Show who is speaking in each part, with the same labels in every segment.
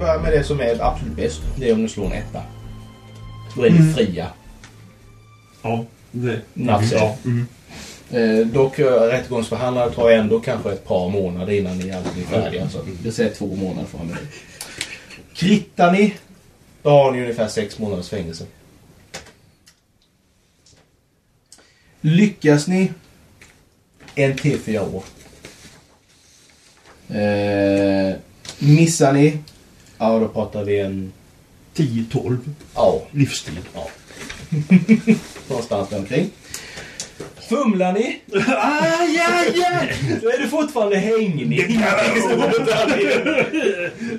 Speaker 1: Börja med det som är absolut bäst? Det är om du slår en etta. Då är ni fria.
Speaker 2: Ja, det.
Speaker 1: Nafs
Speaker 2: Ja.
Speaker 1: mm. eh, Dock eh, rättegångsförhandlare tar ändå kanske ett par månader innan ni alltid blir färdiga. Så det säger två månader från mig. Krittar ni, då har ni ungefär sex månaders fängelse. Lyckas ni, en till fyra år. Eh, missar ni, ja då pratar vi en...
Speaker 2: 10-12
Speaker 1: Ja,
Speaker 2: livstid.
Speaker 1: Ja. Någonstans där omkring. Fumlar ni?
Speaker 2: Aj, aj, aj!
Speaker 1: Då är du fortfarande hängning.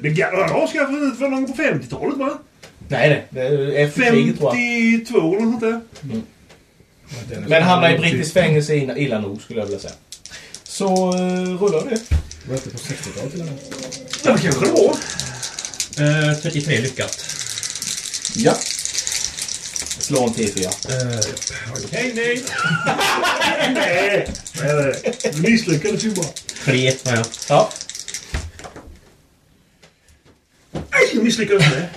Speaker 2: Det garage ska jag få ut för någon på 50-talet va?
Speaker 1: Nej, nej. Det är efter kriget tror jag.
Speaker 2: 52 eller något sånt där.
Speaker 1: Men hamnar i brittiskt fängelse illa, nog skulle jag vilja säga. Så uh, rullar det.
Speaker 3: Var inte på 60-talet till och med?
Speaker 2: Ja, det kanske det var.
Speaker 3: Eh, 33 lyckat.
Speaker 1: Ja. Slå en T4.
Speaker 3: Eh,
Speaker 2: Nej, nej. nej. nej, nej. Du misslyckades ju bara.
Speaker 3: 3 har jag.
Speaker 1: Ja.
Speaker 2: Nej, jag misslyckades med.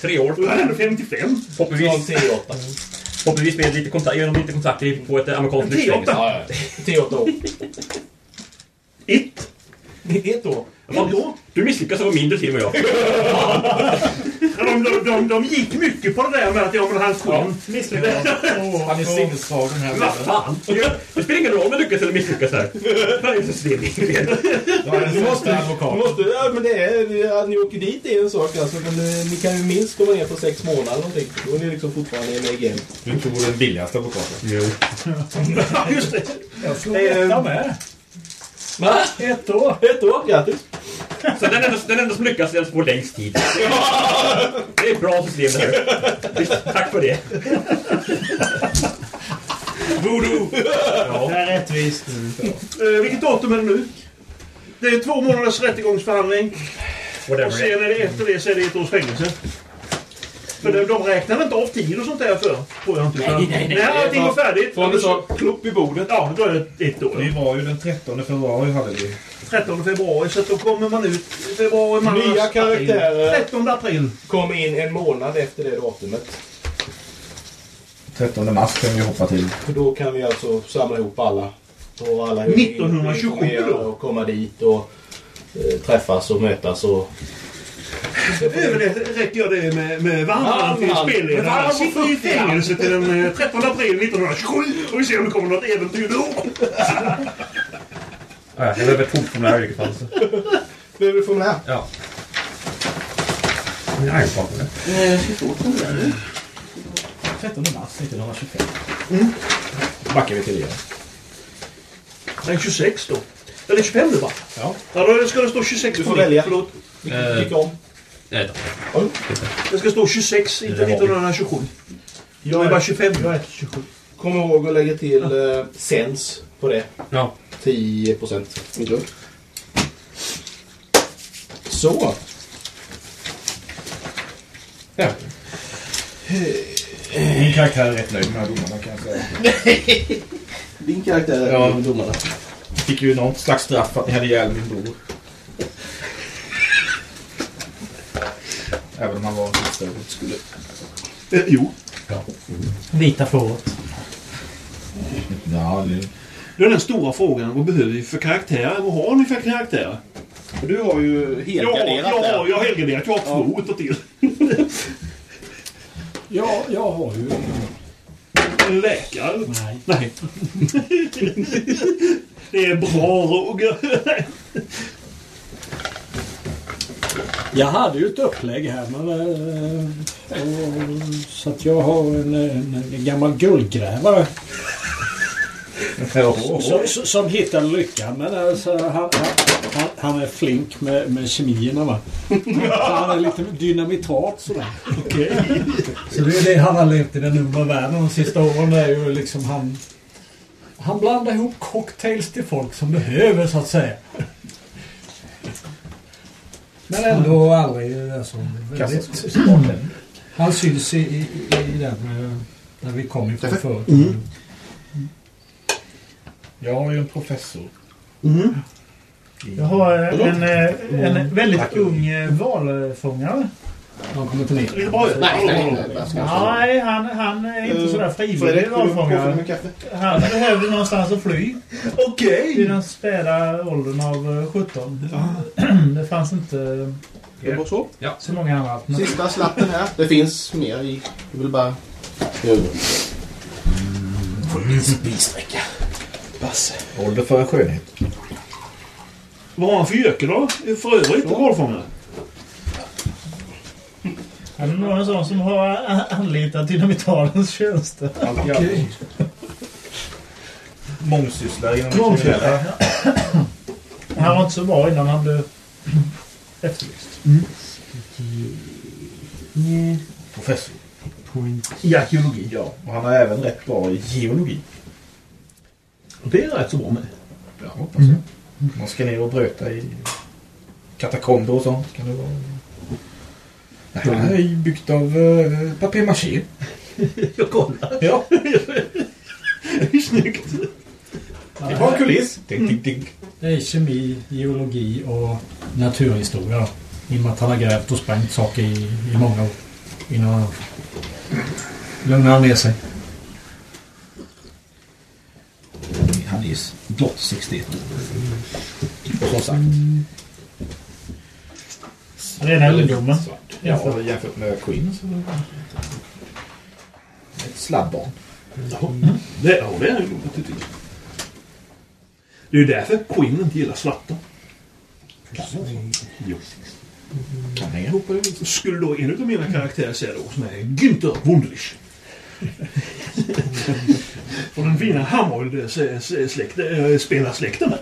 Speaker 3: Tre år.
Speaker 2: Du hade ändå 55.
Speaker 1: Slå en
Speaker 3: Hoppvis,
Speaker 1: T8.
Speaker 3: hoppvis med lite kontakt, genom lite kontakter på ett amerikanskt
Speaker 2: En T8.
Speaker 3: lyxfängelse.
Speaker 1: Ja, ja. T8 år.
Speaker 2: Ett.
Speaker 1: Ett år.
Speaker 2: Vadå?
Speaker 3: Du misslyckas var mindre till än jag.
Speaker 2: Ja, De, de, de, de gick mycket på det där med att jag med hans skinn.
Speaker 4: Han är sinnessvag den här
Speaker 3: Vad fan? Det spelar ingen roll om du lyckas eller misslyckas här. Det är.
Speaker 4: Du måste advokat.
Speaker 1: Måste, ja, men det är, att ni åker dit är en sak alltså, men eh, ni kan ju minst komma ner på sex månader eller någonting. Då är ni liksom fortfarande med i game.
Speaker 4: Du tog den billigaste advokaten.
Speaker 3: Jo.
Speaker 2: Just det.
Speaker 5: Jag slog etta med.
Speaker 1: Va?
Speaker 5: Ett år.
Speaker 1: Ett år, grattis!
Speaker 3: Så den enda, den enda som lyckas är den som får längst tid. Det är ett bra system det här. Tack för det.
Speaker 2: Voodoo.
Speaker 3: Ja.
Speaker 5: Det är rättvist.
Speaker 2: Eh, vilket datum är det nu? Det är två månaders rättegångsförhandling. Och
Speaker 3: Whatever.
Speaker 2: sen är det efter det så är det ett års fängelse. För de, de räknar inte av tid och sånt där för. Tror jag inte.
Speaker 1: Nej, nej, nej.
Speaker 2: Nej, allting var färdigt.
Speaker 4: Från du sa klubb i bordet.
Speaker 2: Ja, då är det ett år.
Speaker 4: Vi var ju den 13 februari hade vi.
Speaker 2: 13 februari, så då kommer man ut februari, mars,
Speaker 1: Nya karaktärer.
Speaker 2: 13 april.
Speaker 1: Kom in en månad efter det datumet.
Speaker 4: 13 mars kan vi hoppa till.
Speaker 1: För då kan vi alltså samla ihop alla. Och alla är
Speaker 2: 1927
Speaker 1: informerade
Speaker 2: då?
Speaker 1: Och komma dit och eh, träffas och mötas och...
Speaker 2: Överräcker jag det med, med varandra till spelledaren. Han sitter i fängelse till den eh, 13 april 1927 och vi ser om det kommer något äventyr då.
Speaker 3: Ja, jag behöver ett fotformulär i vilket fall.
Speaker 1: Behöver du formulär?
Speaker 3: Ja. Jag har kvar på det.
Speaker 5: 13 mars 1925.
Speaker 4: Backar vi till igen.
Speaker 2: Nej, 26 då. Eller 25 nu va?
Speaker 4: Ja.
Speaker 2: Ja, då ska det stå 26
Speaker 1: Du får välja.
Speaker 2: Förlåt.
Speaker 3: Eh,
Speaker 1: Klicka om.
Speaker 3: Nej då.
Speaker 2: Det ska stå 26, inte 1927. Jag är bara 25.
Speaker 1: Jag är 27. Kom ihåg att lägga till eh, sens på det.
Speaker 3: Ja.
Speaker 1: 10 procent. Så.
Speaker 4: ja. Min karaktär är rätt nöjd med de här domarna kan jag säga.
Speaker 1: Din karaktär är
Speaker 4: Ja.
Speaker 1: med domarna.
Speaker 4: Fick ju något slags straff för att ni hade ihjäl min bror. Även om han var större. Skulle...
Speaker 2: Eh, jo.
Speaker 5: Vita fåret.
Speaker 4: Ja, det...
Speaker 2: Det är den stora frågan. Vad behöver vi för karaktärer? Vad har ni för karaktärer?
Speaker 1: Du har ju
Speaker 2: Ja,
Speaker 1: helgarderat
Speaker 2: ja,
Speaker 1: där.
Speaker 2: jag har helgarderat. Jag har två utav till.
Speaker 5: Ja, jag har ju...
Speaker 2: En läkare.
Speaker 5: Nej.
Speaker 2: Nej. Det är bra Roger.
Speaker 5: Jag hade ju ett upplägg här. Men, eh, och, så att jag har en, en, en gammal guldgrävare. Som, som, som hittar lyckan. Men alltså, han, han, han, han är flink med, med kemierna va. Han är lite dynamitat sådär. Så det är det han har levt i den undre världen de sista åren. Det är ju liksom han... Han blandar ihop cocktails till folk som behöver så att säga. Men ändå aldrig alltså, väldigt Han syns i, i, i den eh, när vi kom ifrån förut.
Speaker 4: Jag har ju en professor.
Speaker 6: Jag har en, en, en väldigt ung eh, valfångare.
Speaker 5: Han kommer inte ner.
Speaker 2: Lite bra.
Speaker 1: Nej, nej, nej.
Speaker 6: han, han är inte sådär frivillig
Speaker 1: du
Speaker 6: valfångare. Han behövde någonstans att fly.
Speaker 2: Okej.
Speaker 6: I den späda åldern av eh, 17. Det fanns inte
Speaker 1: Det var så.
Speaker 6: så många andra alternativ.
Speaker 1: Sista slatten här. Det finns mer i. Jag vill bara... Får minst bisträcka. Basse.
Speaker 4: Ålder för en skönhet.
Speaker 2: Vad har han för yrke då? För övrigt?
Speaker 6: Han är nog en sån som har anlitat dynamitalens tjänster.
Speaker 4: Okej. Mångsysslare inom det
Speaker 6: Mångsysslare. Han var inte så bra innan han blev efterlyst.
Speaker 4: Professor.
Speaker 2: I arkeologi.
Speaker 4: Ja, och han har även rätt bra i geologi.
Speaker 2: Det är rätt så bra med.
Speaker 4: Ja, hoppas jag. Man ska ner och bröta i katakomber och sånt. Kan det vara. Det här är byggt av uh, papier-maché.
Speaker 2: Jag kollar.
Speaker 4: Ja,
Speaker 2: Det är snyggt.
Speaker 4: det var en kuliss. Ding, ding, ding.
Speaker 5: Det är kemi, geologi och naturhistoria. I och med att han har grävt och sprängt saker i, i många år. Innan han lugnar ner sig.
Speaker 4: Han är ju blott 61 Och som sagt.
Speaker 6: Rena ungdomen.
Speaker 4: Ja, jämfört med Queen så... Ett sladdbarn.
Speaker 2: Det, ja, det är nog naturligtvis. Det är ju därför Queen inte gillar slattar. Jo.
Speaker 4: Kan hänga ihop på det viset.
Speaker 2: Skulle då en av mina karaktärer säga då som är Günther Wunderlich. Från den fina Hammarby spelarsläkten.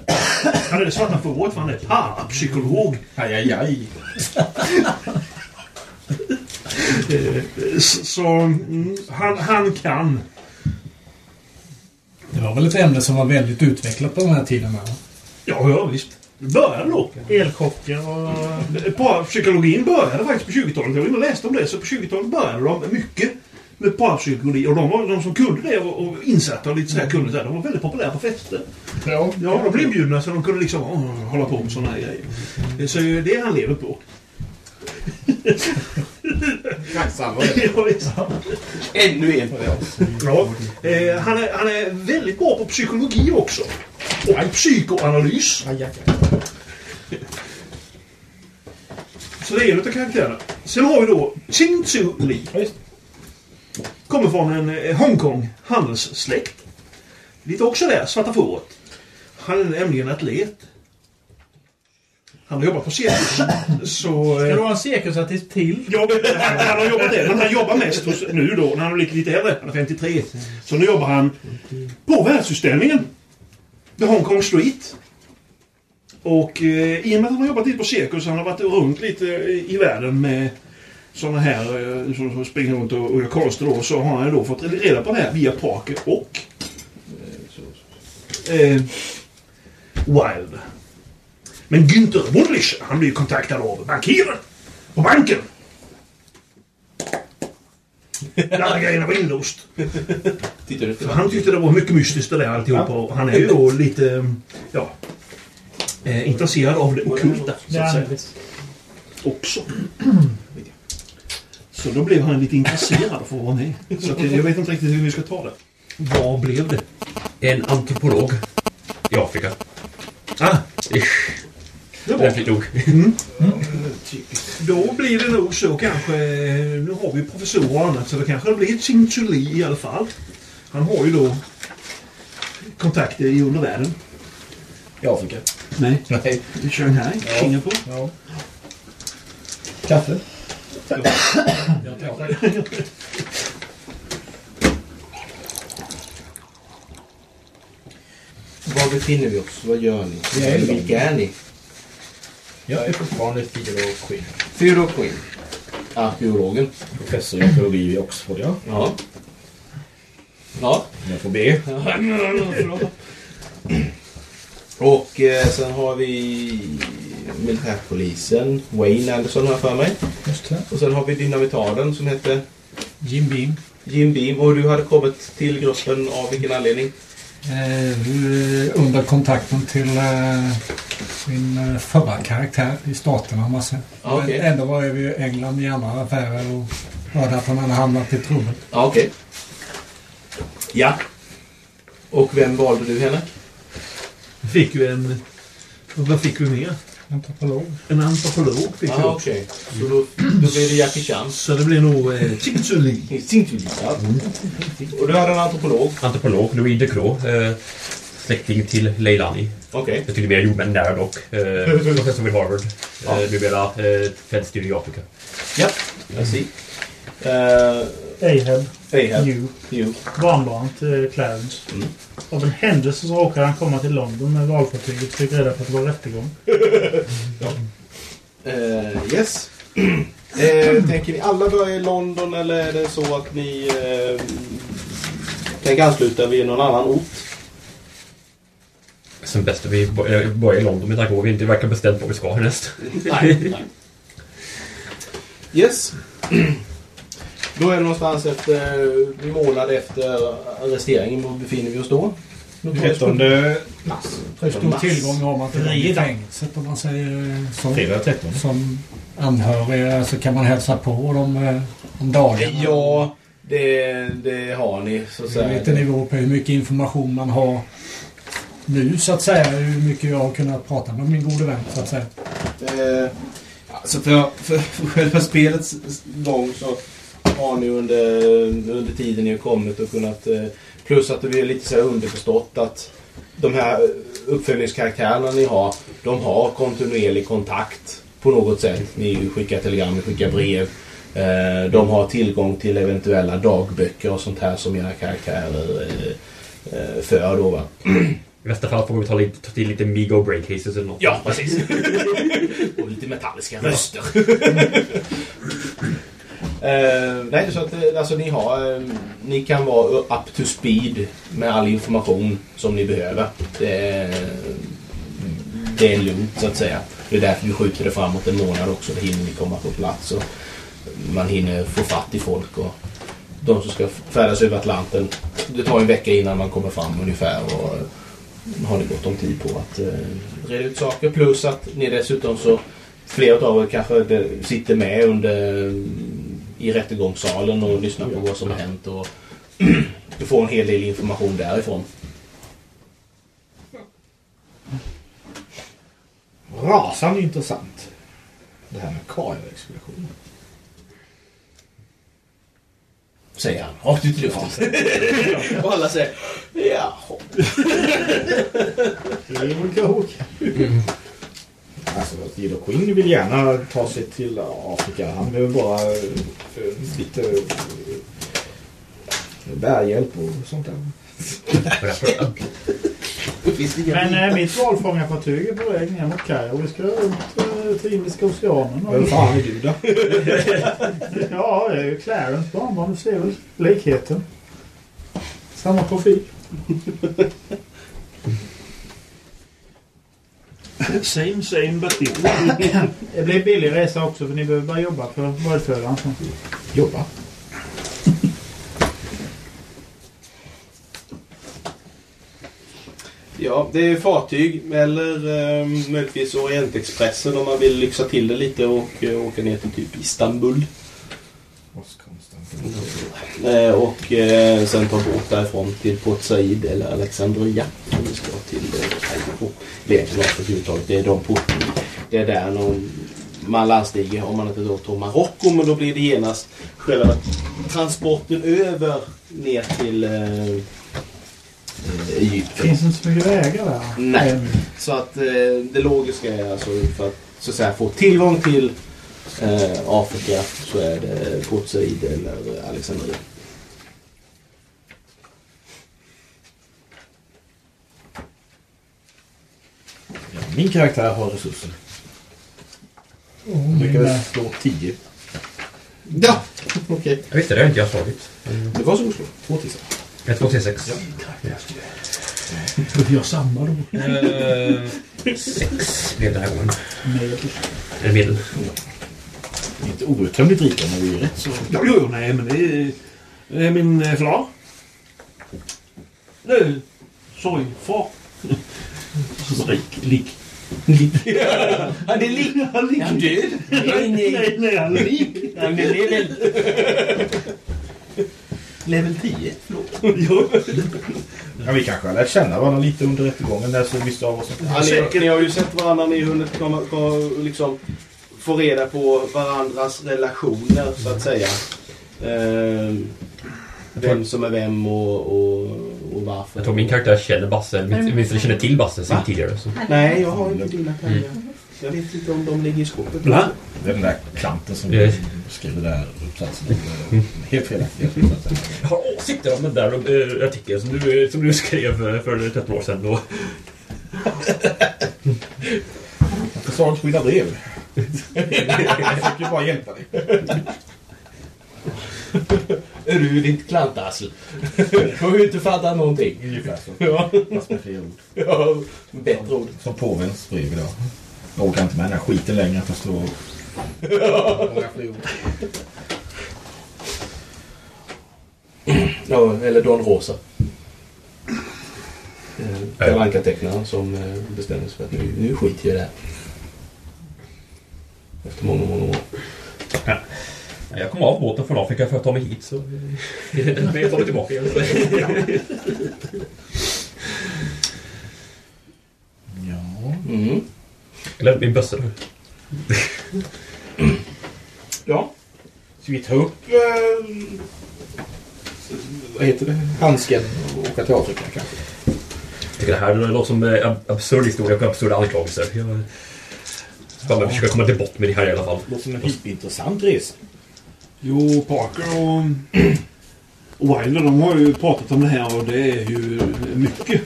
Speaker 2: Han är det svarta fåret för han är parapsykolog.
Speaker 4: Aj, aj, aj.
Speaker 2: S- Så mm, han, han kan.
Speaker 5: Det var väl ett ämne som var väldigt utvecklat på den här tiden. Va?
Speaker 2: Ja, ja visst. Det började då.
Speaker 6: Elchocker och...
Speaker 2: Parapsykologin började faktiskt på 20-talet. Jag var inne och läste om det. Så på 20-talet började de mycket med parapsykologi. Och de, var, de som kunde det och, och insatta och lite sådär kunde det. De var väldigt populära på fester.
Speaker 4: Ja,
Speaker 2: Ja, de blev inbjudna så de kunde liksom åh, hålla på med sådana här grejer. Så det är han lever på.
Speaker 1: Tacksam.
Speaker 2: Ja, visst.
Speaker 1: Ännu en.
Speaker 2: Ja. Eh, han, är, han är väldigt bra på psykologi också. Och psykoanalys.
Speaker 4: aj, aj, aj.
Speaker 2: Så det är en av karaktärerna. Sen har vi då Ching Tzu Lee. Kommer från en eh, Hongkong handelssläkt. Lite också där, svarta fåret. Han är nämligen atlet. Han har jobbat på cirkus. Så...
Speaker 6: Ska
Speaker 2: eh,
Speaker 6: du ha en cirkusartist till?
Speaker 2: Ja, han, har jobbat där, men han jobbar mest hos, nu då, när han är lite, lite äldre, han är 53. Så nu jobbar han på världsutställningen. The Hong Kong Street. Och eh, i och med att han har jobbat lite på cirkus, han har varit runt lite i, i världen med sådana här eh, som, som springer runt och, och gör konster då, så har han då fått reda på det här via Parker och eh, Wild. Men Günther Wunderlich, han blir kontaktad av bankiren på banken. Alla grejerna var inlåst. För han tyckte det var mycket mystiskt det där alltihopa. Och han är ju då lite, ja, eh, intresserad av det ockulta. Så att säga. Också. Så då blev han lite intresserad av att få vara med. Så att, jag vet inte riktigt hur vi ska ta det.
Speaker 3: Vad blev det? En antropolog i Afrika.
Speaker 2: Ah,
Speaker 3: Ish.
Speaker 2: tillbaka.
Speaker 3: Lämpligt nog.
Speaker 2: Då blir det nog så kanske... Nu har vi professorer och annat så det kanske blir ett Cintuli i alla fall. Han har ju då kontakter i undervärlden.
Speaker 4: I Afrika.
Speaker 2: Nej.
Speaker 4: Nej.
Speaker 2: I Shanghai, Singapore.
Speaker 4: Ja. Kaffe?
Speaker 1: Var befinner vi oss? Vad gör ni?
Speaker 4: Vi är i.
Speaker 1: Vilka är ni?
Speaker 4: Jag är fortfarande Theodore Quinn.
Speaker 1: Theodore Quinn. Arkeologen.
Speaker 4: Professor i arkeologi vid Oxford, ja.
Speaker 1: Ja. Ja.
Speaker 4: Jag får be.
Speaker 1: Och eh, sen har vi militärpolisen. Wayne Anderson har jag för mig.
Speaker 5: Just det.
Speaker 1: Och sen har vi dynamitaden som heter
Speaker 5: Jim Beam.
Speaker 1: Jim Beam. Och du hade kommit till gruppen av vilken anledning?
Speaker 5: Eh, under kontakten till eh, min eh, förra karaktär i Staterna. Massa.
Speaker 1: Ja, okej.
Speaker 5: Men Ändå var jag i England i andra affärer och hörde att han hade hamnat i trubbel.
Speaker 1: Ja, okej. Ja. Och vem valde du henne?
Speaker 2: Vi fick ju en... Vad fick vi mer?
Speaker 5: Antropolog.
Speaker 2: En antropolog fick vi
Speaker 1: Ja,
Speaker 2: också.
Speaker 1: okej. Så då, då blir det Jackie Chan.
Speaker 2: Så det blir nog eh, Cintuli.
Speaker 1: Ja. Och du hade en antropolog.
Speaker 3: Antropolog Louis de Croo. Eh, släkting till Leilani.
Speaker 1: Okej.
Speaker 3: Betydligt mer jordmän nära dock. Eh, professor vid Harvard.
Speaker 1: Ja.
Speaker 3: Eh, numera eh, fältstyrning i Afrika.
Speaker 1: Ja, jag ser. Uh,
Speaker 6: Ahab.
Speaker 1: Ahab.
Speaker 6: You.
Speaker 1: You.
Speaker 6: Barnbarn till Clarence.
Speaker 1: Mm.
Speaker 6: Av en händelse så råkade han komma till London med valfartyget och fick reda på att det var rättegång.
Speaker 1: Eh, yes. Eh, tänker ni alla börja i London eller är det så att ni eh, tänker ansluta vid någon annan ort?
Speaker 3: Som bäst att vi eh, börjar i London med tanke på att vi inte verkar bestämt vad vi ska härnäst.
Speaker 1: Nej. nej. Yes. Då är det någonstans efter en månad efter arresteringen. Var befinner vi oss då?
Speaker 4: 13 mars.
Speaker 5: Hur stor
Speaker 1: Mars.
Speaker 5: tillgång har man till fängelset om man säger eh, så?
Speaker 4: Fredag 13.
Speaker 5: Som anhörig så kan man hälsa på dem eh, om dagen.
Speaker 1: Ja, det, det har ni så att
Speaker 5: Det är
Speaker 1: säga.
Speaker 5: lite nivå på hur mycket information man har nu så att säga. Hur mycket jag har kunnat prata med min gode vän så att säga.
Speaker 1: Eh, alltså för, för, för själva spelets gång så har ni under, under tiden har kommit och kunnat... Eh, plus att det är lite så här underförstått att de här uppföljningskaraktärerna ni har, de har kontinuerlig kontakt på något sätt. Ni skickar telegram, ni skickar brev. Eh, de har tillgång till eventuella dagböcker och sånt här som era karaktärer eh, eh, för då va.
Speaker 3: I värsta fall får vi ta, lite, ta till lite Migo break cases eller något.
Speaker 1: Ja, precis. och lite metalliska röster. Eh, nej, så att eh, alltså, ni, har, eh, ni kan vara up to speed med all information som ni behöver. Det är, det är lugnt så att säga. Det är därför vi skjuter det framåt en månad också. Då hinner ni komma på plats och man hinner få fatt i folk. Och de som ska färdas över Atlanten. Det tar en vecka innan man kommer fram ungefär. Och, har ni gott om tid på att eh, reda ut saker. Plus att ni dessutom så flera av er kanske sitter med under i rättegångssalen och lyssnar på vad som har hänt. Och du får en hel del information därifrån.
Speaker 4: Rasande intressant. Det här med Kairo-expeditionen.
Speaker 1: Säger han rakt ut i luften. och alla säger jaha.
Speaker 4: Alltså, Theodore Quinn vill gärna ta sig till Afrika. Han behöver bara eh, lite eh, bärhjälp och sånt där.
Speaker 6: Men eh, mitt valfångarfartyg är på väg ner mot Kairo. Vi ska runt eh, till Indiska oceanen.
Speaker 4: Vem fan är du då?
Speaker 6: Ja, det är ju Clarence barnbarn. Du ser väl likheten. Samma profil.
Speaker 2: Same, same, but different.
Speaker 6: Det blir billig resa också för ni behöver bara jobba för brödfödan. så.
Speaker 4: Jobba.
Speaker 1: Ja, det är fartyg eller eh, möjligtvis Orientexpressen om man vill lyxa till det lite och eh, åka ner till typ Istanbul. Eh, och eh, sen ta båt därifrån till Port Said eller Alexandria. Om vi ska till eh, Kairo. Afrika överhuvudtaget. Det är de port, det är där någon, man landstiger om man inte då tar Marocko men då blir det genast själva transporten över ner till eh, eh, Egypten.
Speaker 6: Finns inte så mycket vägar där?
Speaker 1: Nej. Så att eh, det logiska är alltså för att, så att säga, få tillgång till eh, Afrika så är det Port Said eller Alexandria.
Speaker 4: Ja, min karaktär har resurser. Lyckades slå 10.
Speaker 1: Ja, okej.
Speaker 3: Jag visste det, har inte jag slagit.
Speaker 1: Det var så slå.
Speaker 4: Två till.
Speaker 3: Ett, två, tre, sex.
Speaker 6: Vi gör samma då.
Speaker 3: Eh, sex blev det här gången. Eller medel.
Speaker 4: Inte outtömligt rika, men vi är rätt så...
Speaker 2: Ja, jo, jo, nej, men det är, det är min eh, far. Nej, sorry, far. Rik, lik.
Speaker 1: Han är lik.
Speaker 2: Han.
Speaker 1: Är han död? Nej, nej.
Speaker 2: Han är lik.
Speaker 1: Han är level. level 10. Förlåt.
Speaker 2: Jo.
Speaker 4: Ja, vi kanske har lärt känna varandra lite under rättegången där så visste av vad som
Speaker 1: Ja, ni, ni har ju sett varandra, ni har hunnit komma, komma, liksom, få reda på varandras relationer så att säga. Eh, vem som är vem och, och, och varför.
Speaker 3: Jag tror min karaktär känner Basse, åtminstone känner till Basse sen tidigare. Så.
Speaker 1: Nej, jag har inte dina pengar. Jag vet inte om de ligger i skåpet.
Speaker 4: Det är den där klanten som
Speaker 3: Yes.
Speaker 4: skriver där uppsatsen. Helt slutsatser.
Speaker 3: Jag har åsikter om den där äh, artikeln som du, som du skrev eh, för 13 år sedan. Då.
Speaker 4: Försvarets skilda brev. Jag försöker bara hjälpa dig.
Speaker 1: Är du ditt klantarsel? Får ju inte fatta någonting.
Speaker 4: Ungefär så.
Speaker 1: Ja,
Speaker 4: Fast med fler ord.
Speaker 1: ja bättre ord.
Speaker 4: Som påvens brev idag. Jag orkar inte med den här skiten längre. Jag förstår. Många fler ord.
Speaker 1: Ja, eller Don Rosa. Eh, Kalanka-tecknaren som eh, bestämde sig för att nu, nu skiter jag i det här. Efter många, många år.
Speaker 3: Jag kom av båten fick jag för att ta mig hit. Så men jag tar mig tillbaka igen.
Speaker 4: Ja.
Speaker 1: Mm.
Speaker 3: Eller min bössa.
Speaker 1: Ja.
Speaker 4: Ska vi ta upp... Eh, vad heter det? Handsken och åka till Afrika kanske?
Speaker 3: Jag tycker det här låter som en ab- absurd historia och absurda anklagelser. Jag ska försöka komma till botten med det här i alla fall.
Speaker 4: Det låter som en hyperintressant resa.
Speaker 2: Jo, Parker och, och Wilder de har ju pratat om det här och det är ju mycket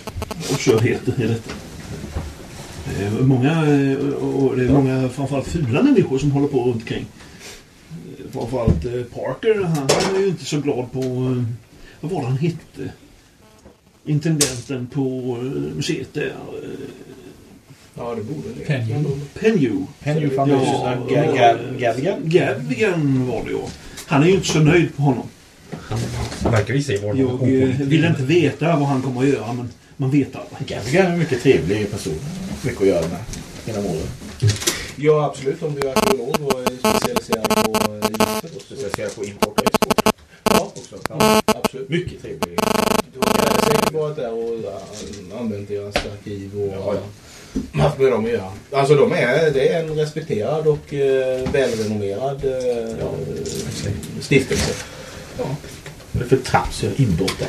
Speaker 2: absurdheter i detta. Det är många, och det är många framförallt fula människor som håller på runt omkring. Framförallt eh, Parker, han, han är ju inte så glad på, eh, vad var det han hette? Intendenten på eh, museet där.
Speaker 1: Ja, det borde det.
Speaker 5: Penny.
Speaker 2: Penju.
Speaker 4: Penny Foundation.
Speaker 2: Ja,
Speaker 4: Ga- Ga- Gavigan?
Speaker 2: Gavigan var det ju. Han är ju inte så nöjd på honom.
Speaker 3: Han verkar visa i vår
Speaker 2: Jag eh, vill inte veta vad han kommer att göra, men man vet aldrig.
Speaker 4: Gavigan är en mycket trevlig person. Mycket att göra med genom åren.
Speaker 1: Ja, absolut. Om du är arkeolog och är specialiserad på eh, då, så-
Speaker 4: Specialiserad på import och export.
Speaker 1: Ja,
Speaker 4: Också.
Speaker 1: ja, absolut.
Speaker 4: Mycket trevlig.
Speaker 1: Du har säkert varit där och använt deras arkiv och
Speaker 4: Ja, ja.
Speaker 1: Haft med dem att göra. Alltså de är, det är en respekterad och äh, välrenommerad äh, stiftelse.
Speaker 4: Vad är det för trams och inbrott där?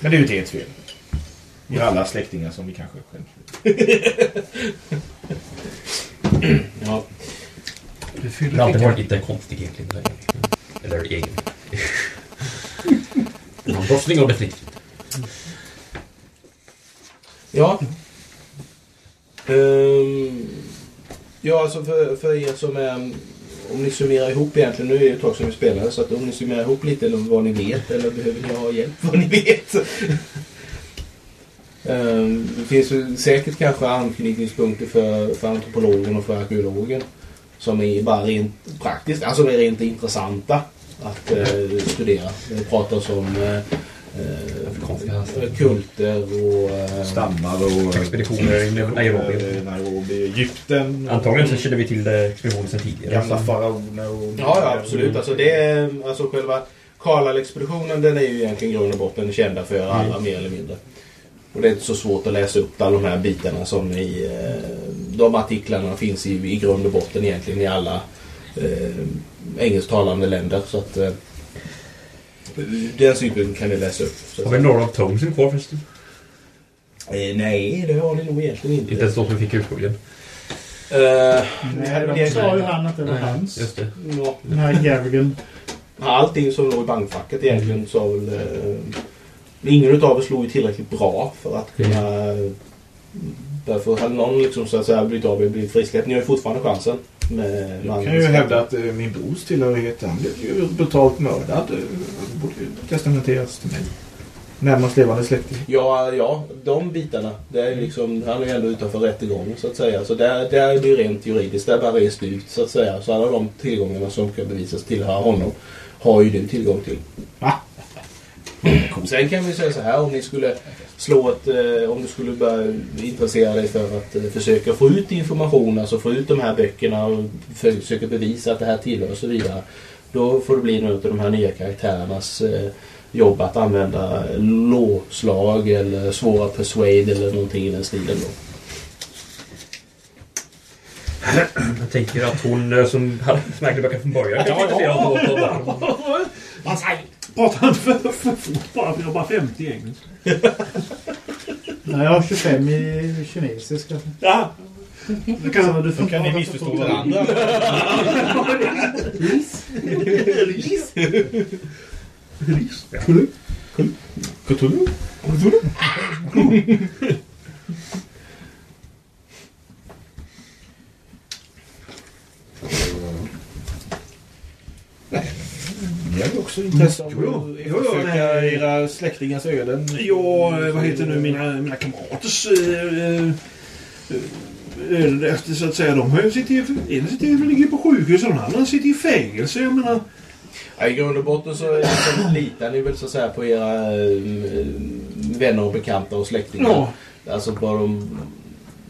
Speaker 4: Men det är ju inte ert fel. Vi har alla släktingar som vi kanske själv...
Speaker 1: Ja.
Speaker 3: Jag har alltid varit lite konstig egentligen. Eller egen. Någon brottsling och definitivt.
Speaker 1: Ja. Um, ja, alltså för, för er som är... Om ni summerar ihop egentligen, nu är det ett tag sedan vi spelade, så att om ni summerar ihop lite eller vad ni vet eller behöver ni ha hjälp vad ni vet. um, det finns ju säkert kanske anknytningspunkter för, för antropologen och för arkeologen som är bara rent praktiskt, alltså är rent intressanta att uh, studera. Det pratas om eh, eh, eh, kulter och... Eh,
Speaker 4: Stammar och...
Speaker 3: Expeditioner i Nairobi.
Speaker 4: Eh, Nairobi, Egypten.
Speaker 3: Antagligen så känner vi till eh, expeditionen sedan tidigare.
Speaker 4: Gamla faraoner och...
Speaker 1: Ja, ja absolut. Alltså, det är, alltså själva Karlal-expeditionen den är ju egentligen i grund och botten kända för alla mer eller mindre. Och det är inte så svårt att läsa upp alla de här bitarna som i eh, de artiklarna finns i, i grund och botten egentligen i alla eh, engelsktalande länder. Så att eh, den synpunkten kan ni läsa upp. Så
Speaker 3: Har vi några av Tomesen kvar förresten?
Speaker 1: Eh, nej, det har ni nog egentligen inte.
Speaker 3: Inte ens de som vi fick ursprungligen.
Speaker 1: Eh,
Speaker 6: Nej,
Speaker 1: det-
Speaker 6: de sa ju han att det var hans.
Speaker 3: Just det.
Speaker 1: ja,
Speaker 6: Den här Garrigan.
Speaker 1: allting som låg i bankfacket egentligen sa väl... Eh, ingen utav er slog ju tillräckligt bra för att kunna... Därför hade någon liksom så att säga blivit av och blivit frisläppt. Ni har ju fortfarande chansen. Med,
Speaker 4: Jag kan ju hävda att eh, min brors tillhörighet, han blev ju brutalt mördad. eh, Han borde ju testamenteras till mig. Närmast levande släkting.
Speaker 1: Ja, ja, de bitarna. Det är ju liksom, han är ju ändå utanför rättegången så att säga. Så där, där är det ju rent juridiskt. Där bara rest ut så att säga. Så alla de tillgångarna som kan bevisas tillhöra honom har ju du tillgång till.
Speaker 4: Va?
Speaker 1: Sen kan vi säga så här om ni skulle slå ett, eh, om du skulle börja intressera dig för att eh, försöka få ut information, alltså få ut de här böckerna och försöka bevisa att det här tillhör och så vidare. Då får det bli något av de här nya karaktärernas eh, jobb att använda låslag eller svåra persuade eller någonting i den stilen då.
Speaker 3: Jag tänker att hon eh, som hade Smacklerböcker från början kanske inte var
Speaker 2: Pratar han för, för fort bara? Jag har bara 50 i engelska.
Speaker 6: Nej, jag har 25 i kinesiska.
Speaker 2: Ja. Det kan,
Speaker 6: Du
Speaker 4: Då kan ni missförstå varandra. Cthulhu? Ni har ju också intresse av
Speaker 2: Jo,
Speaker 4: att
Speaker 2: nej.
Speaker 4: era släktingars öden.
Speaker 2: Ja, vad heter nu mina, mina kamraters eh, eh, öde efter så att säga. De har ju sitter ju, en sitter ju ligger på sjukhus och den andra sitter i fängelse. Jag menar,
Speaker 1: Ja, I grund och botten så liksom litar ni väl så att säga på era eh, vänner och bekanta och släktingar.
Speaker 2: ja.
Speaker 1: Alltså bara de,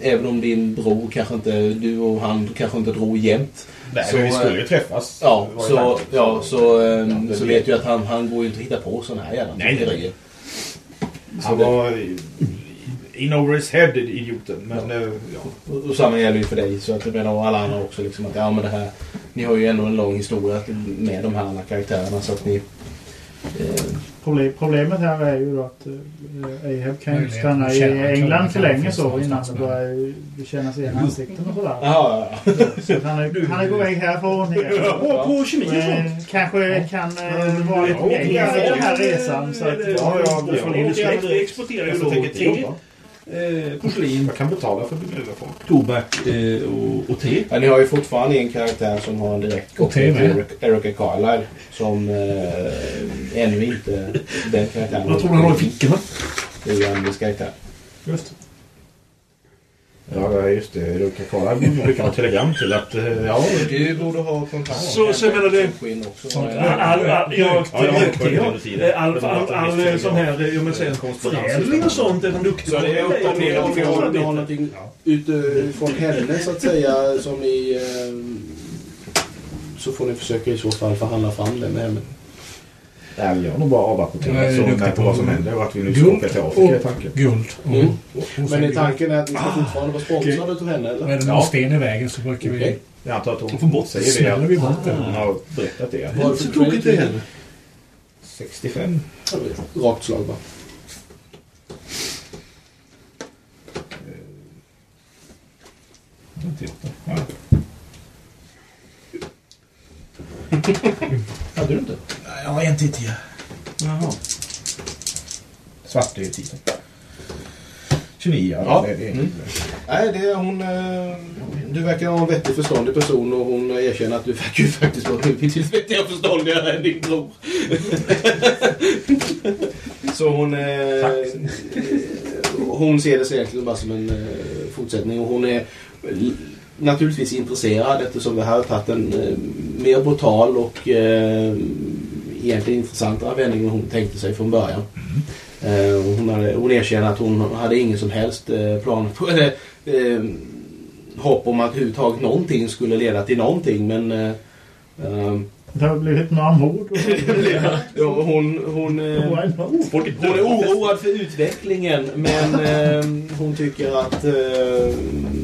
Speaker 1: även om din bror kanske inte, du och han kanske inte drog jämt.
Speaker 4: Nej,
Speaker 1: Så,
Speaker 4: men vi skulle
Speaker 1: eh,
Speaker 4: ju träffas.
Speaker 1: Ja, så,
Speaker 4: tanken.
Speaker 1: ja, så,
Speaker 4: Ja,
Speaker 1: ehm,
Speaker 4: det
Speaker 1: så
Speaker 4: vet
Speaker 1: ju att han, han går ju inte att hitta på sådana här jävla
Speaker 4: Nej, nej. Han var in over his head, idioten. Men eh, ja.
Speaker 1: Och, och samma gäller ju för dig. Så att jag menar och alla andra också. Liksom, att, ja, men det här, ni har ju ändå en lång historia med de här alla karaktärerna. Så att ni... Eh,
Speaker 6: Problem, problemet här är ju då att Ahab kan ju stanna i England för länge så innan det börjar kännas igen ansikten och sådär.
Speaker 1: ja, ja,
Speaker 6: Så han, är, han är på väg härifrån
Speaker 2: på kemi och sånt.
Speaker 6: Kanske kan uh, vara lite mer i den här resan. Så att,
Speaker 2: Ja, ja,
Speaker 4: ja,
Speaker 2: från industrin. Vi exporterar ju då
Speaker 4: jobba.
Speaker 2: Eh, porslin,
Speaker 4: Jag kan betala för överfart.
Speaker 2: tobak eh, och, och te.
Speaker 1: Ja, ni har ju fortfarande en karaktär som har en direkt koppling till Eric- Erica Carlisle. Som eh, ännu inte den karaktären
Speaker 2: Jag tror han har i fickorna.
Speaker 1: Det är ju Andys karaktär.
Speaker 6: just
Speaker 4: Ja, ja, just det. Ruka Kara skickade något telegram till att... eh, Ja,
Speaker 1: Du borde ha kontakt
Speaker 2: Så- så menar du-. All, sån här, eh, jag menar säga, förädling och sånt är de duktiga
Speaker 1: Så det är uppdaterat har någonting utifrån henne så att säga som i... Eh, så får ni försöka i så fall förhandla fram det med henne.
Speaker 4: Nej, jag har nog bara
Speaker 5: är
Speaker 4: så
Speaker 5: duktig
Speaker 4: på vad som händer och att vi nu ska
Speaker 5: guld
Speaker 4: åka till Afrika i
Speaker 5: och-
Speaker 4: tanken.
Speaker 5: Guld.
Speaker 1: Mm.
Speaker 5: Och
Speaker 1: Men är tanken är att ni ska fortfarande vara sponsrade utav henne eller?
Speaker 5: är det någon sten i vägen så brukar vi...
Speaker 4: Jag antar att hon
Speaker 2: får bort-
Speaker 4: säger det.
Speaker 5: smäller vi bort det.
Speaker 4: Hon har berättat det.
Speaker 1: Vad är det
Speaker 2: Så
Speaker 1: för
Speaker 2: tokigt det
Speaker 1: credit?
Speaker 2: heller.
Speaker 4: 65.
Speaker 1: Rakt slag va?
Speaker 4: Ja.
Speaker 1: Hade du inte?
Speaker 5: Jag har en till till.
Speaker 1: Jaha.
Speaker 4: Svart är ju titeln. 29, ja.
Speaker 1: Ja.
Speaker 4: Det, det är
Speaker 1: Mm. Nej, det är hon... Eh, du verkar ha en vettig förståndig person och hon erkänner att du verkar ju faktiskt vara betydligt vettigare och förståndigare än din bror. Så hon... Eh, hon ser det så egentligen bara som en eh, fortsättning och hon är naturligtvis intresserad eftersom det här har tagit en eh, mer brutal och eh, egentligen intressantare vändning än hon tänkte sig från början. Och hon, hade, hon erkänner att hon hade ingen som helst eh, plan på, eller, eh, hopp om att överhuvudtaget någonting skulle leda till någonting. Men eh, eh,
Speaker 6: Det har blivit så.
Speaker 1: Ja, hon, hon, eh,
Speaker 6: Hon
Speaker 1: är oroad för utvecklingen men eh, hon tycker att eh,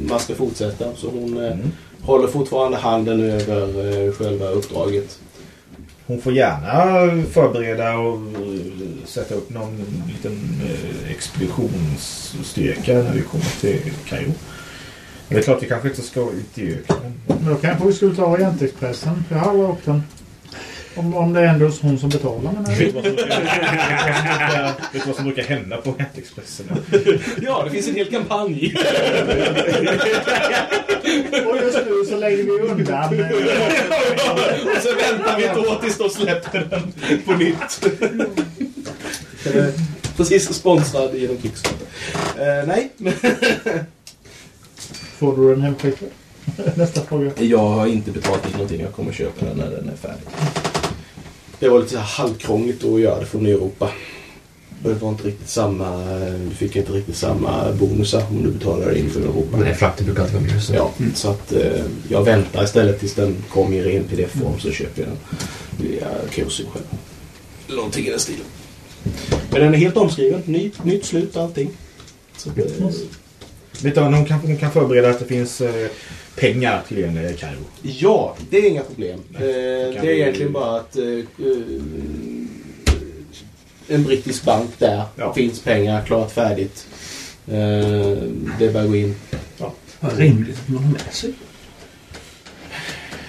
Speaker 1: man ska fortsätta. Så hon eh, håller fortfarande handen över själva uppdraget.
Speaker 4: Hon får gärna förbereda och sätta upp någon liten eh, expeditionsstyrka när vi kommer till Kajo. Men det är klart vi kanske inte ska ut i öknen.
Speaker 6: Då kanske vi skulle ta Orientexpressen. Jag har åkt den. Om, om det är ändå hon som betalar. Men
Speaker 4: Vet du vad som brukar- vet du vad som brukar hända på Expressen?
Speaker 1: Ja, det finns en hel kampanj.
Speaker 6: Och just nu så lägger vi undan.
Speaker 1: Och så väntar vi ett år tills de släpper den på nytt. Precis sponsrad genom Kickstarter. Eh, nej.
Speaker 6: Får du den hemskickad? Nästa fråga.
Speaker 1: Jag har inte betalat in någonting. Jag kommer köpa den när den är färdig. Det var lite halvkrångligt att göra det från Europa. Det var inte riktigt samma... Du fick inte riktigt samma bonusar om du betalade in från Europa.
Speaker 3: Nej, frakten brukar alltid vara mer så.
Speaker 1: Ja, så att eh, jag väntar istället tills den kommer i ren pdf-form så köper jag den via Kiosk själv. Någonting i den stilen. Men den är helt omskriven. Ny, nytt slut allting. Så att, eh,
Speaker 4: Vet du, hon kan, hon kan förbereda att det finns eh, pengar till eh, Kairo.
Speaker 1: ja, det är inga problem. Eh, det är
Speaker 4: vi-
Speaker 1: egentligen bara att eh, eh, en brittisk bank där.
Speaker 4: Ja.
Speaker 1: Finns pengar, klart färdigt. Eh, det är bara att gå in.
Speaker 2: Vad rimligt att man har med sig.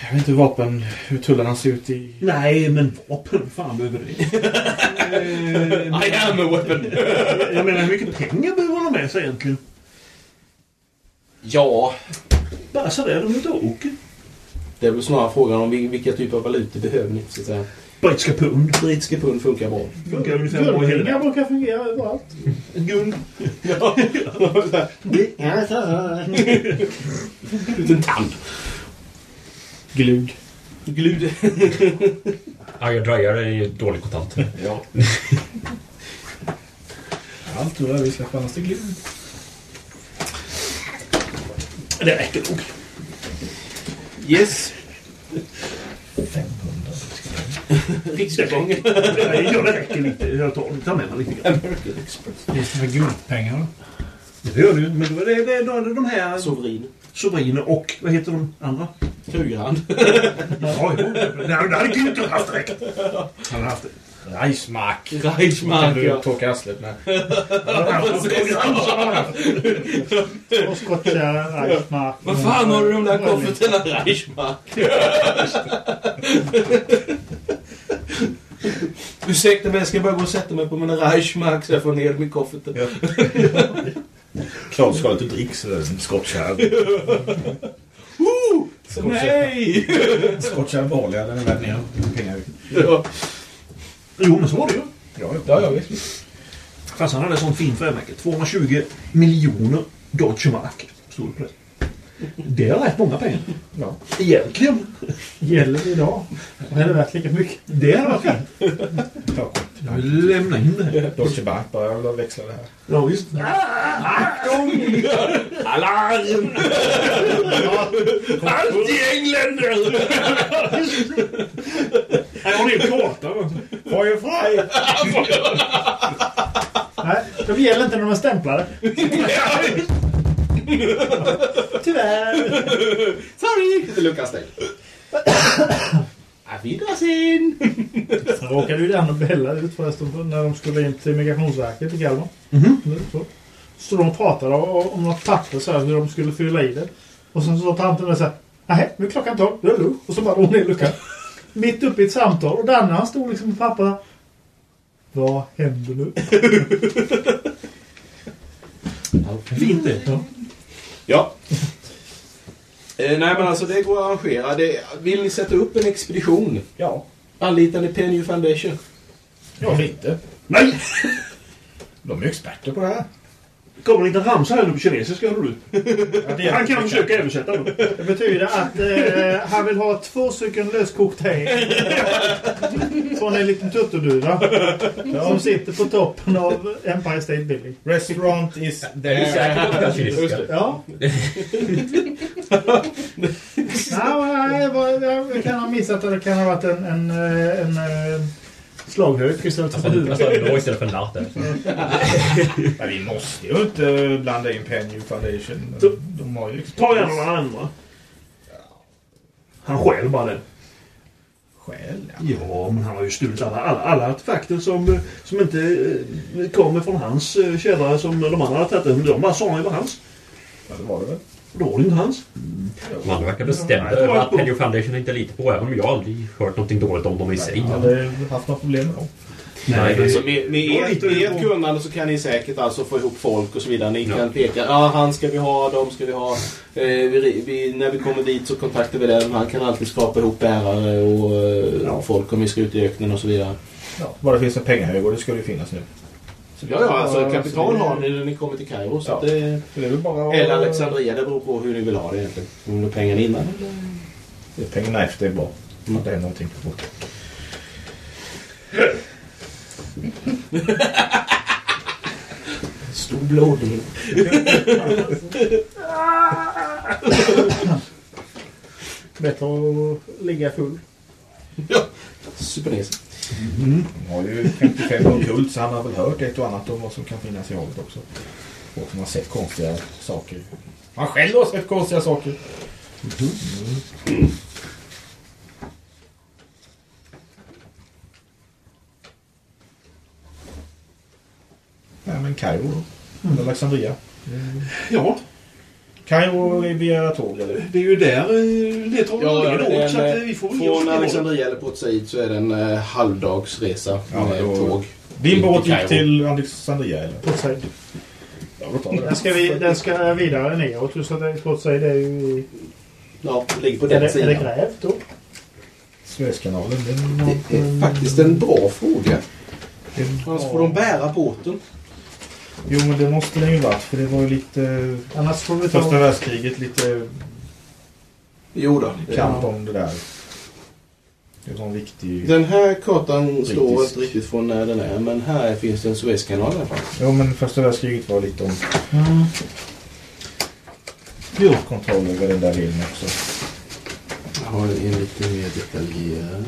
Speaker 4: Jag vet inte hur vapen, hur tullarna ser ut i...
Speaker 2: Nej, men vapen. Fan behöver det.
Speaker 1: I am a weapon!
Speaker 2: Jag menar, hur mycket pengar behöver man ha med sig egentligen?
Speaker 1: ja,
Speaker 2: Bara sådär, de åker.
Speaker 1: det är väl snarare frågan om vil- vilka typer av valutor behöver ni. Så att säga.
Speaker 2: Brittiska pund.
Speaker 1: Brittiska pund funkar bra.
Speaker 2: Funkar ungefär bra i hela
Speaker 6: Guldringar brukar fungera överallt.
Speaker 1: Guld. Ja. Liten tand.
Speaker 4: Glug.
Speaker 1: Glud.
Speaker 3: Ja, jag dröjar är ju dålig kontant.
Speaker 4: Ja. Allt tror jag vi ska fannas till glug.
Speaker 2: Det räcker nog.
Speaker 1: Yes. Riksgången.
Speaker 2: Nej, ja, det räcker lite. Jag tar, tar med mig lite grann.
Speaker 1: American Express.
Speaker 5: Det med guldpengar då?
Speaker 2: Det gör du. Men det är, det är de- här
Speaker 1: Sovereign.
Speaker 2: sovriner och vad heter de andra?
Speaker 1: Krugerhand.
Speaker 2: Ja, jo. Det hade Gud haft rätt. Han har haft det.
Speaker 4: Reichsmark. Kan du
Speaker 1: ja.
Speaker 4: torka arslet med?
Speaker 6: Och skottkärra, Reichsmark.
Speaker 1: Vad fan har du de där kofferterna? Reichmark. Ursäkta mig, jag ska bara gå och sätta mig på mina Reichmark så jag får ner dem i kofferten.
Speaker 4: Klart ska det inte dricks. En skottkärra.
Speaker 1: Nej!
Speaker 4: Skottkärra vanliga, den är värd mer pengar.
Speaker 1: Ja,
Speaker 2: Jo, men så var det ju.
Speaker 4: Ja,
Speaker 1: ja, ja visst.
Speaker 2: Farsan hade sånt fint frimärke. 220 miljoner Deutsche Mark. Stod det på det. Det är rätt många pengar.
Speaker 4: Ja.
Speaker 2: Egentligen.
Speaker 6: Gäller det idag? Det är värt lika mycket.
Speaker 2: Det hade varit fint.
Speaker 4: ja.
Speaker 2: Jag vill lämna in det här.
Speaker 4: Deutsche Bank bara växla det här.
Speaker 2: Ja, visst.
Speaker 1: Alarm! Anti-engländer!
Speaker 2: Jag har en hel karta.
Speaker 4: Feuer frei!
Speaker 6: Nej, de gäller inte när de är stämplade. Tyvärr.
Speaker 1: Sorry! Det luckan stängd. Auf Wiedersehen!
Speaker 6: Sen råkade ju den och Bella ut förresten när de skulle in till Migrationsverket i Kalmar.
Speaker 2: Mhm.
Speaker 6: Det är Så. de pratade om, om något papper så här, hur de skulle fylla i det. Och sen så tanten där så här. Nej, nu är klockan tolv. Det är lugnt. Och så bara drog hon ner luckan. Mitt uppe i ett samtal. Och Danne han stod liksom med papper. Vad händer nu?
Speaker 2: Fint det.
Speaker 6: Ja.
Speaker 1: Ja. Eh, nej men alltså det går att arrangera. Det, vill ni sätta upp en expedition?
Speaker 4: Ja.
Speaker 1: Anlitar ni Penny Foundation?
Speaker 4: Ja, lite.
Speaker 2: Nej!
Speaker 4: De är experter på det här.
Speaker 2: Kommer en liten ramsa här nu på kinesiska, hör du. Han kan försöka översätta då.
Speaker 6: Det betyder att eh, han vill ha två stycken löskokta ägg. Från en liten turturduva. Som sitter på toppen av Empire State Building.
Speaker 4: Restaurant is
Speaker 3: Det är säkert på den kinesiska.
Speaker 6: Ja. nej, vad- jag kan ha missat att det kan ha varit en, en, eh, en, slaghök istället för
Speaker 3: Alltså,
Speaker 6: huvud.
Speaker 3: nästan då istället för natt där.
Speaker 4: Men vi måste ju inte blanda in Penny Foundation. De har ju
Speaker 2: Ta gärna några andra. Han stjäl bara den.
Speaker 4: skäl. Ja.
Speaker 2: Ja, men han har ju stulit alla, alla, alla artefakter som, som inte eh, kommer från hans eh, källare som de andra har tagit. De bara sa han ju var hans.
Speaker 4: Ja, det var det väl.
Speaker 2: Och då var det inte hans.
Speaker 3: De andra verkar bestämda över att Penny Foundation inte litar på även om jag aldrig hört någonting dåligt om dem i sig.
Speaker 4: Jag hade haft några problem med dem.
Speaker 3: Nej,
Speaker 1: Så
Speaker 3: det-
Speaker 1: med, med
Speaker 2: Ja,
Speaker 1: ert, med ert kunnande så kan ni säkert alltså få ihop folk och så vidare. Ni
Speaker 3: Ja.
Speaker 1: kan peka. Ja, han ska vi ha, de ska vi ha. Eh, vi, vi, när vi kommer dit så kontaktar vi den. Han kan alltid skapa ihop bärare och eh, folk om vi ska ut i öknen och så vidare.
Speaker 4: Ja. Bara det finns en pengahög och det ska det finnas nu.
Speaker 1: Ja,
Speaker 4: är
Speaker 1: ja, alltså
Speaker 4: så
Speaker 1: kapital har ni när ni kommer till Kairo. Så
Speaker 4: Ja.
Speaker 1: att det,
Speaker 4: så det är väl bara att-
Speaker 1: eller Alexandria, det beror på hur ni vill ha det egentligen. Om ni vill ha pengarna innan eller?
Speaker 4: Det är Pengarna efter är bra.
Speaker 1: Mm.
Speaker 4: Att det händer någonting fort.
Speaker 1: Stor blådel.
Speaker 6: Bättre att ligga full.
Speaker 1: Ja, supernese.
Speaker 4: Han har ju 55 år kult så han har väl hört ett och annat om vad som kan finnas i havet också. Och som har sett konstiga saker. Han själv har sett konstiga saker. Mm. Nej men Kairo då. Eller Alexandria.
Speaker 2: Ja,
Speaker 4: Kairo är via tåg eller?
Speaker 2: det är ju där eh, det tar
Speaker 1: Ja, är
Speaker 2: åt så att eh, vi får väl
Speaker 1: Från Alexandria eller Port Said så är det en eh, halvdagsresa
Speaker 4: Ja,
Speaker 1: med
Speaker 4: då-
Speaker 1: tåg.
Speaker 4: Din båt
Speaker 1: Till
Speaker 4: gick till Alexandria eller?
Speaker 6: Port Said.
Speaker 4: Ja, då tar vi
Speaker 6: Den ska, vi, den ska vidare neråt. Så att det, Port Said är ju i...
Speaker 1: Ja, det ligger på
Speaker 6: Är
Speaker 1: den
Speaker 6: det, är
Speaker 1: sidan.
Speaker 6: det grävt då?
Speaker 4: Suezkanalen.
Speaker 1: Det är faktiskt en bra fråga. Annars får de bära båten.
Speaker 4: Jo men det måste den ju varit för det var ju lite...
Speaker 6: Annars får vi
Speaker 4: Första
Speaker 6: ta...
Speaker 4: världskriget lite
Speaker 1: Jo då.
Speaker 4: kamp om det där. Det var en viktig...
Speaker 1: Den här kartan står
Speaker 4: Brittisk.
Speaker 1: inte riktigt från när den är, men här finns det en Suezkanal i alla fall.
Speaker 4: Jo men första världskriget var lite om
Speaker 6: Mm.
Speaker 4: jo. kontroll över den där delen också.
Speaker 1: Jag har en lite mer detaljerad.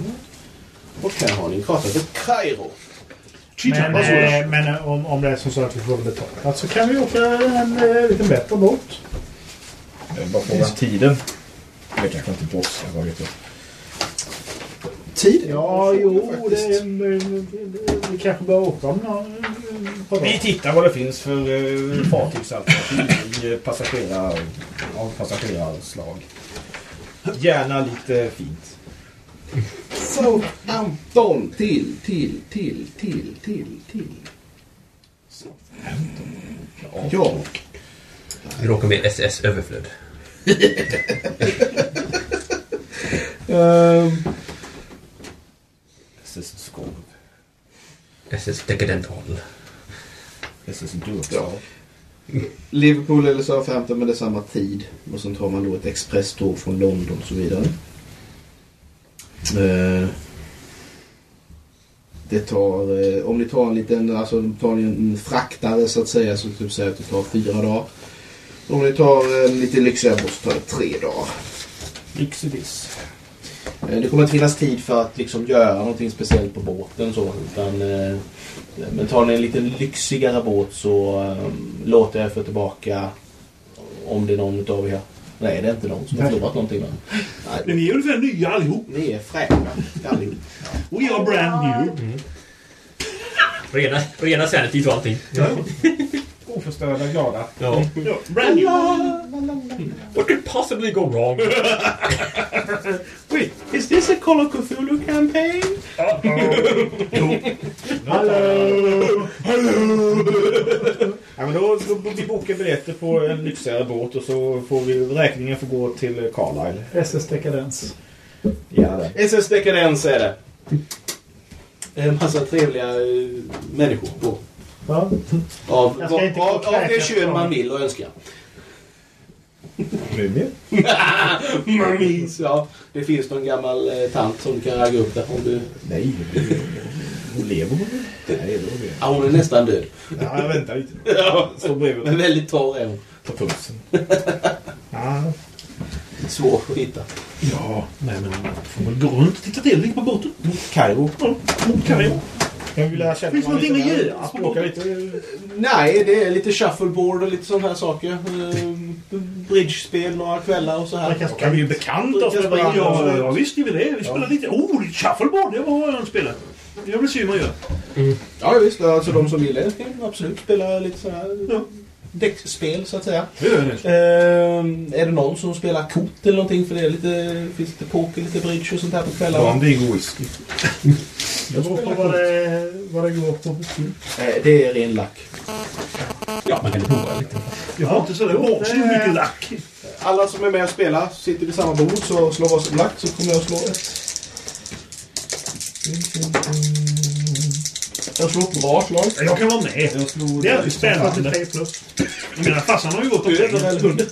Speaker 1: Och här har ni en karta för Kairo.
Speaker 6: Men, eh, men eh, om, om det är som så att vi får betalt så kan vi åka en eh, lite bättre båt.
Speaker 4: Det är bara frågan om tiden. Eller kanske inte brådskar, vad vet jag.
Speaker 1: Tid?
Speaker 6: Ja, jo, det, är- vi kanske bör åka om någon par
Speaker 4: Vi tittar vad det finns för uh, fartygsalternativ i passagerar, av passagerarslag. Gärna lite fint.
Speaker 1: Southampton till, till, till, till, till, till. Ja.
Speaker 3: Vi råkar med SS Överflöd.
Speaker 1: Ehm,
Speaker 4: SS Skål.
Speaker 3: SS Dekadent Adel.
Speaker 4: SS Durk.
Speaker 1: Ja. Liverpool eller Southampton men det är samma tid. Och sen tar man då ett expresståg från London och så vidare. Eh, Det tar, eh, om ni tar en liten, alltså tar ni en fraktare så att säga så typ säga att det tar fyra dagar. Om ni tar en lite lyxigare båt så tar det tre dagar.
Speaker 4: Ixidis.
Speaker 1: Eh, Det kommer inte finnas tid för att liksom göra någonting speciellt på båten så. Utan, men tar ni en lite lyxigare båt så låter jag få tillbaka om det är någon utav er. Nej, det är inte någon som har förlorat någonting?
Speaker 2: Men
Speaker 1: Nej,
Speaker 2: vi är ungefär nya allihop.
Speaker 1: ni är fräna allihop.
Speaker 2: We are brand new.
Speaker 3: Rena, rena sanity och allting.
Speaker 4: Oförstörda, glada.
Speaker 3: Ja.
Speaker 2: Ja, brand new.
Speaker 3: What could possibly go wrong?
Speaker 1: Wait, is this a Call of Cthulhu campaign?
Speaker 4: Ja, men då, då vi bokar biljetter på en lyxigare båt och så får vi räkningen får gå till Carlisle.
Speaker 6: SS Dekadens.
Speaker 4: Det.
Speaker 1: SS Dekadens är det. En massa trevliga eh, människor på.
Speaker 6: Ja.
Speaker 1: Av,
Speaker 6: Jag ska inte gå
Speaker 1: av,
Speaker 6: och
Speaker 1: av det kön man vill och önskar.
Speaker 4: Mumie?
Speaker 1: Mummies, ja. Det finns någon gammal eh, tant som du kan ragga upp där om du...
Speaker 4: Nej, hon lever hon? Nej, då är det.
Speaker 1: Ja, hon är nästan död.
Speaker 4: Ja, jag väntar lite.
Speaker 1: Ja.
Speaker 4: Står bredvid
Speaker 1: Men väldigt torr är hon.
Speaker 4: på pulsen. Ja,
Speaker 1: Svår att hitta.
Speaker 2: Ja, nej men får väl gå runt och titta till lite på båten.
Speaker 4: Kairo.
Speaker 2: Ja, mot Kairo.
Speaker 4: Kan vi lära känna
Speaker 2: Finns det någonting att göra?
Speaker 4: Språka lite.
Speaker 1: Nej, det är lite shuffleboard och lite sådana här saker. Eh, Bridgespel några kvällar och så här.
Speaker 4: Då kan vi ju bekanta oss med
Speaker 2: Ja,
Speaker 4: varandra.
Speaker 2: ja, visst gör vi det. Vi spelar lite... Oh, shuffleboard. Det var en spelare. Jag se hur man gör.
Speaker 1: Ja, visst. Alltså de som vill det kan absolut spela lite så här
Speaker 2: Ja.
Speaker 1: däckspel så att säga.
Speaker 2: Det gör det.
Speaker 1: Eh, är det någon som spelar kort eller någonting? För det är lite, finns lite poker, lite bridge och sånt här på kvällarna.
Speaker 4: Vanlig whisky.
Speaker 6: Det beror på vad det, vad det går på.
Speaker 1: Eh, det är ren lack.
Speaker 3: Ja, man kan prova lite.
Speaker 2: Jag har inte sådär vansinnigt mycket lack.
Speaker 1: Alla som är med och spelar sitter vid samma bord så slår varsitt lack så kommer jag att slå ett. Jag slår ett bra slag.
Speaker 2: Jag kan vara med.
Speaker 4: Jag slog...
Speaker 2: Det är alltid spännande.
Speaker 6: 43 plus.
Speaker 2: Jag menar, farsan har ju gått
Speaker 1: Över
Speaker 2: omkring.
Speaker 1: eller?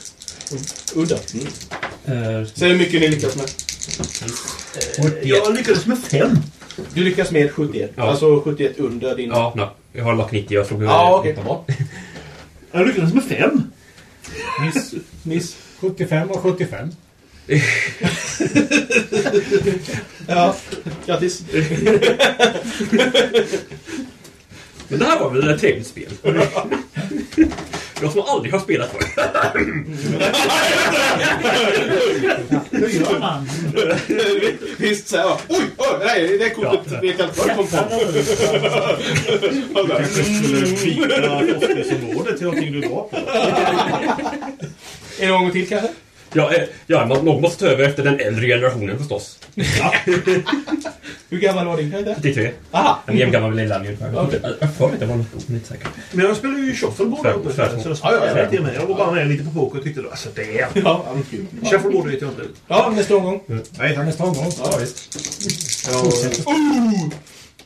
Speaker 1: Udda.
Speaker 3: Uh,
Speaker 1: Så hur mycket ni lyckas med?
Speaker 2: Jag lyckades med fem.
Speaker 1: Du lyckas med 71.
Speaker 3: Ja.
Speaker 1: Alltså 71 under din...
Speaker 3: ja, nej. Jag har lack 90. Jag slog
Speaker 1: Ja, okej.
Speaker 3: åtta bra.
Speaker 2: Jag lyckades med fem.
Speaker 1: Miss. Miss.
Speaker 5: 75 och 75.
Speaker 1: Ja, grattis.
Speaker 3: Men det här var väl ett trevligt spel? Jag som aldrig har spelat förr.
Speaker 6: Man.
Speaker 1: Visst så här. Oj, oj, nej, det kortet vet jag inte vad det kom från.
Speaker 4: kanske skulle byta forskningsområde till någonting du är bra på.
Speaker 1: Är det någon till kanske?
Speaker 3: Ja, eh, ja man, någon måste ta över efter den äldre generationen förstås.
Speaker 1: Hur gammal var din karaktär?
Speaker 3: 93.
Speaker 1: Aha.
Speaker 3: En jämngammal med Lilla ungefär. Jag får inte vara inte säker.
Speaker 2: Men jag spelar ju shuffleboard. Så jag
Speaker 1: Ja, ja, ja.
Speaker 2: spelade med. Jag var bara med lite på poker och tyckte då, alltså det är...
Speaker 1: Ja.
Speaker 2: Shuffleboard vet jag inte.
Speaker 1: Ja, nästa omgång.
Speaker 4: Nej, tack.
Speaker 5: Nästa omgång.
Speaker 1: Ja, visst.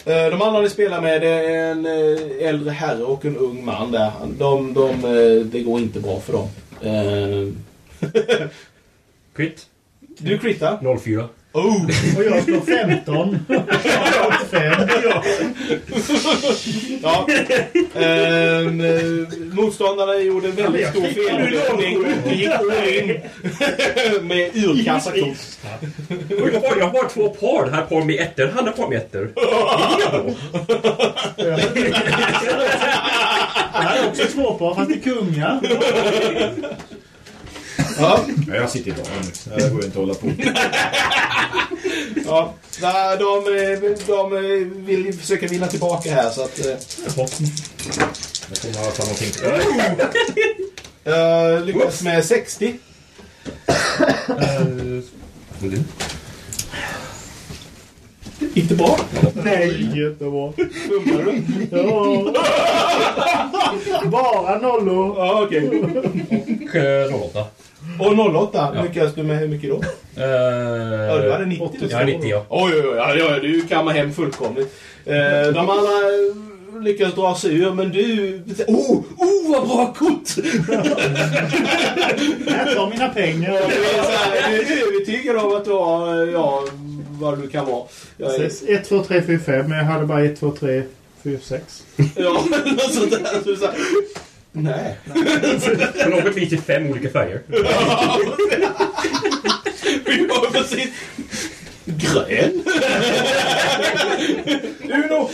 Speaker 1: Eh, De andra ni spelar med är en eh, äldre herre och en ung man där. De, de, eh, det går inte bra för dem.
Speaker 3: Crit.
Speaker 1: Du crittar.
Speaker 3: 04.
Speaker 1: Oh!
Speaker 6: Och jag slår 15. 85.
Speaker 1: Ja. Ehm, eh, motståndarna gjorde en väldigt stor felbedömning. Det gick all in med urkassa kort.
Speaker 3: Oj, jag har- Jag har två par. Det här par med ettor, han har par med ettor. Det är bra.
Speaker 6: Det här är också två par fast det är kungar.
Speaker 1: Ja.
Speaker 4: Ja, jag sitter i baren nu. Det går ju inte att hålla på.
Speaker 1: Ja. Nej, De, de vill försöka vinna tillbaka här så att... eh,
Speaker 4: Jag kommer alla fall någonting.
Speaker 1: Jag lyckas med 60. Inte bra.
Speaker 6: Nej, jättebra.
Speaker 1: Fumlar du?
Speaker 6: Ja. Bara nollor.
Speaker 1: Ja, okej.
Speaker 3: Och eh, 08.
Speaker 1: Och 08
Speaker 3: Ja.
Speaker 1: lyckas du med hur mycket då?
Speaker 3: Eh,
Speaker 1: Ja, du hade 90.
Speaker 3: Jag har 90, ja.
Speaker 1: Oj, oj, oj. Ja, du kammar hem fullkomligt. Eh, de andra eh, lyckas dra sig ur, men du... Oh, oh vad bra kort!
Speaker 6: Här tar mina pengar.
Speaker 1: Du är, övertygad om att du har, ja, vad du kan vara. Jag är,
Speaker 6: 1, 2, 3, 4, 5. Men jag hade bara 1, 2, 3, 4, 6.
Speaker 1: ja, något sånt där. Så du så här, Nej.
Speaker 3: På något vis i fem olika färger.
Speaker 1: Vi har precis... Grön? Uno!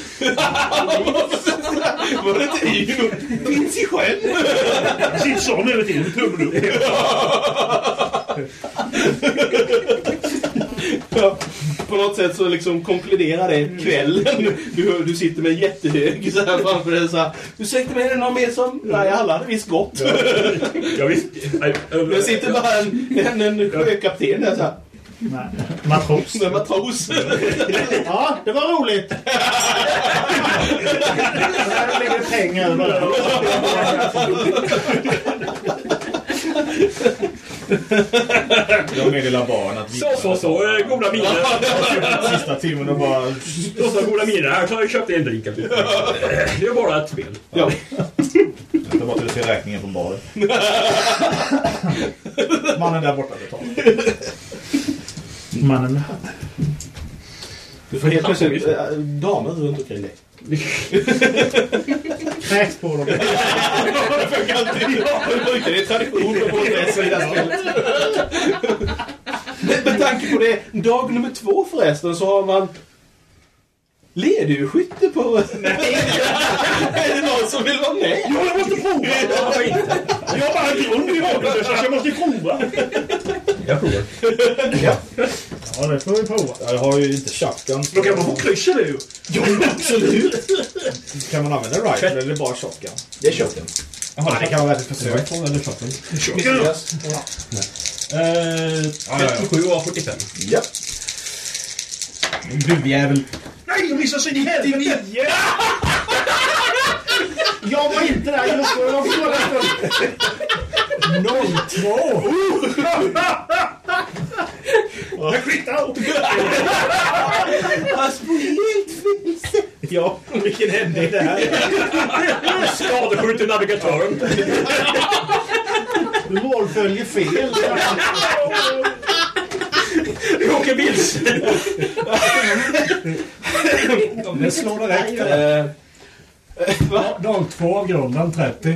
Speaker 1: Var det inte Uno? Finns i sjön!
Speaker 2: Sån hela tiden med tummen upp.
Speaker 1: Ja, på något sätt så liksom konkluderar det kvällen. Du, du sitter med jättehög så här framför dig så här. Ursäkta mig, är det någon mer som... Nej, alla hade visst gått.
Speaker 3: Jag visst...
Speaker 1: Det sitter bara en, en, en sjökapten där så här.
Speaker 6: Nej. Matros.
Speaker 1: Matros.
Speaker 6: Ja, det var roligt. Här ligger pengar överallt.
Speaker 4: Jag meddelar barnen att vi...
Speaker 3: Så, så, så. eh, Goda minnen.
Speaker 4: Sista timmen och bara...
Speaker 3: Och så goda minnen. Här, ta- köpte en drink. Det är bara ett spel.
Speaker 1: Ja.
Speaker 4: Jag tar bort det till räkningen på baren. Mannen där borta betalar.
Speaker 6: Mannen hatt.
Speaker 1: Du får helt plötsligt äh, damer runt omkring dig.
Speaker 6: Kräks på dem.
Speaker 1: Det brukar det är tradition här spelet. Med, med tanke på det, dag nummer två förresten så har man ledskytte på... är det någon som vill vara med?
Speaker 2: Ja, jag måste prova! Jag har bara grund i vapen så jag måste prova.
Speaker 3: Jag provar.
Speaker 6: Ja, det får vi prova.
Speaker 4: Jag har ju inte shotgun.
Speaker 2: Då kan man få kryssa det ju.
Speaker 1: Ja, absolut.
Speaker 4: Kan man använda rifle eller bara shotgun?
Speaker 1: Det är shotgun.
Speaker 4: Jaha, det kan vara värt ett försök.
Speaker 3: Rifle eller shotgun?
Speaker 1: Misslyckas.
Speaker 3: Eh, 37 av 45.
Speaker 1: Ja.
Speaker 4: Duvjävel.
Speaker 2: Nej, jag missade så in i helvete!
Speaker 6: Jag var inte där. Jag var på den stunden. 02!
Speaker 2: Jag kvittar!
Speaker 1: Alltså, helt fel
Speaker 4: Ja, vilken hände det här?
Speaker 3: Skadeskjuter navigatören.
Speaker 6: Mål följer fel.
Speaker 3: Åker vilse.
Speaker 6: Det slår direkt.
Speaker 1: Eh,
Speaker 5: Dag två av grunden 30.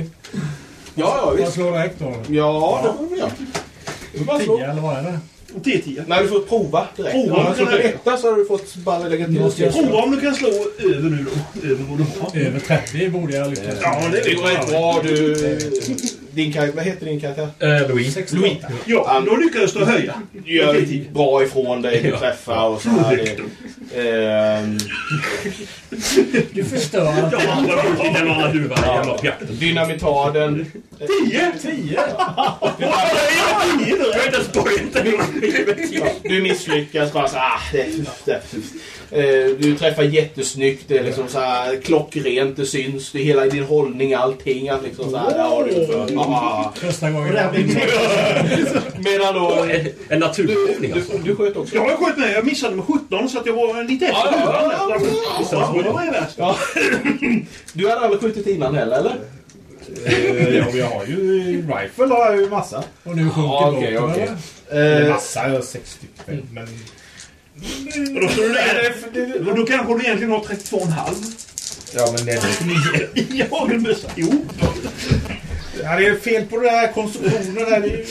Speaker 1: Ja, ja,
Speaker 5: Vad
Speaker 1: visst.
Speaker 5: slår direkt då?
Speaker 1: Ja, det får vi göra. Du bara slå.
Speaker 5: 10 eller vad är det?
Speaker 2: T10.
Speaker 1: Nej, du får prova direkt.
Speaker 2: Prova,
Speaker 1: Om du
Speaker 2: kan
Speaker 1: etta så har du fått bara lägga till
Speaker 2: Prova om du kan slå över nu då. Över vad du har.
Speaker 5: Över 30 borde jag lyckas.
Speaker 2: Ja, det
Speaker 1: Det
Speaker 2: är
Speaker 1: rätt bra. Du, din karaktär, vad heter din karaktär?
Speaker 3: Eh, Louise.
Speaker 1: Louis.
Speaker 2: Ja, då lyckades du höja.
Speaker 1: Gör bra ifrån dig. Du
Speaker 3: Ja.
Speaker 1: träffar och så här. Ehm,
Speaker 5: Du förstör allt.
Speaker 3: Ja, den andra i jävla pjakten.
Speaker 1: dynamitaden.
Speaker 2: Tio!
Speaker 5: 10?
Speaker 2: Jag har inte ens börjat
Speaker 1: Du misslyckas bara så ah, det, det, Du träffar jättesnyggt. Det är liksom så här klockrent. Det syns. Det hela din hållning, allting. Att liksom så här, där har du för. Ah.
Speaker 5: Första gången
Speaker 1: Medan då...
Speaker 3: En
Speaker 1: Du,
Speaker 3: naturövning
Speaker 1: du,
Speaker 3: alltså.
Speaker 1: du sköt också.
Speaker 2: Ja, jag sköt med. Jag missade med 17 så att jag var lite efter
Speaker 1: Ja, ja, ja. Du hade aldrig skjutit innan heller, eller?
Speaker 4: Eh, ja, jag har ju rifle har jag ju massa.
Speaker 5: Och nu sjunker
Speaker 1: Ja, okej,
Speaker 5: båten
Speaker 1: okej.
Speaker 5: eller?
Speaker 4: Eller
Speaker 1: Eh,
Speaker 4: massa, jag har 65. Men...
Speaker 2: Och Då står du där. Då- Då kanske du egentligen har 32,5.
Speaker 4: Ja, men det är...
Speaker 2: Ja, men mössa. Jo.
Speaker 4: Ja, det är fel på den här konstruktionen där. Det är ju...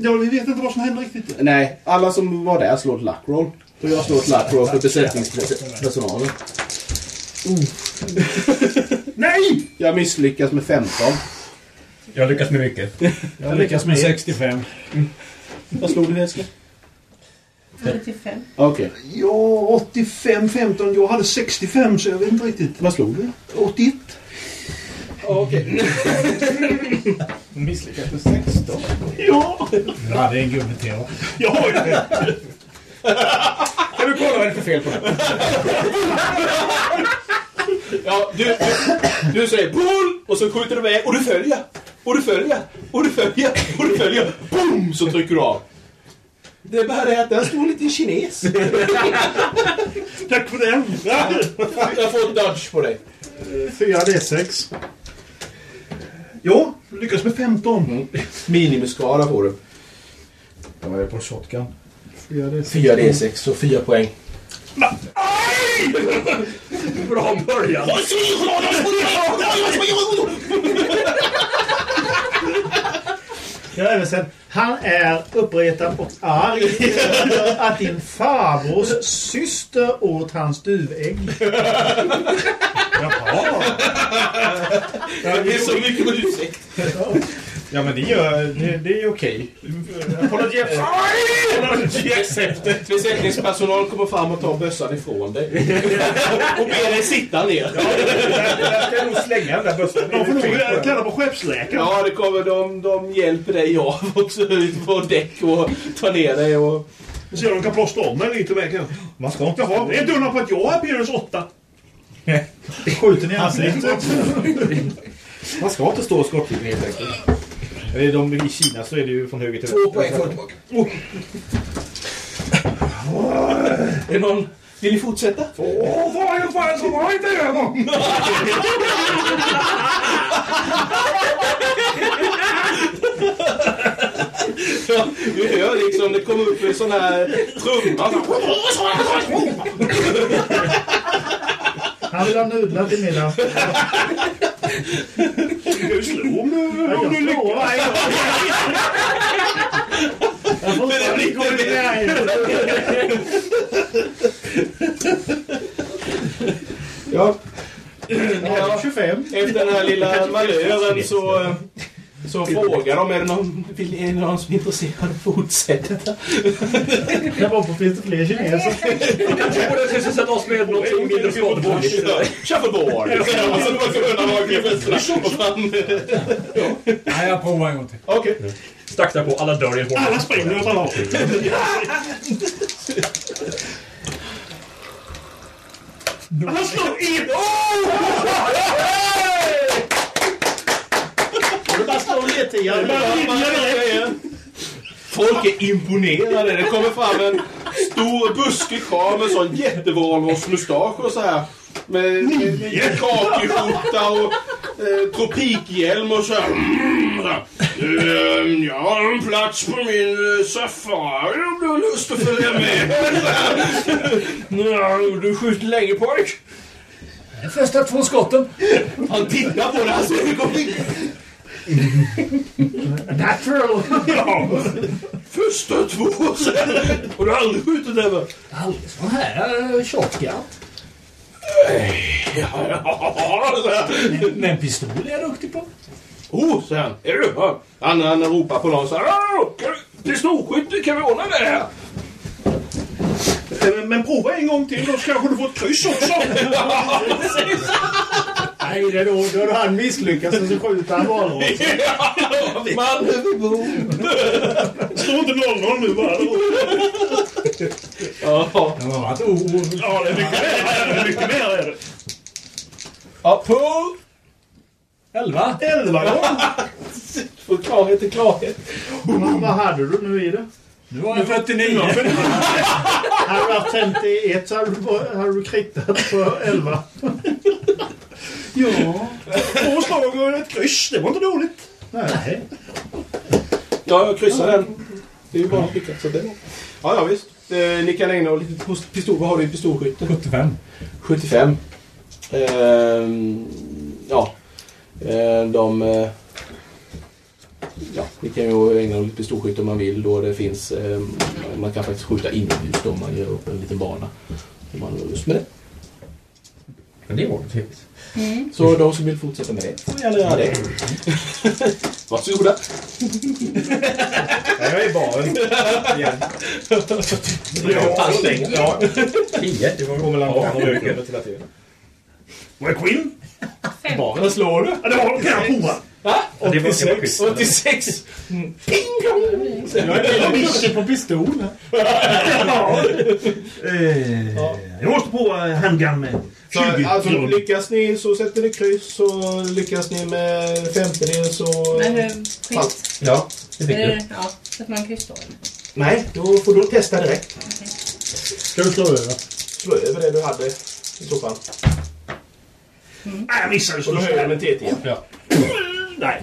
Speaker 2: Ja, vi vet inte vad som händer riktigt.
Speaker 1: nej, alla som var där slår ett luck roll. Så jag slår ett luck roll för besättningspersonalen.
Speaker 2: Nej!
Speaker 1: Jag misslyckas med 15.
Speaker 3: Jag lyckas med mycket.
Speaker 5: Jag lyckas med 65.
Speaker 1: Vad slog du Eskil?
Speaker 7: 45.
Speaker 1: Okej.
Speaker 2: Ja, 85, 15. Jag hade 65 så jag vet inte riktigt.
Speaker 1: Vad slog du?
Speaker 2: 81.
Speaker 1: Okej.
Speaker 4: Misslyckas med 16.
Speaker 2: Ja!
Speaker 5: Ja, det är en gubbe till. va?
Speaker 2: Jag har ju det.
Speaker 4: Kan vi kolla vad det är för fel på den?
Speaker 1: Ja, du, du, du säger pull och så skjuter du iväg och du följer. Och du följer. Och du följer. Och du följer. Boom! Så trycker du av. Det är bara det att där står en liten kines.
Speaker 2: Tack för den. Ja.
Speaker 1: Jag får en dodge på dig.
Speaker 6: 4D6.
Speaker 2: Ja, lyckas med 15.
Speaker 1: Minimiskada får du.
Speaker 4: Jag är på shotgun.
Speaker 6: 4D6.
Speaker 1: 4D6 så 4 poäng.
Speaker 3: Bra början.
Speaker 6: Sett. Han är uppretad och arg att din farbrors syster åt hans duvägg.
Speaker 5: Jaha.
Speaker 1: Det är så mycket ursäkt.
Speaker 4: Ja, men det, gör, det, det är okej.
Speaker 1: Besättningspersonal kommer fram och tar bössan ifrån dig. Och ber dig sitta ner.
Speaker 4: Jag ska nog slänga den där bössan.
Speaker 2: De får nog kalla på skeppsläkare.
Speaker 1: Ja, det kommer, de, de hjälper dig av också ut på däck och tar ner dig. Och...
Speaker 2: Så de kan plåstra om mig lite med kanske.
Speaker 4: Man ska inte ha
Speaker 2: det är undra på att jag har appearance 8.
Speaker 6: Skjuten i ansiktet.
Speaker 4: Man ska inte stå och skottlinje helt enkelt. Eller de, I Kina så är det ju från höger till
Speaker 1: Två poäng får du tillbaka. Är det någon... Vill ni fortsätta?
Speaker 2: Åh, vad är fan som var inte över?
Speaker 1: Ja, du hör liksom, det kommer upp en sån här trumma.
Speaker 6: Han vill ha nudlar till middag.
Speaker 2: Du slå om du,
Speaker 6: Jag
Speaker 2: om du lyckas?
Speaker 6: Jag får
Speaker 1: Men det blir
Speaker 6: gå
Speaker 1: inte
Speaker 6: i vägen.
Speaker 1: Ja,
Speaker 6: Ja, 25.
Speaker 1: efter den här lilla malören så, så frågar de är det någon, vill, är det någon som är intresserad av fortsätta?
Speaker 6: Där borta finns det fler kineser.
Speaker 3: Jag sätta oss med mindre.
Speaker 1: Shuffleboard! Och så var.
Speaker 5: Nej, jag provar en gång till.
Speaker 1: Okej.
Speaker 3: Staktar på alla dörr i ett hål.
Speaker 2: Alla springer åt alla håll. Han slår in!
Speaker 6: Du ledtian.
Speaker 1: Folk är imponerade. Det kommer fram en stor buskig karl med sån jättevalrossmustasch och så här. Med, med, och eh, tropikhjälm och så här. Mm, så här. Eh, jag har en plats på min eh, safari om du har lust att följa med. Ja, du skjuter länge pojk.
Speaker 5: Första två skotten.
Speaker 1: Han tittar på det. Alltså, det
Speaker 6: Natural.
Speaker 1: första två. här. Och du har aldrig skjutit det va?
Speaker 5: Aldrig sån här shotgun.
Speaker 1: Ja,
Speaker 5: Men pistol är jag duktig på.
Speaker 1: Oh, säger han. Är du? Ja. Han, han ropar på någon så här. "Åh, kan du- Pistolskytte, kan vi ordna det här?
Speaker 2: Eh, Men prova en gång till, då kanske du får ett kryss också.
Speaker 6: Nej, det är då, då har han misslyckats och så skjuter han valrossen.
Speaker 1: Bord.
Speaker 2: Står inte 0-0 nu bara.
Speaker 1: Ja.
Speaker 5: Det har varit o...
Speaker 2: Ja, det är mycket mer. Det är mycket mer är det.
Speaker 1: ja, på.
Speaker 5: Elva.
Speaker 2: 11 ja.
Speaker 1: För klarhet är klarhet.
Speaker 6: Vad hade du nu i det?
Speaker 5: Nu har jag 49.
Speaker 6: Hade du haft 51 så hade du, hade du krittat på 11.
Speaker 2: Ja. Två slag och ett kryss. Det var inte dåligt.
Speaker 6: Nej.
Speaker 1: Ja, jag kryssar den. Det är ju bara att klicka. Så det ja, ja, visst. Eh, ni kan ägna lite på pistol. Vad har du i pistolskytte?
Speaker 5: 75.
Speaker 1: 75. Ehm, ja. Ehm, de... Eh, ja, ni kan ju ägna er lite pistolskytte om man vill då det finns... ehm, man kan faktiskt skjuta inomhus då om man gör upp en liten bana. Om man har lust med det.
Speaker 3: Men det var trevligt.
Speaker 1: Så de som vill fortsätta med det får gärna göra det. Varsågoda.
Speaker 4: Jag är i baren. Igen.
Speaker 1: Ansträng.
Speaker 4: Ja,
Speaker 3: Tio. Det var
Speaker 4: går mellan
Speaker 3: Ja,
Speaker 4: fem och rökrummet hela tiden.
Speaker 2: Vad är Quinn?
Speaker 1: Vad slår du?
Speaker 2: Ja, det var kan jag prova.
Speaker 1: Va?
Speaker 3: Ja, det var- det var
Speaker 1: 86.
Speaker 3: schysst.
Speaker 1: 86. Ping dong.
Speaker 6: Jag är duktig på pistol.
Speaker 2: Ja. Eh, Jag måste prova handgun med 20
Speaker 1: Så, alltså, lyckas ni så sätter ni kryss. Så lyckas ni med femtedel så...
Speaker 7: Men. Skit.
Speaker 3: Ja, det fick
Speaker 7: Är
Speaker 3: du.
Speaker 7: ja, sätter man kryss då?
Speaker 1: Nej, då får du testa direkt.
Speaker 6: Ska du slå över?
Speaker 1: Slå över det du hade i så fall.
Speaker 2: Nej, jag missade
Speaker 1: Så då
Speaker 2: så
Speaker 1: höjer du med T10.
Speaker 2: Nej,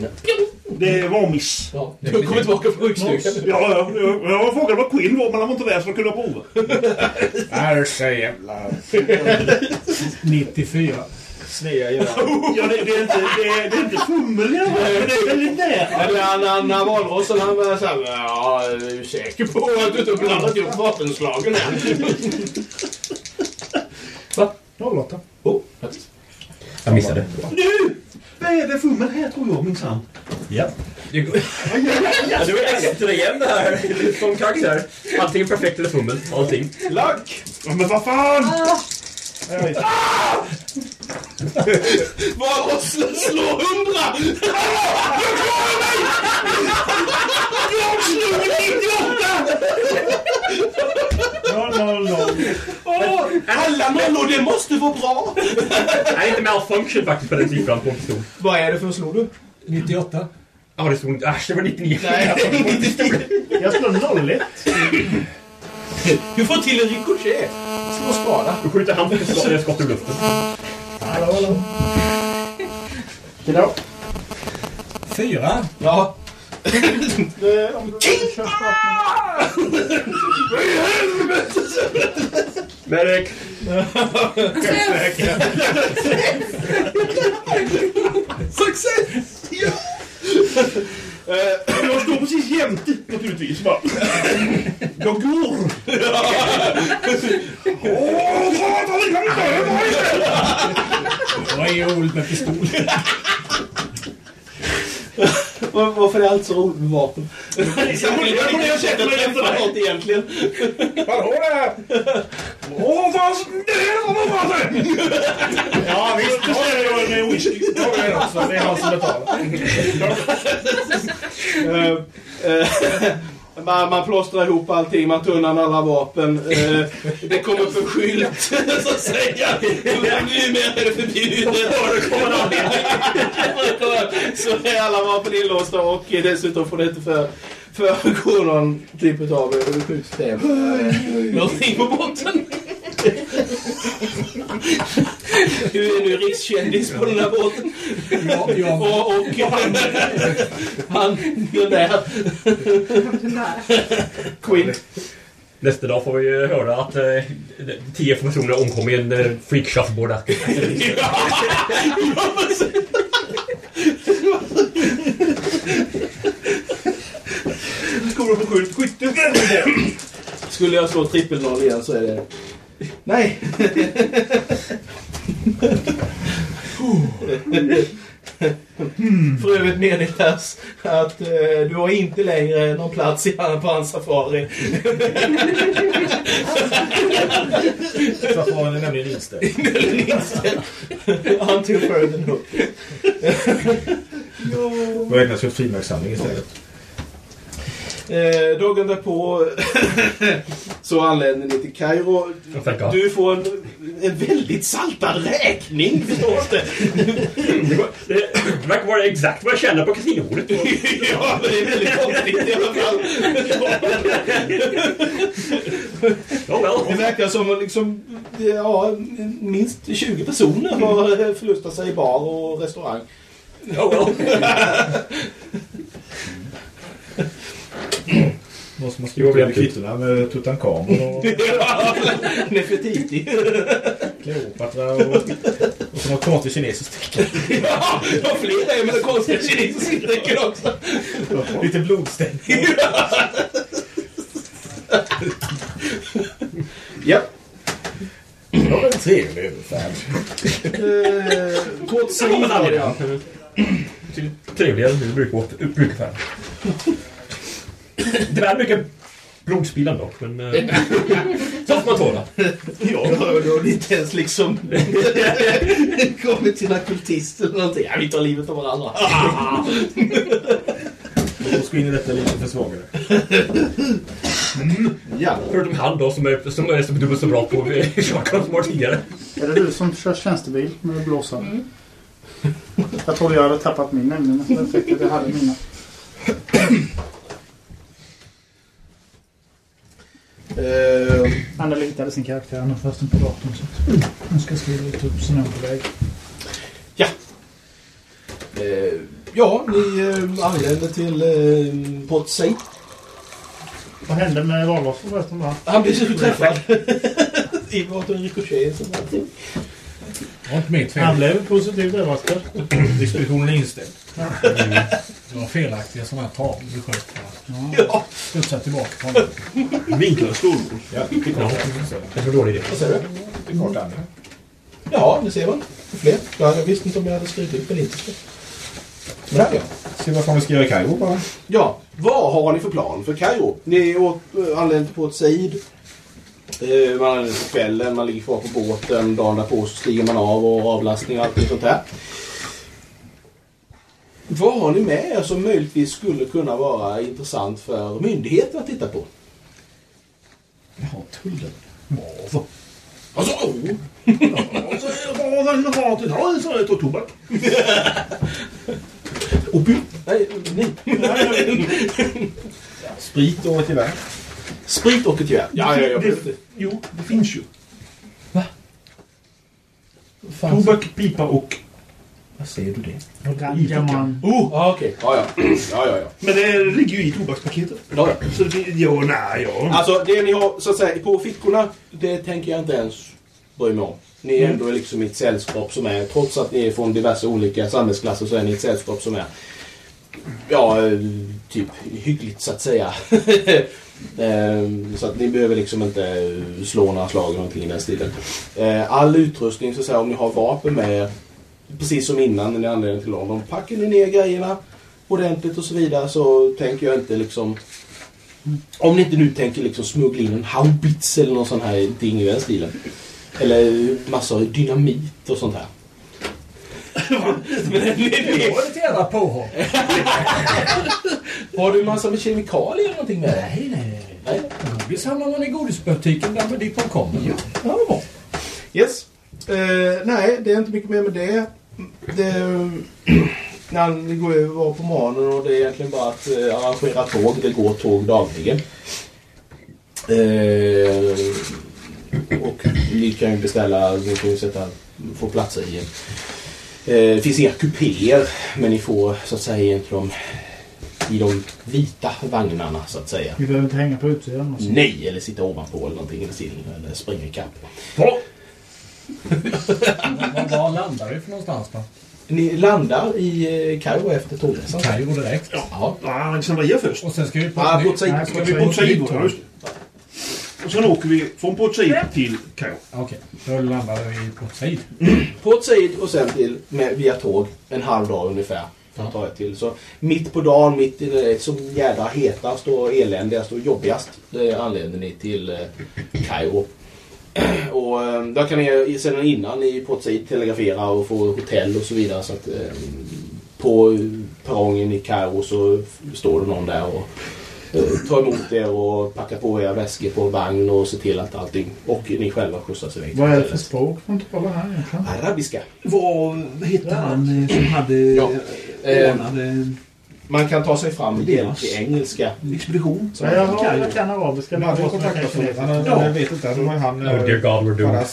Speaker 2: det var miss.
Speaker 1: Ja, du kommer tillbaka på sjukstugan.
Speaker 2: Ja, ja, jag, jag frågade vad Quinn var, men han var inte där så jag kunde prova.
Speaker 4: Här så jävla
Speaker 5: 94.
Speaker 4: sneda jävla...
Speaker 2: Ja, det, det, är inte, det, är, det är inte fummel jag men det är väldigt nära.
Speaker 1: Eller han, han, han valrossen, han var såhär, ja, är du säker på att du inte har blandat ihop vapenslagen här?
Speaker 6: 08.
Speaker 1: Oh.
Speaker 3: Jag missade.
Speaker 2: Nu! Vad är det fummel här tror jag minsann?
Speaker 5: Ja.
Speaker 3: Det går- Ja, du är igen det här som karaktär. Antingen perfekt eller fummel. Allting.
Speaker 1: Lack!
Speaker 2: Men vad fan!
Speaker 1: Valrossen slår hundra!
Speaker 2: Jag slog en 98!
Speaker 6: 000.
Speaker 1: Åh, alla nollor, det måste vara bra!
Speaker 3: Nej, inte malfunction faktiskt på den siffran på pistol.
Speaker 1: Vad är det för slog du?
Speaker 5: 98.
Speaker 3: Ja, det stod inte... Äsch, det var 99.
Speaker 1: Nej,
Speaker 6: Jag slår 01.
Speaker 1: Du får till en ricochet. Slå skada.
Speaker 3: Då skjuter han ett skott- ur luften.
Speaker 6: Hallå, hallå. Goddag.
Speaker 5: Fyra.
Speaker 1: Ja.
Speaker 6: Du kör snart
Speaker 3: Medic!
Speaker 1: Success! Ja.
Speaker 2: Eh, Jag står precis jämte naturligtvis. Bara. Jag går. Åh, ta Det kan
Speaker 5: Vad är roligt med pistol?
Speaker 1: Varför är allt så roligt med vapen?
Speaker 2: Jag på det sättet med efter
Speaker 1: något egentligen.
Speaker 2: Hallå där! Åh, vad... Pratar!
Speaker 4: Ja visst, det är ju med whisky. Det jag är han som betalar.
Speaker 1: Man, man plåstrar ihop allting, man tunnar alla vapen. Eh, det kommer för skylt, så att säga. Numera är det förbjudet. så är alla vapen inlåsta och dessutom får det inte för, föregå någon typ av skyddssystem. Någonting på botten. Du är nu rikskändis på den här båten.
Speaker 5: Ja, ja.
Speaker 1: Och, och han, han, den där, Queen.
Speaker 3: Nästa dag får vi ju höra att eh, tio personer omkom i en eh, freak shuffleboard.
Speaker 2: Kommer på skylt. Skytte.
Speaker 1: Skulle jag slå trippelnoll igen så är det... Nej! För övrigt meddelas att eh, du har inte längre någon plats i, på hans safari.
Speaker 4: Safarin är nämligen inställd.
Speaker 1: Until further notice.
Speaker 4: Då räknas som frimärkssamling istället.
Speaker 1: Eh, dagen därpå så anländer ni till Kairo. Du får en, en väldigt saltad räkning, förstås det.
Speaker 3: Det verkar vara exakt vad jag känner på kasinobordet.
Speaker 1: ja, men det är väldigt konstigt i alla fall. Det verkar som att liksom, ja, minst 20 personer har förlustat sig i bar och restaurang.
Speaker 3: Ja, väl.
Speaker 4: Någon som har skrivit över kvittona med Tutankhamon och
Speaker 1: Nefertiti.
Speaker 4: Kleopatra och, och så något konstigt kinesiskt tecken.
Speaker 1: ja, och fler är med konstiga kinesiska tecken också.
Speaker 4: Lite blodstänkning.
Speaker 1: Ja.
Speaker 4: Det var en trevlig överfärd.
Speaker 1: Eh, Said var det, ja.
Speaker 3: Trevligare än det brukar vara. Det är mycket blodspillan dock, men... eh, Sånt får man tåla.
Speaker 1: Ja, då har du inte ens liksom kommit till en kultist eller någonting. Ja, vi tar livet av varandra.
Speaker 4: Oss gå in i detta lite försvagade.
Speaker 1: ja.
Speaker 3: Förutom han då som är, som är som dubbelt så bra på shotgun som var tidigare.
Speaker 6: Är det du som kör tjänstebil med blåsare? Jag trodde jag hade tappat min nämligen. Jag tänkte att jag hade mina.
Speaker 1: Eh,
Speaker 6: Han hittade sin karaktär nu förresten på datorn. Så jag ska skriva lite upp han på väg.
Speaker 1: eh, ja, ni eh, anländer till eh, Port Said.
Speaker 6: Vad hände med valvasan förresten?
Speaker 1: Han blir så träffad. I en ricochet.
Speaker 5: Det var inte mitt fel.
Speaker 6: Han blev positivt överraskad.
Speaker 4: Expeditionen är inställd.
Speaker 5: Det var felaktiga sådana här tavlor du sköt på.
Speaker 1: Ja,
Speaker 5: Studsa tillbaka på dem.
Speaker 2: Vinklade stålbord.
Speaker 4: Ja, det är
Speaker 3: det en dålig idé.
Speaker 1: vad säger du?
Speaker 4: Det är kort andra.
Speaker 1: Ja, det ser man. Fler. Ja, jag visste inte om jag hade skrivit ut förintelsen. Men ja.
Speaker 4: Se vad fan vi ska göra i Kairo bara.
Speaker 1: Ja, vad har ni för plan för Kairo? Ni äh, anländer till Port Said. Eh, man anländer på kvällen, man ligger kvar på båten. Dagen därpå så stiger man av och avlastning och allt sånt här. Vad har ni med er som möjligtvis skulle kunna vara intressant för myndigheten att titta på?
Speaker 5: Ja, tullen.
Speaker 1: Alltså, oh.
Speaker 2: Och så har. Ja, så är det tobak.
Speaker 1: Opium? Nej, ni.
Speaker 4: Sprit och ett gevär.
Speaker 1: Sprit och ett gevär. Ja, ja, ja.
Speaker 2: Det, jo, det finns ju.
Speaker 1: Fan,
Speaker 2: Tobak, pipa och...
Speaker 1: Vad säger du det?
Speaker 6: Raggarman.
Speaker 1: Oh, ah, okej. Ja, ja. Ja, ja, ja.
Speaker 2: Men det ligger ju i tobakspaketet.
Speaker 1: ja, ja.
Speaker 2: Så det, ja, nej, ja.
Speaker 1: Alltså, det ni har så att säga på fickorna, det tänker jag inte ens bry mig om. Ni är ändå liksom ett sällskap som är, trots att ni är från diverse olika samhällsklasser, så är ni ett sällskap som är, ja, eh, typ hyggligt så att säga. Ehm, så att ni behöver liksom inte slå några slag eller någonting i den stilen. Ehm, all utrustning, så att säga, om ni har vapen med er, precis som innan när ni anlände till London, packar ni ner grejerna ordentligt och så vidare så tänker jag inte liksom om ni inte nu tänker liksom smuggla in en haubits eller någon sån här ting i den stilen. Eller massor av dynamit och sånt här. Men det- det-
Speaker 5: Det var ett jävla påhopp.
Speaker 1: Har du massor med kemikalier eller någonting med dig?
Speaker 5: Nej, nej, nej. Vi samlar man i godisbutiken där med dit de kommer. Ja, ja det var.
Speaker 1: Yes. Eh, nej, det är inte mycket mer med det. det när ni går över på morgonen och det är egentligen bara att eh, arrangera tåg. Det går tåg dagligen. Eh, och ni kan ju beställa, ni kan ju sätta, få platser i en. Eh, det finns inga kupéer men ni får så att säga egentligen i de vita vagnarna så att säga.
Speaker 6: Vi behöver inte hänga på utsidan. och så.
Speaker 1: Nej, eller sitta ovanpå eller någonting. Eller springa ikapp.
Speaker 5: Var, var landar vi för någonstans då?
Speaker 1: Ni landar i eh, Kairo efter tågresan.
Speaker 5: Kairo direkt.
Speaker 1: Ja.
Speaker 2: Ja, Alexandria först.
Speaker 5: Och sen ska vi på
Speaker 1: Ah,
Speaker 5: ett nytt-
Speaker 2: Ska vi? Ja, just det. Och sen åker vi från Port Said till Kairo.
Speaker 5: Okej, då landar vi i Port Said.
Speaker 1: Port Said och sen till med, via tåg en halv dag ungefär. För att ta till. Så mitt på dagen, mitt i det som jädra hetast och eländigast och jobbigast. Det anländer ni till eh, Kairo. Och eh, där kan ni sedan innan i Port Said telegrafera och få hotell och så vidare. Så att, eh, på perrongen i Kairo så står det någon där och eh, tar emot er och packar på era väskor på en vagn och ser till att allting och ni själva skjutsas iväg.
Speaker 6: Vad är det för språk man talar här egentligen?
Speaker 1: Arabiska.
Speaker 2: Vad hette han eh, som hade
Speaker 1: Ja.
Speaker 2: eh, ordnade
Speaker 1: man kan ta sig fram
Speaker 2: Deras.
Speaker 1: helt i engelska.
Speaker 2: expedition?
Speaker 6: Ja, jag, har, jag kan arabiska.
Speaker 4: Man får kontakta
Speaker 6: kinesiska.
Speaker 4: Jag vet inte. Då har han...
Speaker 3: Oh dear God, we're doomed.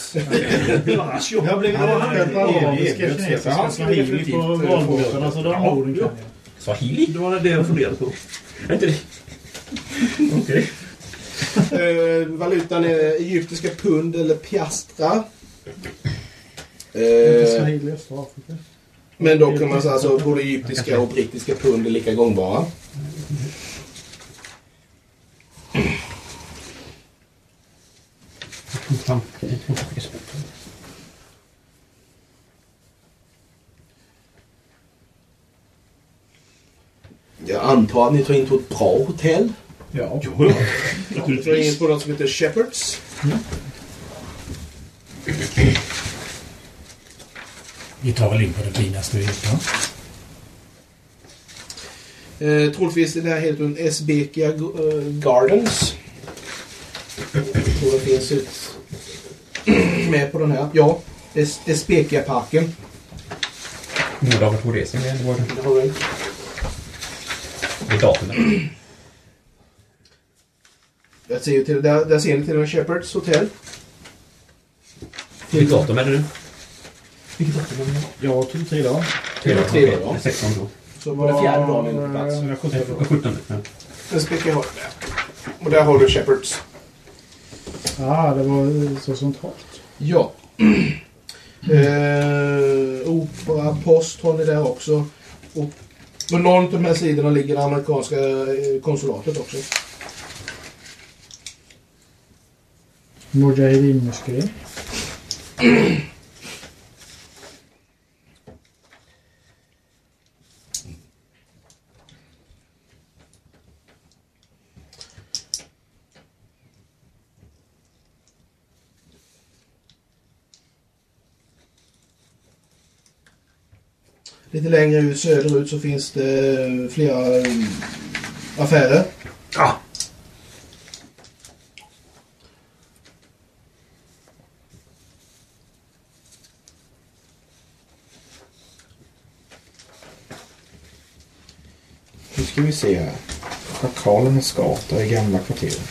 Speaker 2: Ja.
Speaker 6: Jag har blivit anställd på arabiska, kinesiska,
Speaker 4: han ska
Speaker 6: swahili på valbåtarna. Så de
Speaker 2: Ja,
Speaker 6: orden kan
Speaker 2: ja.
Speaker 6: jag.
Speaker 3: Swahili?
Speaker 2: Det var det jag funderade på.
Speaker 3: Är inte det? Okej.
Speaker 1: Eh, valutan är egyptiska pund eller piastra.
Speaker 6: Inte
Speaker 1: Eh,
Speaker 6: swahili i östra Afrika.
Speaker 1: men då kan man säga alltså både egyptiska och brittiska pund är lika gångbara. Jag antar att ni tar in på ett bra hotell.
Speaker 4: Ja.
Speaker 2: Jo, naturligtvis.
Speaker 1: på något som heter Shepherds.
Speaker 5: Vi tar väl in på det finaste vi hittar.
Speaker 1: Eh, troligtvis är det här heter en Esbekia eh, Gardens. Jag tror det finns ut med på den här. Ja, es Esbekia-parken.
Speaker 3: Rhodesia med. Det var det.
Speaker 1: Det har vi.
Speaker 3: Det är datumet.
Speaker 1: Jag ser ju till, där, där ser ni till Shepherds hotell.
Speaker 3: Vilket datum är det nu?
Speaker 1: Vilket datum är det?
Speaker 4: Jag tog tre dagar.
Speaker 1: Det var tre dagar.
Speaker 3: 16 då.
Speaker 1: Så var det fjärde dagen inne på plats.
Speaker 4: Jag kostade
Speaker 3: Nej, 17. Ja.
Speaker 1: Esbekia har det. Och där har du Shepherds.
Speaker 6: Ja, det var så centralt.
Speaker 1: Ja. eh, opera, post har ni där också. Och på någon av de här sidorna ligger det amerikanska eh, konsulatet också.
Speaker 6: Mujahedin-moskén.
Speaker 1: Lite längre ut söderut så finns det flera affärer.
Speaker 2: Ah.
Speaker 4: Nu ska vi se här. Schakalernas gata i gamla kvarteret.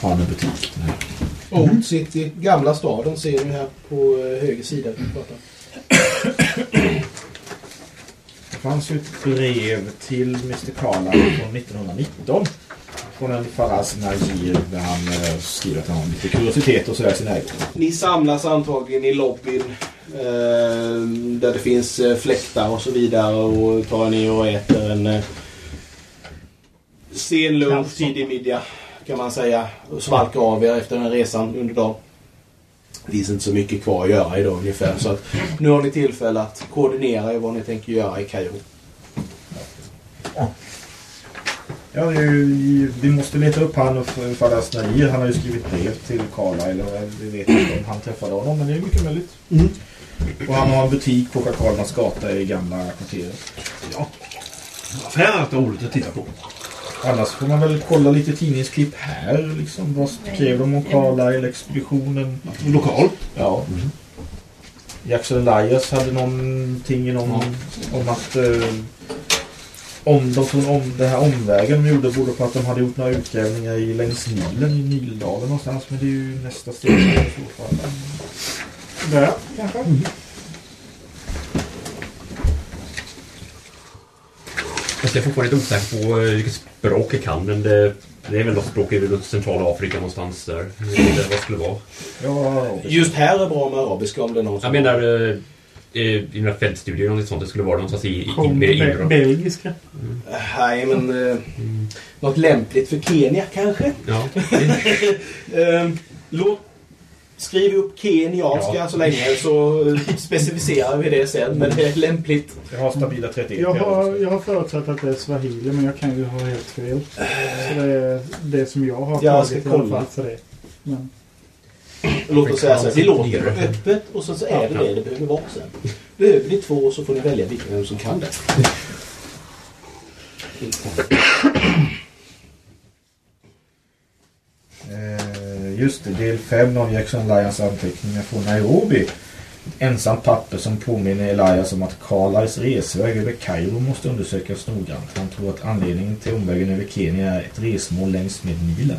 Speaker 4: Har han en butik? Den här.
Speaker 1: Old City, gamla staden ser vi här på eh, höger sida.
Speaker 4: Det fanns ju ett brev till Mr. Carla från 1919. Från en Faraz Najir där han eh, skriver att han har lite kuriositet och sådär i sin ägo.
Speaker 1: Ni samlas antagligen i lobbyn eh, där det finns eh, fläktar och så vidare och tar ner och äter en eh, sen lunch, tidig middag kan man säga. Och svalkar av er efter den resan under dagen. Det finns inte så mycket kvar att göra idag ungefär så att nu har ni tillfälle att koordinera er vad ni tänker göra i Kairo.
Speaker 4: Ja, vi måste leta upp han och Faraz Najir. Han har ju skrivit brev till Carlisle. och Vi vet inte om han träffade honom, men det är mycket möjligt. Och han har en butik på Schakalernas gata i gamla kvarteret.
Speaker 2: Affärer är roligt att titta på.
Speaker 4: Annars får man väl kolla lite tidningsklipp här. Liksom. Vad skrev de om Carlisle-expeditionen?
Speaker 2: Lokal.
Speaker 4: Ja. Jackson Elias hade någonting i någon, om att eh, om de tog om den här omvägen de gjorde berodde på att de hade gjort några utgrävningar i, längs Nilen, i Nildalen någonstans. Men det är ju nästa steg i så fall.
Speaker 6: Där kanske?
Speaker 3: Fast jag är fortfarande lite osäker på eh, vilket språk jag kan. Men det, det är väl något språk i centrala Afrika någonstans där. Inte vad det skulle vara.
Speaker 4: Ja,
Speaker 1: Just här är bra med arabiska om det är någon som...
Speaker 3: Jag menar eh, eh, i mina fältstudier och något sånt. Det skulle vara någonstans i, i, i mer inre.
Speaker 6: belgiska.
Speaker 1: Nej, men... Eh, något lämpligt för Kenya kanske?
Speaker 3: Ja.
Speaker 1: Låt, skriv upp kenyanska
Speaker 3: Ja.
Speaker 1: så länge så eh, specificerar vi det sen. Men det är lämpligt.
Speaker 4: Jag har stabila 31.
Speaker 6: Jag har, jag har förutsatt att det är swahili men jag kan ju ha helt fel. Så det är det som jag har
Speaker 1: Jag ska
Speaker 6: tagit i alla
Speaker 1: kolla.
Speaker 6: fall för det. Men,
Speaker 1: Låt oss säga så här, vi låter det öppet och så, så är det det det behöver vara sen. Behöver ni två så får ni välja vilken som kan det.
Speaker 4: Eh, just det, del 5 av Jackson Elias anteckningar från Nairobi. Ett ensamt papper som påminner Elias om att Carlisles resväg över Kairo måste undersökas noggrant. Han tror att anledningen till omvägen över Kenya är ett resmål längs med Nilen.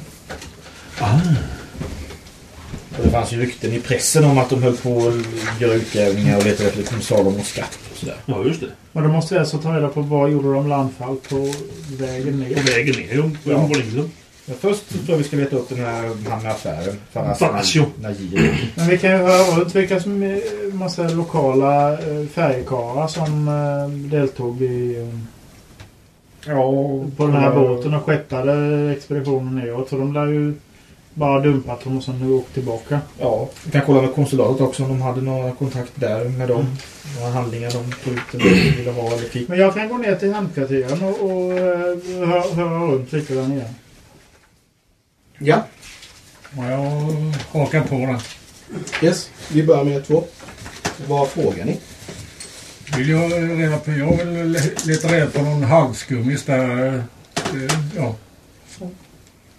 Speaker 4: Och det fanns ju rykten i pressen om att de höll på att göra utgrävningar och leta efter liksom Salomos skatt och sådär.
Speaker 2: Ja, just det.
Speaker 6: men då måste vi alltså ta reda på vad gjorde de landfall på vägen ner.
Speaker 2: På vägen ner. På
Speaker 4: Ja. Men först så tror jag vi ska leta upp den här, han med affären.
Speaker 2: Jo.
Speaker 4: Najir.
Speaker 6: Men vi kan ju höra ut vilka som är massa lokala eh, färjekarlar som eh, deltog i, eh,
Speaker 4: Ja,
Speaker 6: på den här båten och skeppade expeditionen neråt. För de lär ju bara dumpat dem och sen åkt tillbaka.
Speaker 4: Ja, vi kan kolla med konsulatet också om de hade några kontakt där med dem. Några handlingar de tog ut eller ville ha eller fick.
Speaker 6: Men jag kan gå ner till hamnkvarteren och, och hö- höra runt lite där nere.
Speaker 1: Ja,
Speaker 5: Och jag hakar på den.
Speaker 1: yes. Vi börjar med två. Vad frågar ni?
Speaker 5: Vill jag reda på, jag vill le- leta reda på någon halvskummis där. eh, Ja.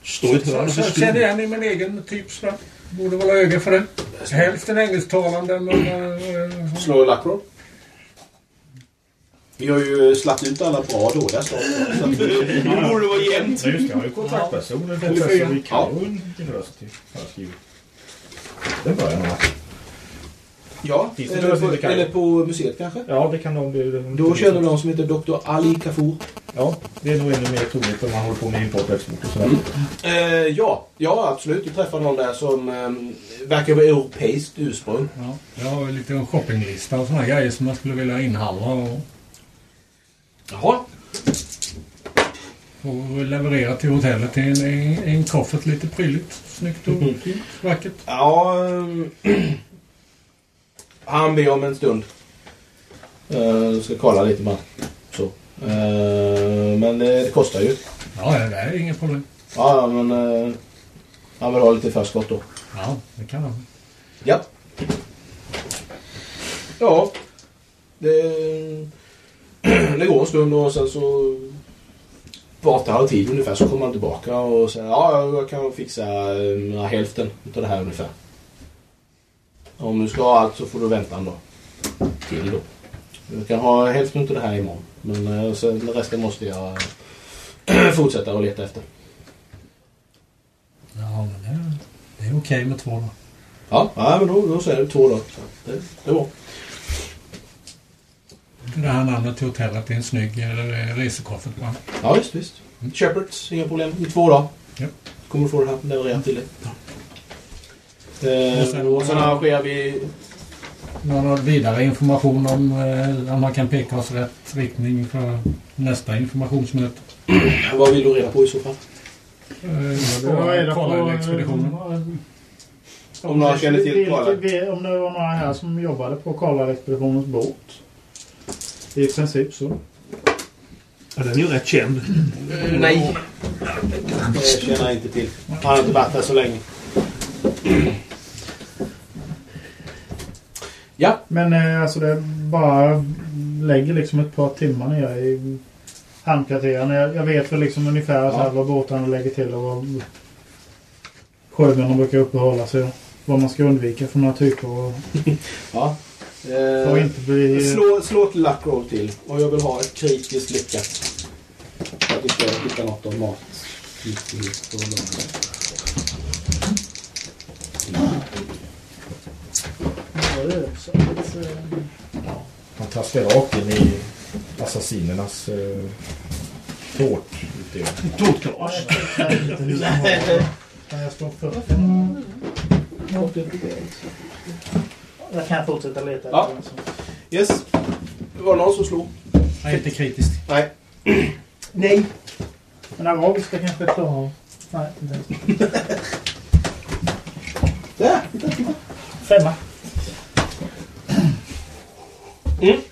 Speaker 2: Står i ett hörn
Speaker 5: Så jag känner i min egen typ sådär. Borde väl ha öga för det. Hälften engelsktalande men... eh,
Speaker 1: Slå lackroll. Vi har ju slatt ut alla bra dåliga saker. Så att nu borde det vara jämnt.
Speaker 4: Ja, just det. Jag har ju kontaktpersoner.
Speaker 1: Ja.
Speaker 4: Professor i. Cairo University. Har jag skrivit. Det börjar nog.
Speaker 1: Ja, eller på, eller på museet kanske.
Speaker 4: Ja, det kan de bli.
Speaker 1: Då känner du någon som heter Dr. Ali Kafur.
Speaker 4: Ja, det är nog ännu mer troligt om man håller på med import och export och sådär.
Speaker 1: Mm. Eh, ja, ja absolut. Du träffar någon där som eh, verkar vara europeiskt ursprung.
Speaker 5: Ja, jag har lite en shoppinglista och sådana grejer som jag skulle vilja inhandla och,
Speaker 1: Jaha.
Speaker 5: och leverera till hotellet i en, i en koffert lite prydligt. Snyggt och fint, vackert.
Speaker 1: Ja, ehm, han ber om en stund. Uh, ska kolla lite bara. Så. Eh, men det, det kostar ju.
Speaker 5: Ja, det är inget problem.
Speaker 1: Ja, men eh, han vill ha lite förskott då.
Speaker 5: Ja, det kan jag.
Speaker 1: Ja. Ja. Det, det går en stund och sen så åtta halv tio ungefär så kommer han tillbaka och säger ja, jag kan fixa eh, hälften av det här ungefär. Om du ska ha allt så får du vänta en dag till då. Du kan ha hälften av det här imorgon. Men eh, sen resten måste jag fortsätta att leta efter.
Speaker 5: Ja, men det är, det är okej med två då.
Speaker 1: Ja, ja men då, då säger du två då. Det, det var.
Speaker 5: Det här namnet till hotellet är en snygg eh, resekoffert. va?
Speaker 1: Ja, visst, visst. Shepherds, inga problem. I två dagar.
Speaker 5: Ja.
Speaker 1: Kommer du få det här levererat till dig.
Speaker 5: Och
Speaker 1: Eh,
Speaker 5: sen-
Speaker 1: och sen arrangerar vi...
Speaker 5: Någon vidare information om eh, om man kan peka oss rätt riktning för nästa informationsmöte?
Speaker 1: Vad vill du reda på i så fall?
Speaker 5: Eh,
Speaker 6: Det var reda
Speaker 5: kolla
Speaker 6: på,
Speaker 5: in expeditionen.
Speaker 6: eh,
Speaker 1: Om några känner till Karla.
Speaker 6: Om det var några här som jobbade på Karla-expeditionens båt. I princip så.
Speaker 2: Ja, den är ju rätt känd.
Speaker 1: Nej. Det känner jag inte till. Han har inte varit där så länge. Ja.
Speaker 6: Men eh, alltså det bara lägger liksom ett par timmar nere i hamnkvarteren. Jag, jag vet väl liksom ungefär så här vad båtarna lägger till och vad sjömännen brukar uppehålla sig vad man ska undvika för några typer och
Speaker 1: Ja. Eh,
Speaker 6: inte bli...
Speaker 1: slå, slå ett luck roll till. Och jag vill ha ett kritiskt lyckat. För att ska hitta något av mat.
Speaker 6: Att, eh,
Speaker 4: Han traskar rakt in i assassinernas eh, tårt.
Speaker 2: Tårtkalas.
Speaker 6: jag inte jag kan fortsätta leta.
Speaker 1: Ja. Yes. Det var någon som slog.
Speaker 5: Nej, inte kritiskt.
Speaker 1: Nej. Nej.
Speaker 6: Men arabiska kanske jag klarar av. Nej, inte ens.
Speaker 1: Där. Titta, titta.
Speaker 6: Femma.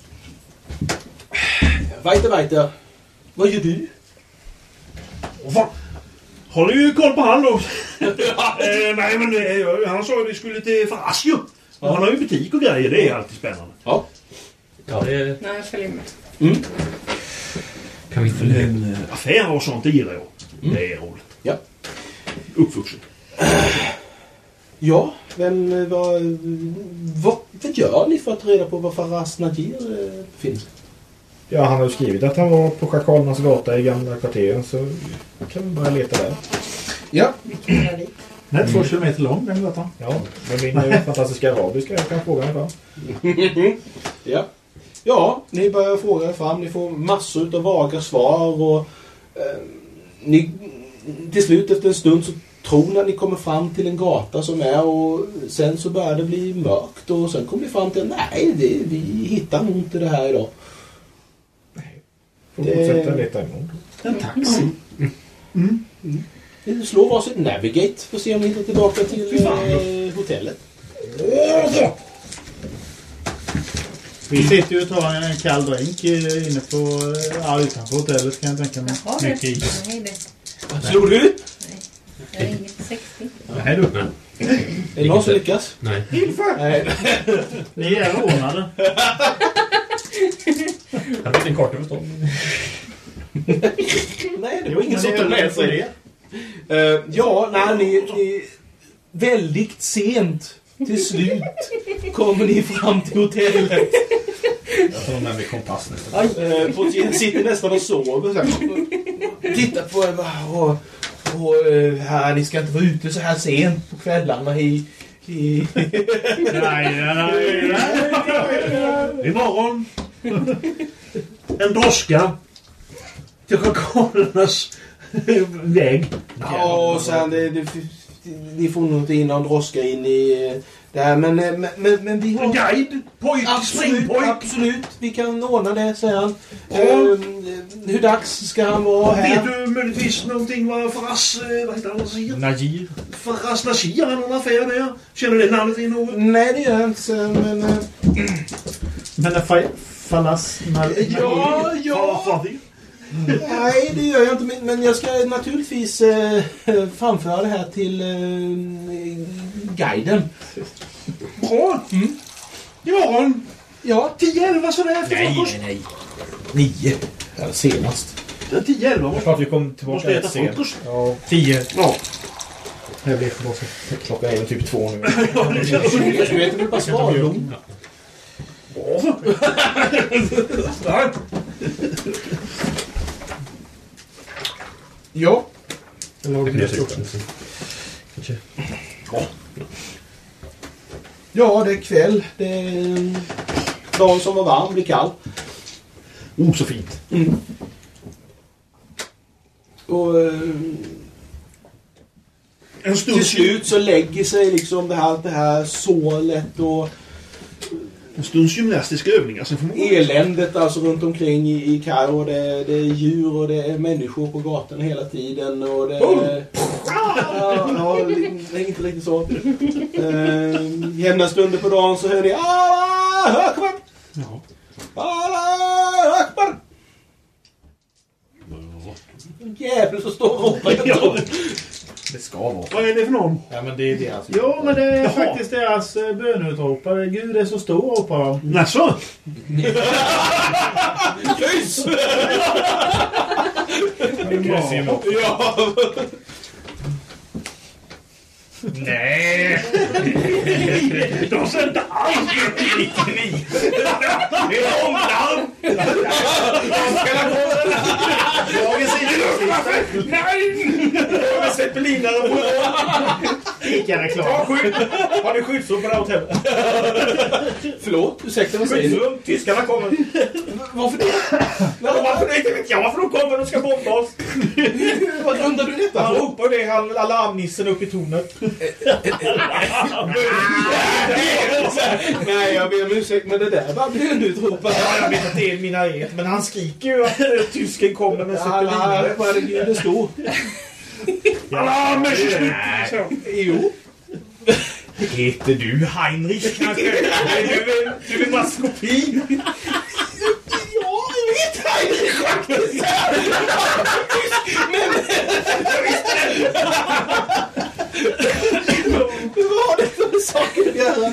Speaker 1: Weiter, weiter. Vad gör du?
Speaker 2: Har ni ju koll på han då? eh, nej, men eh, han sa ju att vi skulle till Farasio. Och han har ju butik och grejer. Det är alltid spännande.
Speaker 1: Ja.
Speaker 3: Ja, det
Speaker 7: Nej, jag följer med.
Speaker 3: kan vi följa med.
Speaker 2: Eh, affärer och sånt, det gillar jag. Det är roligt.
Speaker 1: Ja.
Speaker 2: Uppvuxen.
Speaker 1: Ja, men eh, vad, vad, vad gör ni för att ta reda på var Faraz Najir eh, finns?
Speaker 4: Ja, han har ju skrivit att han var på Schakalernas gata i gamla kvarteren så kan vi börja leta där.
Speaker 1: Ja.
Speaker 6: Den är två kilometer lång den gatan.
Speaker 4: Ja, med min eh, fantastiska arabiska jag kan fråga mig fram.
Speaker 1: ja. Ja, ni börjar fråga er fram. Ni får massor av vaga svar och eh, ni, till slut efter en stund så tror ni att ni kommer fram till en gata som är och sen så börjar det bli mörkt och sen kommer ni fram till nej, det, vi hittar nog inte det här idag.
Speaker 4: Får
Speaker 1: Det-
Speaker 4: fortsätta leta imorgon.
Speaker 6: En taxi.
Speaker 1: Ni slår varsitt navigate för att se om ni hittar tillbaka till eh, hotellet.
Speaker 6: Vi sitter ju och tar en kall drink inne på, ja, utanför hotellet kan jag tänka mig.
Speaker 7: Jaha, det.
Speaker 5: Mycket is.
Speaker 7: Nej, det.
Speaker 1: Slog du?
Speaker 7: Jag är inget 60.
Speaker 5: Nej du.
Speaker 1: Är det någon som lyckas?
Speaker 3: Nej.
Speaker 1: Nej.
Speaker 6: Ni är rånade.
Speaker 3: Jag vet en karta förstås.
Speaker 1: Nej, det var ingen som tog med sig det. Eh, ja, nej, ni, ni... Väldigt sent, till slut, kommer ni fram till hotellet.
Speaker 4: Jag tar med mig kompass nästan.
Speaker 1: Uh, Portieren sitter nästan och sover. Så här. Tittar på er bara, och, och eh, här, ni ska inte vara ute så här sent på kvällarna i... i
Speaker 6: Nej, nej, nej, nej.
Speaker 2: Imorgon. En droska. Till Schakalernas väg.
Speaker 1: Ja, och sen det, det, ni får nog inte in någon droska in i eh, det här. Men, eh, men, men, men vi
Speaker 2: En
Speaker 1: har...
Speaker 2: guide. Pojk.
Speaker 1: Absolut,
Speaker 2: Springpojk.
Speaker 1: absolut. Vi kan ordna det, säger han.
Speaker 2: Ja.
Speaker 1: Eh, hur dags ska han vara
Speaker 2: Vet
Speaker 1: här?
Speaker 2: du möjligtvis någonting vad Faras... eh, Vad heter han? säger?
Speaker 5: Najir.
Speaker 2: Faras Nasir har någon affär där. Känner du det namnet i något?
Speaker 1: Nej, det gör jag inte. Men...
Speaker 6: Men är fa- Falas...
Speaker 1: Ja, ja. Nej, det gör jag inte. Men, jag ska naturligtvis eh, framföra det här till eh, guiden.
Speaker 2: Bra.
Speaker 1: Mm.
Speaker 2: Imorgon.
Speaker 1: Ja,
Speaker 2: 10-11 sådär efter frukost.
Speaker 4: nej. Nio. Ja, senast.
Speaker 2: 10-11
Speaker 4: Jag
Speaker 2: måste,
Speaker 4: tror att vi kom tillbaka
Speaker 2: måste äta frukost.
Speaker 4: Ja, tio.
Speaker 2: Ja.
Speaker 4: Jag blir tillbaka. Klockan är typ två nu.
Speaker 1: du vet väl bara svalblom? Ja.
Speaker 6: Eller har du också?
Speaker 3: Kanske.
Speaker 1: Ja, det är kväll. Det är en dag som var varm, blir kall.
Speaker 2: Oh, så fint.
Speaker 1: Och eh,
Speaker 2: En stund,
Speaker 1: till slut så lägger sig liksom det här, det här sålet och
Speaker 2: en stunds gymnastiska övningar. Sen får man...
Speaker 1: eländet alltså runt omkring i, i Kairo. Det, det är djur och det är människor på gatorna hela tiden. Och det, ja, ja, det är inte riktigt så. Eh, jämna stunder på dagen så hör ni Allah Akbar! Allah Akbar! Jävel som står och ropar.
Speaker 4: Det ska vara.
Speaker 2: Vad är det för någon?
Speaker 4: Ja, men det är deras...
Speaker 6: Jo, men det är
Speaker 2: Jaha.
Speaker 6: faktiskt deras eh, bönutropare. Gud är så stor, ropar de.
Speaker 2: Jaså?
Speaker 1: Kryss!
Speaker 4: Ja. Nej!
Speaker 2: De ser inte alls
Speaker 4: Det är omlarm! Dagens idrottslista. Nej! Zeppelinare på
Speaker 6: Ica-reklam.
Speaker 4: Ta skydd! Har ni skyddsrum på det här hotellet?
Speaker 1: Förlåt, ursäkta vad säger du?
Speaker 4: Tyskarna kommer!
Speaker 1: Varför det?
Speaker 4: Varför det? Inte vet jag varför de kommer. De ska bomba oss.
Speaker 1: Vad grundar du detta
Speaker 4: Han
Speaker 1: på?
Speaker 4: ropar det, han alarmnissen upp i tornet.
Speaker 1: Nej, jag ber om ursäkt, men det där var bönutropare.
Speaker 4: Ja, jag vet att det är minaret, men han skriker ju att eh, tysken kommer med
Speaker 1: vad är det är stor?
Speaker 2: Alarm! Så.
Speaker 1: Jo.
Speaker 4: Heter du Heinrich kanske? Du, är maskopi?
Speaker 1: Ja, jag vet Heinrich faktiskt. Men... Vad har det med saker att göra?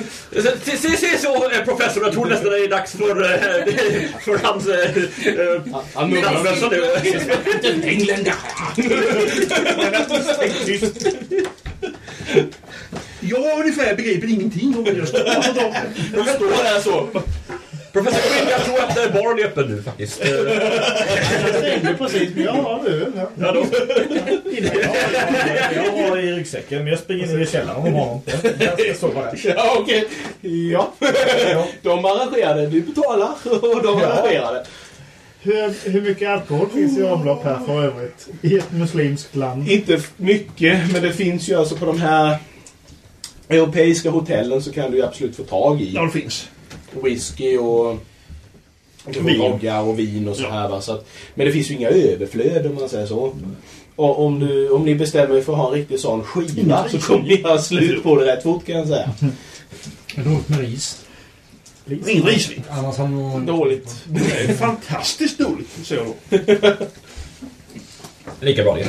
Speaker 3: Se, se, se så eh, professor, jag tror nästan det är dags för, eh, för hans... eh,
Speaker 1: Han
Speaker 3: nattmössa nu.
Speaker 1: Engländare.
Speaker 2: Jag ungefär begriper ingenting om vad jag står
Speaker 1: där så.
Speaker 3: Professor Quinn, jag tror att eh, baren är öppen nu faktiskt. Eh,
Speaker 6: Jag stängde precis, men jag har öl här.
Speaker 3: Ja, då.
Speaker 4: Jag har i ryggsäcken, men jag springer ner i källaren om de har. Jag ska sova där.
Speaker 1: Ja, okej. Ja. De arrangerade, du betalar och de arrangerade.
Speaker 6: Hur, hur mycket alkohol finns i omlopp här för övrigt? I ett muslimskt land.
Speaker 1: Inte f- mycket, men det finns ju alltså på de här europeiska hotellen så kan du ju absolut få tag i
Speaker 2: Ja, det finns.
Speaker 1: Whisky och groggar och vin och så här. Va? Så att, men det finns ju inga överflöd om man säger så. Och om, du, om ni bestämmer er för att ha en riktig sån skiva så kommer ni ha slut på det rätt fort kan jag säga.
Speaker 5: Det är dåligt med ris.
Speaker 2: Ingen risvin.
Speaker 5: Annars har nog...
Speaker 1: Dåligt.
Speaker 2: Det är fantastiskt dåligt. Så.
Speaker 3: Lika bra det.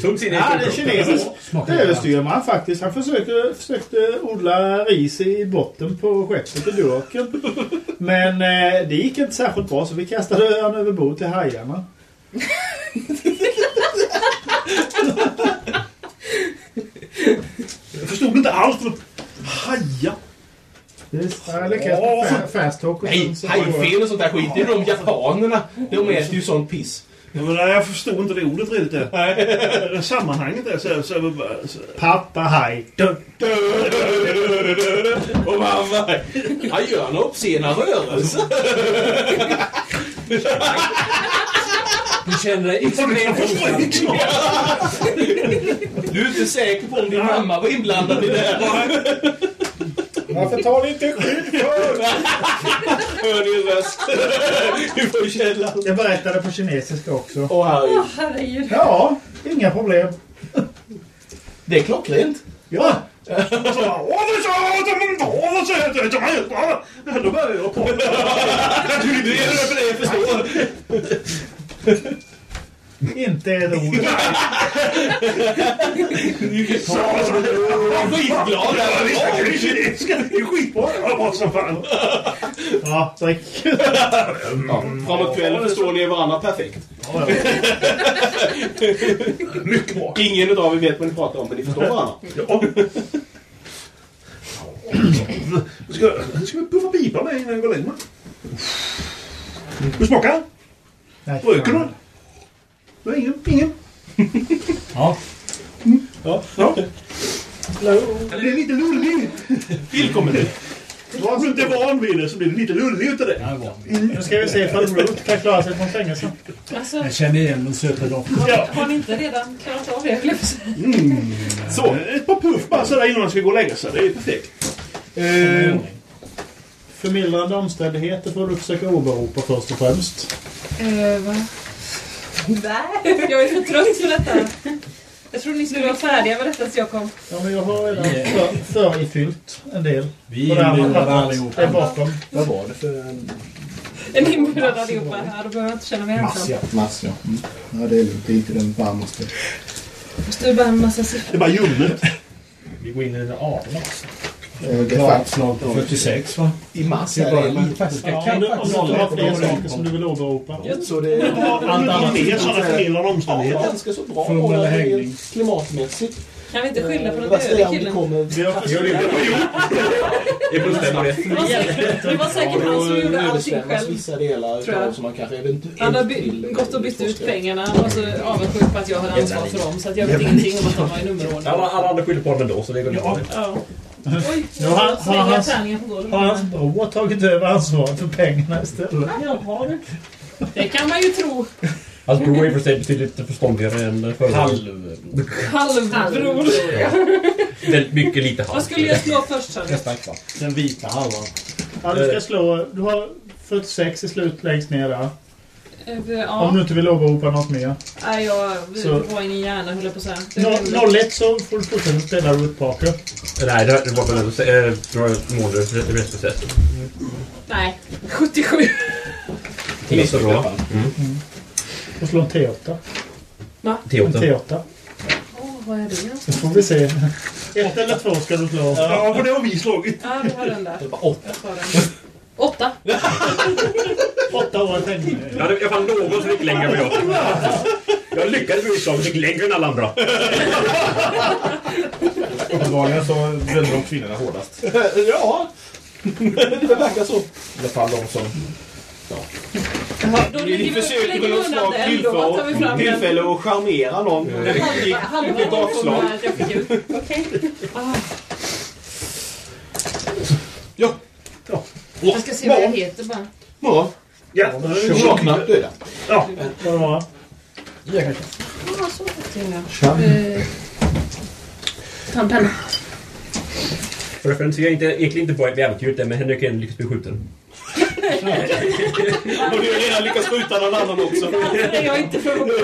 Speaker 3: Tuggs in i
Speaker 6: Ja, det är kinesiskt.
Speaker 5: Smakar
Speaker 6: Överstyrman faktiskt. Han försökte, försökte odla ris i botten på skeppet i Durken. Men eh, det gick inte särskilt bra så vi kastade han över bord till hajarna.
Speaker 2: Jag förstod inte alls. Haja.
Speaker 6: Jag lyckades med fa- fast talk och
Speaker 1: Nej, hajfen och sånt där skit. Det är de japanerna. De äter ju sånt piss.
Speaker 2: Ja, men nej, jag förstod inte det ordet riktigt. där. Sammanhanget där. Så, så, så,
Speaker 6: Pappa haj.
Speaker 1: Och mamma, han gör några obscena rörelser.
Speaker 5: Du känner dig extremt hotad.
Speaker 1: Du är inte säker på om din mamma var inblandad i det här.
Speaker 4: Varför tar ni inte skydd för?
Speaker 1: Hör ni en röst? Du får.
Speaker 6: Jag berättade på kinesiska också.
Speaker 1: Åh herregud.
Speaker 7: Åh, herregud.
Speaker 6: Ja, inga problem.
Speaker 1: Det är klockrent.
Speaker 6: Ja,
Speaker 2: Då börjar jag på.
Speaker 1: Du är det för det jag förstår.
Speaker 6: Inte ett ord.
Speaker 1: Jag är skitglad.
Speaker 2: Det är skitbra. Ja, bra som fan.
Speaker 6: Ja, drick.
Speaker 1: Framåt kvällen förstår ni varandra perfekt.
Speaker 2: Mycket bra.
Speaker 1: Ingen av er vet vad ni pratar om, men ni förstår varandra.
Speaker 2: Ja. Ska, ska vi puffa pipa med innan jag går längre? Vill du smaka?
Speaker 6: Nej,
Speaker 2: Röker du? Nej, ingen. ingen.
Speaker 5: Ja.
Speaker 6: Ja.
Speaker 2: Ja. Det är lite lulligt. Tillkommer det. Om du inte är van vid det så blir det lite lulligt utav det.
Speaker 5: Jag är van.
Speaker 6: Nu ska vi se ifall Root kan klara sig från fängelset.
Speaker 7: Alltså,
Speaker 5: Jag känner igen den söta doften.
Speaker 2: Ja.
Speaker 7: har ni inte redan klarat av det? säga?
Speaker 2: Så, ett par puff bara sådär innan man ska gå och lägga sig. Det är perfekt. Eh,
Speaker 6: Förmildrande omständigheter får du försöka åberopa först och främst.
Speaker 7: Eh, va? Nej, jag är för trött för detta. Jag trodde ni skulle vara färdiga med detta så jag kom.
Speaker 6: Ja, men jag har redan för, förifyllt en del.
Speaker 5: Vi inbillade
Speaker 6: pappret
Speaker 5: allihopa.
Speaker 6: är bakom.
Speaker 1: Vad var det för en
Speaker 7: En inbjudan allihopa. Ja, då behöver jag inte känna mig ensam.
Speaker 4: Massja.
Speaker 1: mass? Ja. Mm. ja, det är lugnt. Det är inte den varmaste.
Speaker 7: Det står bara en massa siffror.
Speaker 2: det är bara ljummet.
Speaker 4: Vi går in i den 18 också.
Speaker 1: Eh, Det är
Speaker 5: Klart
Speaker 1: faktiskt
Speaker 5: slag på 46 va?
Speaker 1: i mars är det
Speaker 6: Ja, kan du, har fler saker som du vill åberopa.
Speaker 1: så det är
Speaker 2: Allt annat mer sådana förmildrande omständigheter.
Speaker 1: ganska så bra. Rent Klimatmässigt.
Speaker 7: Kan vi inte skylla på den döde killen?
Speaker 1: kommer...
Speaker 6: Vi har försökt,
Speaker 3: Det och det.
Speaker 7: Det var säkert, han som gjorde allting själv.
Speaker 1: vissa delar
Speaker 7: Tror jag.
Speaker 1: utav som man kanske eventuellt
Speaker 7: Han har gått och bytt ut pengarna. Han var så avundsjuk på att jag hade ansvar för dem. Så jag vet ingenting om att de var i nummerordning.
Speaker 3: Alla, andra skyller på dem ändå, så det går
Speaker 2: Ja.
Speaker 7: Ja. Oj,
Speaker 6: Nu har- har hans- har hans bror tagit över ansvaret för pengarna istället.
Speaker 7: Jaha. Det kan man ju tro.
Speaker 3: Hans bror är i och för sig betydligt förståndigare än förra.
Speaker 7: Halvbror.
Speaker 3: Väldigt mycket lite
Speaker 7: Vad
Speaker 3: halv.
Speaker 7: skulle jag slå först.
Speaker 5: Den vita halvan.
Speaker 6: Ja, du ska slå... Du har 46 i slut längst ner där.
Speaker 7: Eh,
Speaker 6: Om
Speaker 7: Ja,
Speaker 6: du inte vill åberopa något mer.
Speaker 7: Nej, jag
Speaker 6: Så-
Speaker 7: var ingen hjärna höll jag på att säga. Det är
Speaker 6: No-
Speaker 7: väl-
Speaker 6: 01 så får du fortsätta spela Root Parker.
Speaker 3: Nej, det det var väl ändå äh, några månader restprocess.
Speaker 7: Nej, 77.
Speaker 3: Så bra.
Speaker 6: Och slå en T8. En
Speaker 3: Teota.
Speaker 6: T8.
Speaker 7: Åh, vad är det?
Speaker 6: Så får vi se. Ett eller två ska du slå.
Speaker 2: Ja, för det har vi slagit.
Speaker 7: Ja, du har den där.
Speaker 1: Det var åtta.
Speaker 7: Åtta.
Speaker 6: Åtta år fängelse.
Speaker 3: Jag hade i alla fall någon som gick längre än jag. Jag lyckades med utslaget, gick längre än alla andra.
Speaker 4: Uppenbarligen så brände de kvinnorna hårdast.
Speaker 1: ja, det verkar så.
Speaker 4: I alla fall de som...
Speaker 7: Jaha, då
Speaker 1: Ni
Speaker 7: lägger vi
Speaker 1: försöker
Speaker 7: lägger
Speaker 1: med något slag
Speaker 7: den.
Speaker 1: tillfälle att charmera någon.
Speaker 7: Halva- Halva
Speaker 1: Vilket bakslag.
Speaker 7: kommer att jag fick ut. Okej. Ah.
Speaker 1: Ja.
Speaker 7: Jag ska se vad jag heter bara.
Speaker 1: Ja,
Speaker 2: Ja,
Speaker 1: tjocknapp döda.
Speaker 2: ja.
Speaker 6: Vad var det?
Speaker 7: Ja, så heter jag. Eh, Ta en penna.
Speaker 3: För referens, jag är inte, egentligen inte bra vid äventyret men Henrik N lyckas bli skjuten.
Speaker 1: Och du har redan lyckats skjuta någon annan också.
Speaker 7: Det är jag inte förvånad.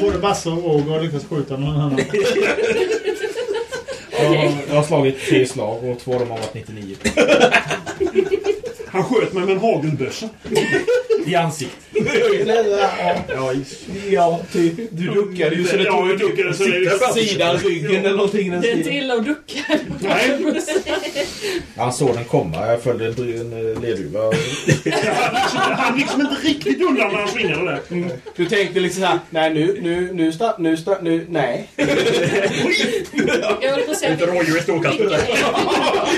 Speaker 6: Både Basse och Roger har lyckats skjuta någon annan.
Speaker 4: Jag, har slagit tre slag och två av dem har varit 99.
Speaker 2: Han sköt mig med en hagelbössa.
Speaker 4: I ansiktet.
Speaker 1: Ja, ja ty, du duckade ju så det
Speaker 2: Ja,
Speaker 1: tog
Speaker 2: jag duckade så det...
Speaker 1: sidan, ryggen eller någonting den
Speaker 7: Det är inte
Speaker 1: stilen.
Speaker 7: illa att ducka.
Speaker 2: Nej,
Speaker 4: Jag såg den komma. Jag följde en, en eh, ledduva.
Speaker 2: han han liksom inte riktigt undan när han svingade där.
Speaker 1: Du tänkte liksom såhär, nej nu, nu, nu, sta, nu, sta, nu, nej.
Speaker 7: Jag höll på att säga...
Speaker 3: Inte rådjur i stålkastet.
Speaker 7: vilken är-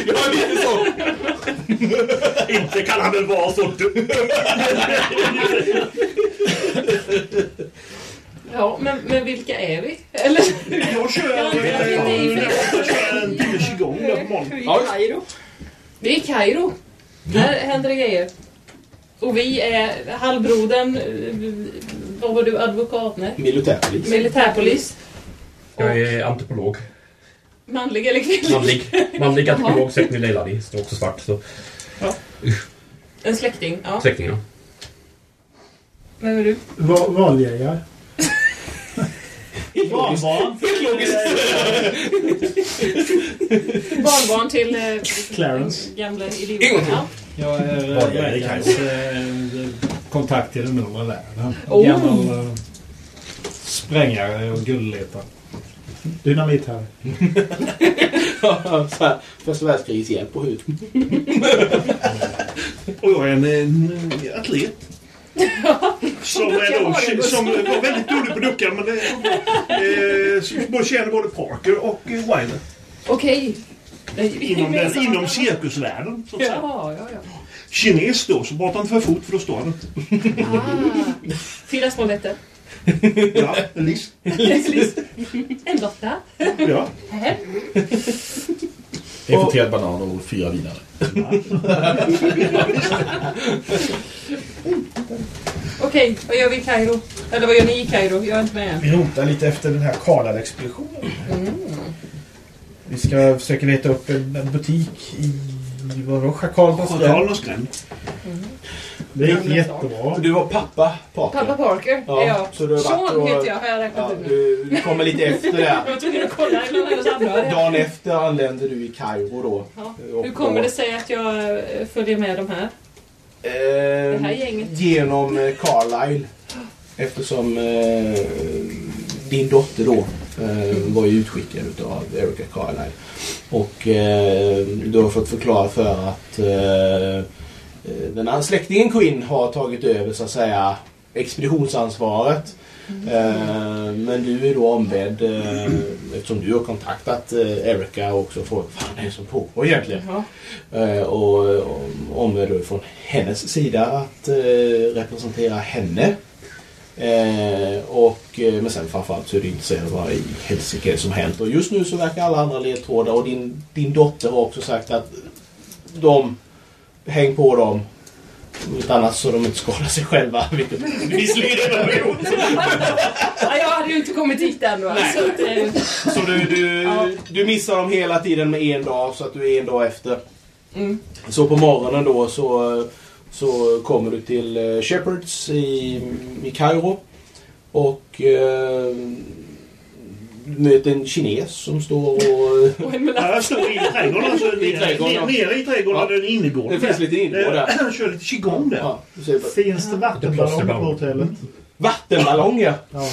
Speaker 1: Jag är lite så.
Speaker 3: Inte kan han väl vara så dum?
Speaker 7: Ja, men, men vilka är vi? Eller?
Speaker 2: Jag kör,
Speaker 7: det
Speaker 2: jag en timme qigong där på morgonen.
Speaker 7: Vi är i Kairo. Vi är i Kairo. Här händer det grejer. Och vi är halvbrodern, eh, vad var du, advokat? Nej.
Speaker 1: Militärpolis.
Speaker 7: Militärpolis.
Speaker 3: Jag är antropolog.
Speaker 7: Manlig eller kvinnlig?
Speaker 3: Manlig. Manlig antropolog, med Leilani. Står också svart, så
Speaker 7: En släkting, ja.
Speaker 3: släktingarna.
Speaker 7: Vem är du?
Speaker 6: Va- Valjägare. Barnbarn.
Speaker 1: Helt logiskt.
Speaker 7: Barnbarn till eh,
Speaker 6: Clarence.
Speaker 7: gamla. Ja.
Speaker 5: Jag är
Speaker 4: det,
Speaker 5: läkarens eh, kontakt till den undre världen.
Speaker 7: Oh.
Speaker 5: Gammal eh, sprängare och guldletare.
Speaker 6: Dynamit här.
Speaker 1: Så här, Första världskrigets hjälp på hud.
Speaker 2: Och jag är en, en atlet. Som, är då, som var väldigt dålig på duckar men det, eh, både känner både Parker och eh, Wilder.
Speaker 7: Okej.
Speaker 2: Inom, den, inom cirkusvärlden. Så att säga.
Speaker 7: Ja, ja, ja.
Speaker 2: kines då, så pratar han för fort för då står han inte.
Speaker 7: Ah. Fyra små nätter.
Speaker 2: Ja, en list.
Speaker 7: En Lotta.
Speaker 2: Ja.
Speaker 7: Här.
Speaker 4: Importerad banan och fyra vinare.
Speaker 7: Okej, vad gör vi i Kairo? Eller vad gör ni i Kairo? Jag är inte med än.
Speaker 4: Vi rotar lite efter den här Karlad-expeditionen. Vi ska försöka leta upp en, en butik i... Vadå? Schakalbergs
Speaker 2: Karlarnas gränd.
Speaker 6: Det gick jättebra.
Speaker 1: Du var pappa Parker.
Speaker 7: Pappa Parker
Speaker 1: Ja,
Speaker 7: jag.
Speaker 1: så du
Speaker 7: Sean
Speaker 1: och-
Speaker 7: heter jag, har jag räknat
Speaker 1: Ja, du, du kommer lite efter där.
Speaker 7: Jag var tvungen att kolla hennes anhöriga.
Speaker 1: Dagen efter anländer du i Kairo då.
Speaker 7: Ja. Hur kommer det sig att jag eh, följer med de här?
Speaker 1: Eh,
Speaker 7: Det här gänget.
Speaker 1: Genom eh, Carlisle. Eftersom eh, din dotter då eh, var ju utskickad av Erica Carlisle. Och eh, du har fått förklara för att eh, den andra släktingen Quinn har tagit över så att säga expeditionsansvaret. Eh, men du är då ombedd eh, eftersom du har kontaktat eh, Erica och också frågat vad fan är det som pågår egentligen.
Speaker 7: Ja.
Speaker 1: Eh, och, ombedd då från hennes sida att eh, representera henne. Eh, och, eh, men sen framförallt så är du intresserad av vad i helsike som hänt. Och just nu så verkar alla andra ledtrådar och din, din dotter har också sagt att de, häng på dem. Annars så de inte skadar sig själva. Vilket visserligen redan har gjort.
Speaker 7: Ja, jag hade ju inte kommit hit än då.
Speaker 1: Nej.
Speaker 7: Så att, eh,
Speaker 1: Så du, du,
Speaker 7: Ja.
Speaker 1: du missar dem hela tiden med en dag så att du är en dag efter.
Speaker 7: mm.
Speaker 1: Så på morgonen då så, så kommer du till eh, Shepherds i, i Kairo. Och eh, möter en kines som står och...
Speaker 7: Och en
Speaker 2: Ja, jag står i trädgården. Alltså,
Speaker 1: I trädgården,
Speaker 2: nere, i trädgården,
Speaker 1: Ja.
Speaker 2: den innergården.
Speaker 1: Det finns lite innergård där.
Speaker 2: Jag kör lite qigong där.
Speaker 1: Ja,
Speaker 6: Finns det vattenballong på hotellet?
Speaker 1: Vattenballong ja.
Speaker 6: Ja.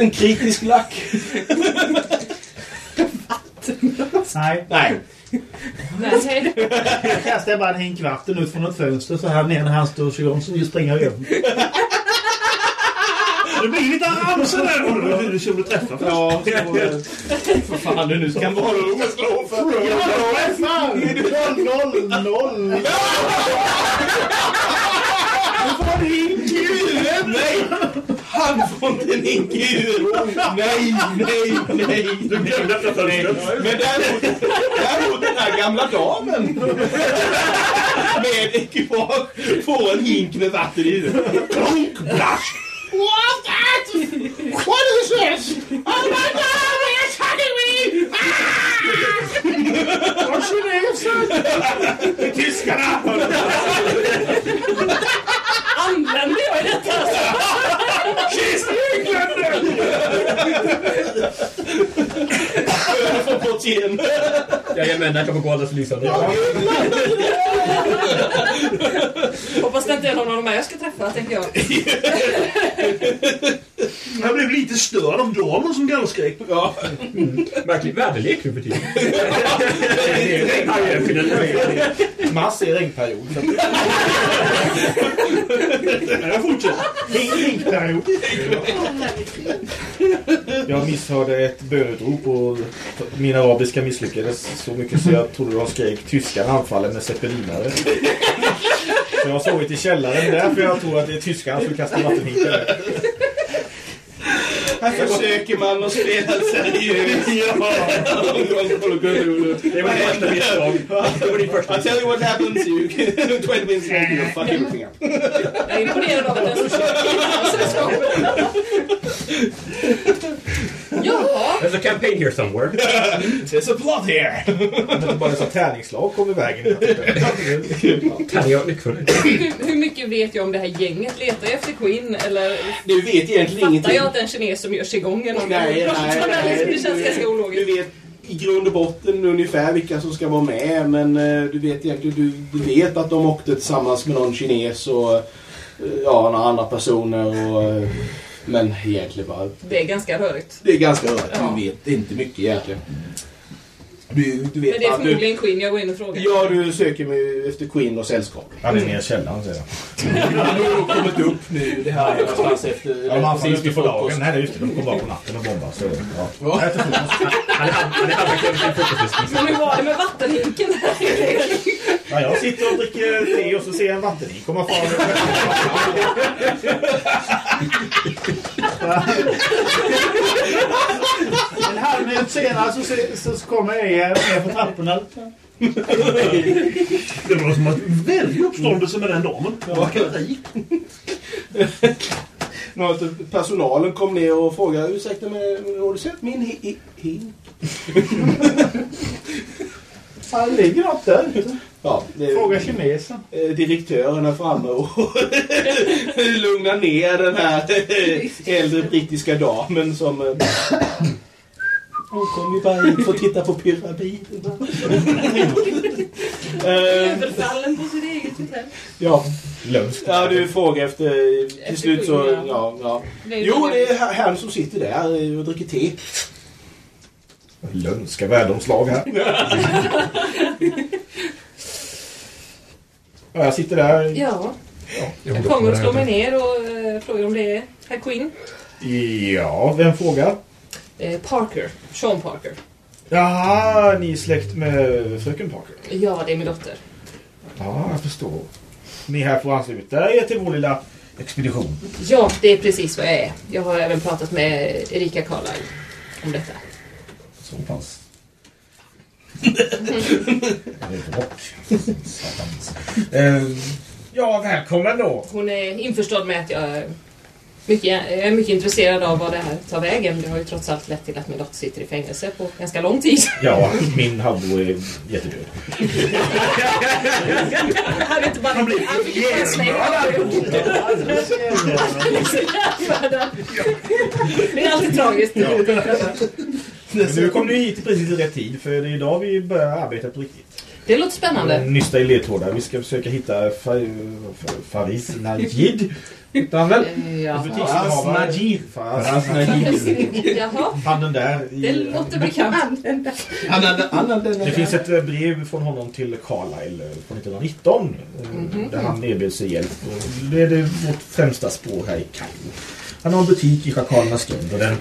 Speaker 1: En kritisk lack.
Speaker 6: Nej,
Speaker 1: Nej.
Speaker 7: Nej,
Speaker 6: jag kastar bara en hink vatten ut från ett fönster så här ner när han står och kör igång så springer jag över.
Speaker 2: Det blir lite ramsor där. om Du ska bli träffad först.
Speaker 1: Ja, för fan nu ska vara du ska slå för.
Speaker 6: Ja, fan! Noll, noll, noll!
Speaker 1: Du får i huvudet! Nej! Han får inte i huvudet! Nej, nej, nej!
Speaker 2: Du glömde öppna fönstret.
Speaker 1: Men däremot, däremot den här gamla damen med ekipage får en hink med vatten i huvudet. Klonk, blask! What's that? What is this? Oh my god, it's hugging me!
Speaker 6: Vad kinesen!
Speaker 1: Tyskarna!
Speaker 7: Använder jag i detta?
Speaker 1: Kiss England! Jag får bort igen.
Speaker 3: Jajamän, där kommer gå alldeles lysande.
Speaker 7: Hoppas det inte är någon av de här jag ska träffa, tänker jag.
Speaker 2: Jag blev lite störd av damen som gallskrek.
Speaker 1: Ja.
Speaker 3: Märklig väderlek nu för tiden.
Speaker 4: Mars är regnperiod.
Speaker 2: Jag fortsätter.
Speaker 6: Hinkperiod.
Speaker 4: Jag misshörde ett bönutrop och min arabiska misslyckades så mycket så jag trodde de skrek tyskarna anfaller med zeppelinare. Så jag har sovit i källaren därför jag tror att det är tyskarna som kastar vattenhinkar.
Speaker 1: Här försöker man att spela seriöst.
Speaker 3: Det var första misstag. Det var ditt första
Speaker 1: I tell you what happens, you 20 minutes later you fuck everything up.
Speaker 7: Jag är imponerad av att den som. Jaha,
Speaker 3: There's a campaign here somewhere.
Speaker 1: There's a plot here.
Speaker 4: Bara sån tärningslag kom i vägen.
Speaker 3: Tärningar och nyckfull.
Speaker 7: hur, mycket vet jag om det här gänget? Letar jag efter Quinn? Eller
Speaker 1: Du vet egentligen
Speaker 7: fattar
Speaker 1: ingenting.
Speaker 7: jag att en kines som gör sig igång är någon
Speaker 1: Nej,
Speaker 7: jag
Speaker 1: nej, nej.
Speaker 7: Det känns ganska
Speaker 1: Du
Speaker 7: ologiskt.
Speaker 1: vet i grund och botten ungefär vilka som ska vara med. Men eh, du vet egentligen, du, du vet att de åkte tillsammans med någon kines och eh, ja, några andra personer. Och, eh, men egentligen bara,
Speaker 7: Det är ganska rörigt.
Speaker 1: det är ganska rörigt.
Speaker 7: Ja.
Speaker 1: Du vet inte mycket egentligen. Du, du vet
Speaker 7: Men det är
Speaker 1: du,
Speaker 7: förmodligen Queen jag går in och frågar.
Speaker 1: Ja, du söker med, efter Queen och sällskap.
Speaker 4: Han är nere i källaren säger jag.
Speaker 1: Han har kommit upp nu. Det här är någonstans efter...
Speaker 4: Ja, man får
Speaker 1: precis
Speaker 4: inte på dagen. Nej, det är just det. De kommer bara på natten och bombar. Så, ja.
Speaker 1: Ja.
Speaker 3: Han han halva kvällen till frukostvisning.
Speaker 7: Men hur var det med vattenhinken?
Speaker 4: Ja, jag sitter och dricker te och så ser jag en vattenhink komma fram.
Speaker 6: En halv minut senare så, så, så kommer jag ner för trapporna.
Speaker 2: Det var som att väldig uppståndelse med den damen. Vakari.
Speaker 1: Någon, personalen kom ner och frågade ursäkta mig, har du sett min hi- hi- hink?
Speaker 6: Han ligger något där ute.
Speaker 1: Ja, det
Speaker 6: Fråga kinesen.
Speaker 1: eh, direktören är framme och lugnar ner den här äldre brittiska damen som... eh, Hon kom ju bara hit för att titta på pyramiderna. Eh,
Speaker 7: Överfallen på sitt eget hotell.
Speaker 1: ja,
Speaker 4: Lömskt.
Speaker 1: ja, du frågar efter... Till slut så... Ja, ja. Jo, det är han som sitter där och dricker te.
Speaker 4: Lömska värdeomslag här. Ja, jag sitter där.
Speaker 7: Ja. Jag kommer och slår mig ner och eh, frågar om det är herr Queen.
Speaker 4: Ja, vem frågar?
Speaker 7: Eh, Parker. Sean Parker.
Speaker 4: Jaha, ni är släkt med fröken Parker?
Speaker 7: Ja, det är min dotter.
Speaker 4: Ja, jag förstår. Ni är här för att ansluta er till vår lilla expedition.
Speaker 7: Ja, det är precis vad jag är. Jag har även pratat med Erika Carlisle om detta.
Speaker 4: Så pass. Eh, Ja, välkommen då.
Speaker 7: Hon är införstådd med att jag är mycket, jag är mycket intresserad av vad det här tar vägen. Det har ju trots allt lett till att min dotter sitter i fängelse på ganska lång tid.
Speaker 4: Ja, min halvbror är jättedöd.
Speaker 7: Han är inte bara... Han fick ju bara Det är alltid tragiskt.
Speaker 4: Men nu kom du hit precis i rätt tid, för det är idag vi börjar arbeta på riktigt.
Speaker 7: Det låter spännande.
Speaker 4: Nysta i ledtrådar. Vi ska försöka hitta Fa- Fa- Faris Najid. Hittar han väl?
Speaker 7: Eh.
Speaker 4: Butiksinnehavare.
Speaker 1: Najid.
Speaker 4: Faras Najid. Han den där.
Speaker 7: Det låter bekant.
Speaker 4: Det finns ett eh, brev från honom till Carlisle eh, från 1919. eh,
Speaker 7: Mhm.
Speaker 4: Där han erbjöd sig hjälp. Det är det vårt främsta spår här i Kairo. Han har en butik i Schakalernas stund och den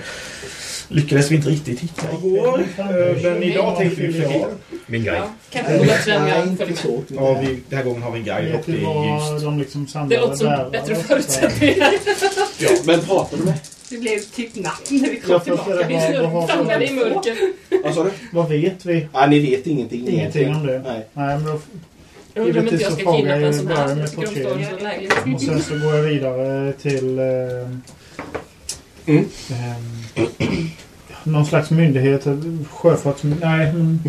Speaker 4: lyckades vi inte riktigt hitta igår. Eh, Men idag tänkte vi försöka hitta
Speaker 3: Min guide.
Speaker 7: Ja, kanske jag
Speaker 1: inte
Speaker 7: följer med.
Speaker 4: Ja, vi, den här gången har vi en guide och det är ljust.
Speaker 6: de liksom
Speaker 7: Det låter som
Speaker 6: där?
Speaker 7: bättre förutsättningar.
Speaker 1: Ja, men pratar du med?
Speaker 8: Det blev typ natt när vi kom tillbaka.
Speaker 7: Famlade
Speaker 6: vad,
Speaker 7: i mörker.
Speaker 1: Vad sa du?
Speaker 6: vad vet vi?
Speaker 1: Ja, ni vet ingenting.
Speaker 6: Ingenting om det?
Speaker 1: Nej.
Speaker 6: Nej, men då,
Speaker 7: Jag undrar om inte jag
Speaker 6: så
Speaker 7: ska kidnappa en sån här.
Speaker 6: med
Speaker 7: Jag tycker de står så lägligt.
Speaker 6: och sen så går jag vidare till eh,
Speaker 1: Mm.
Speaker 6: Ehm, någon slags myndighet. Sjöfarts... Nej, mm,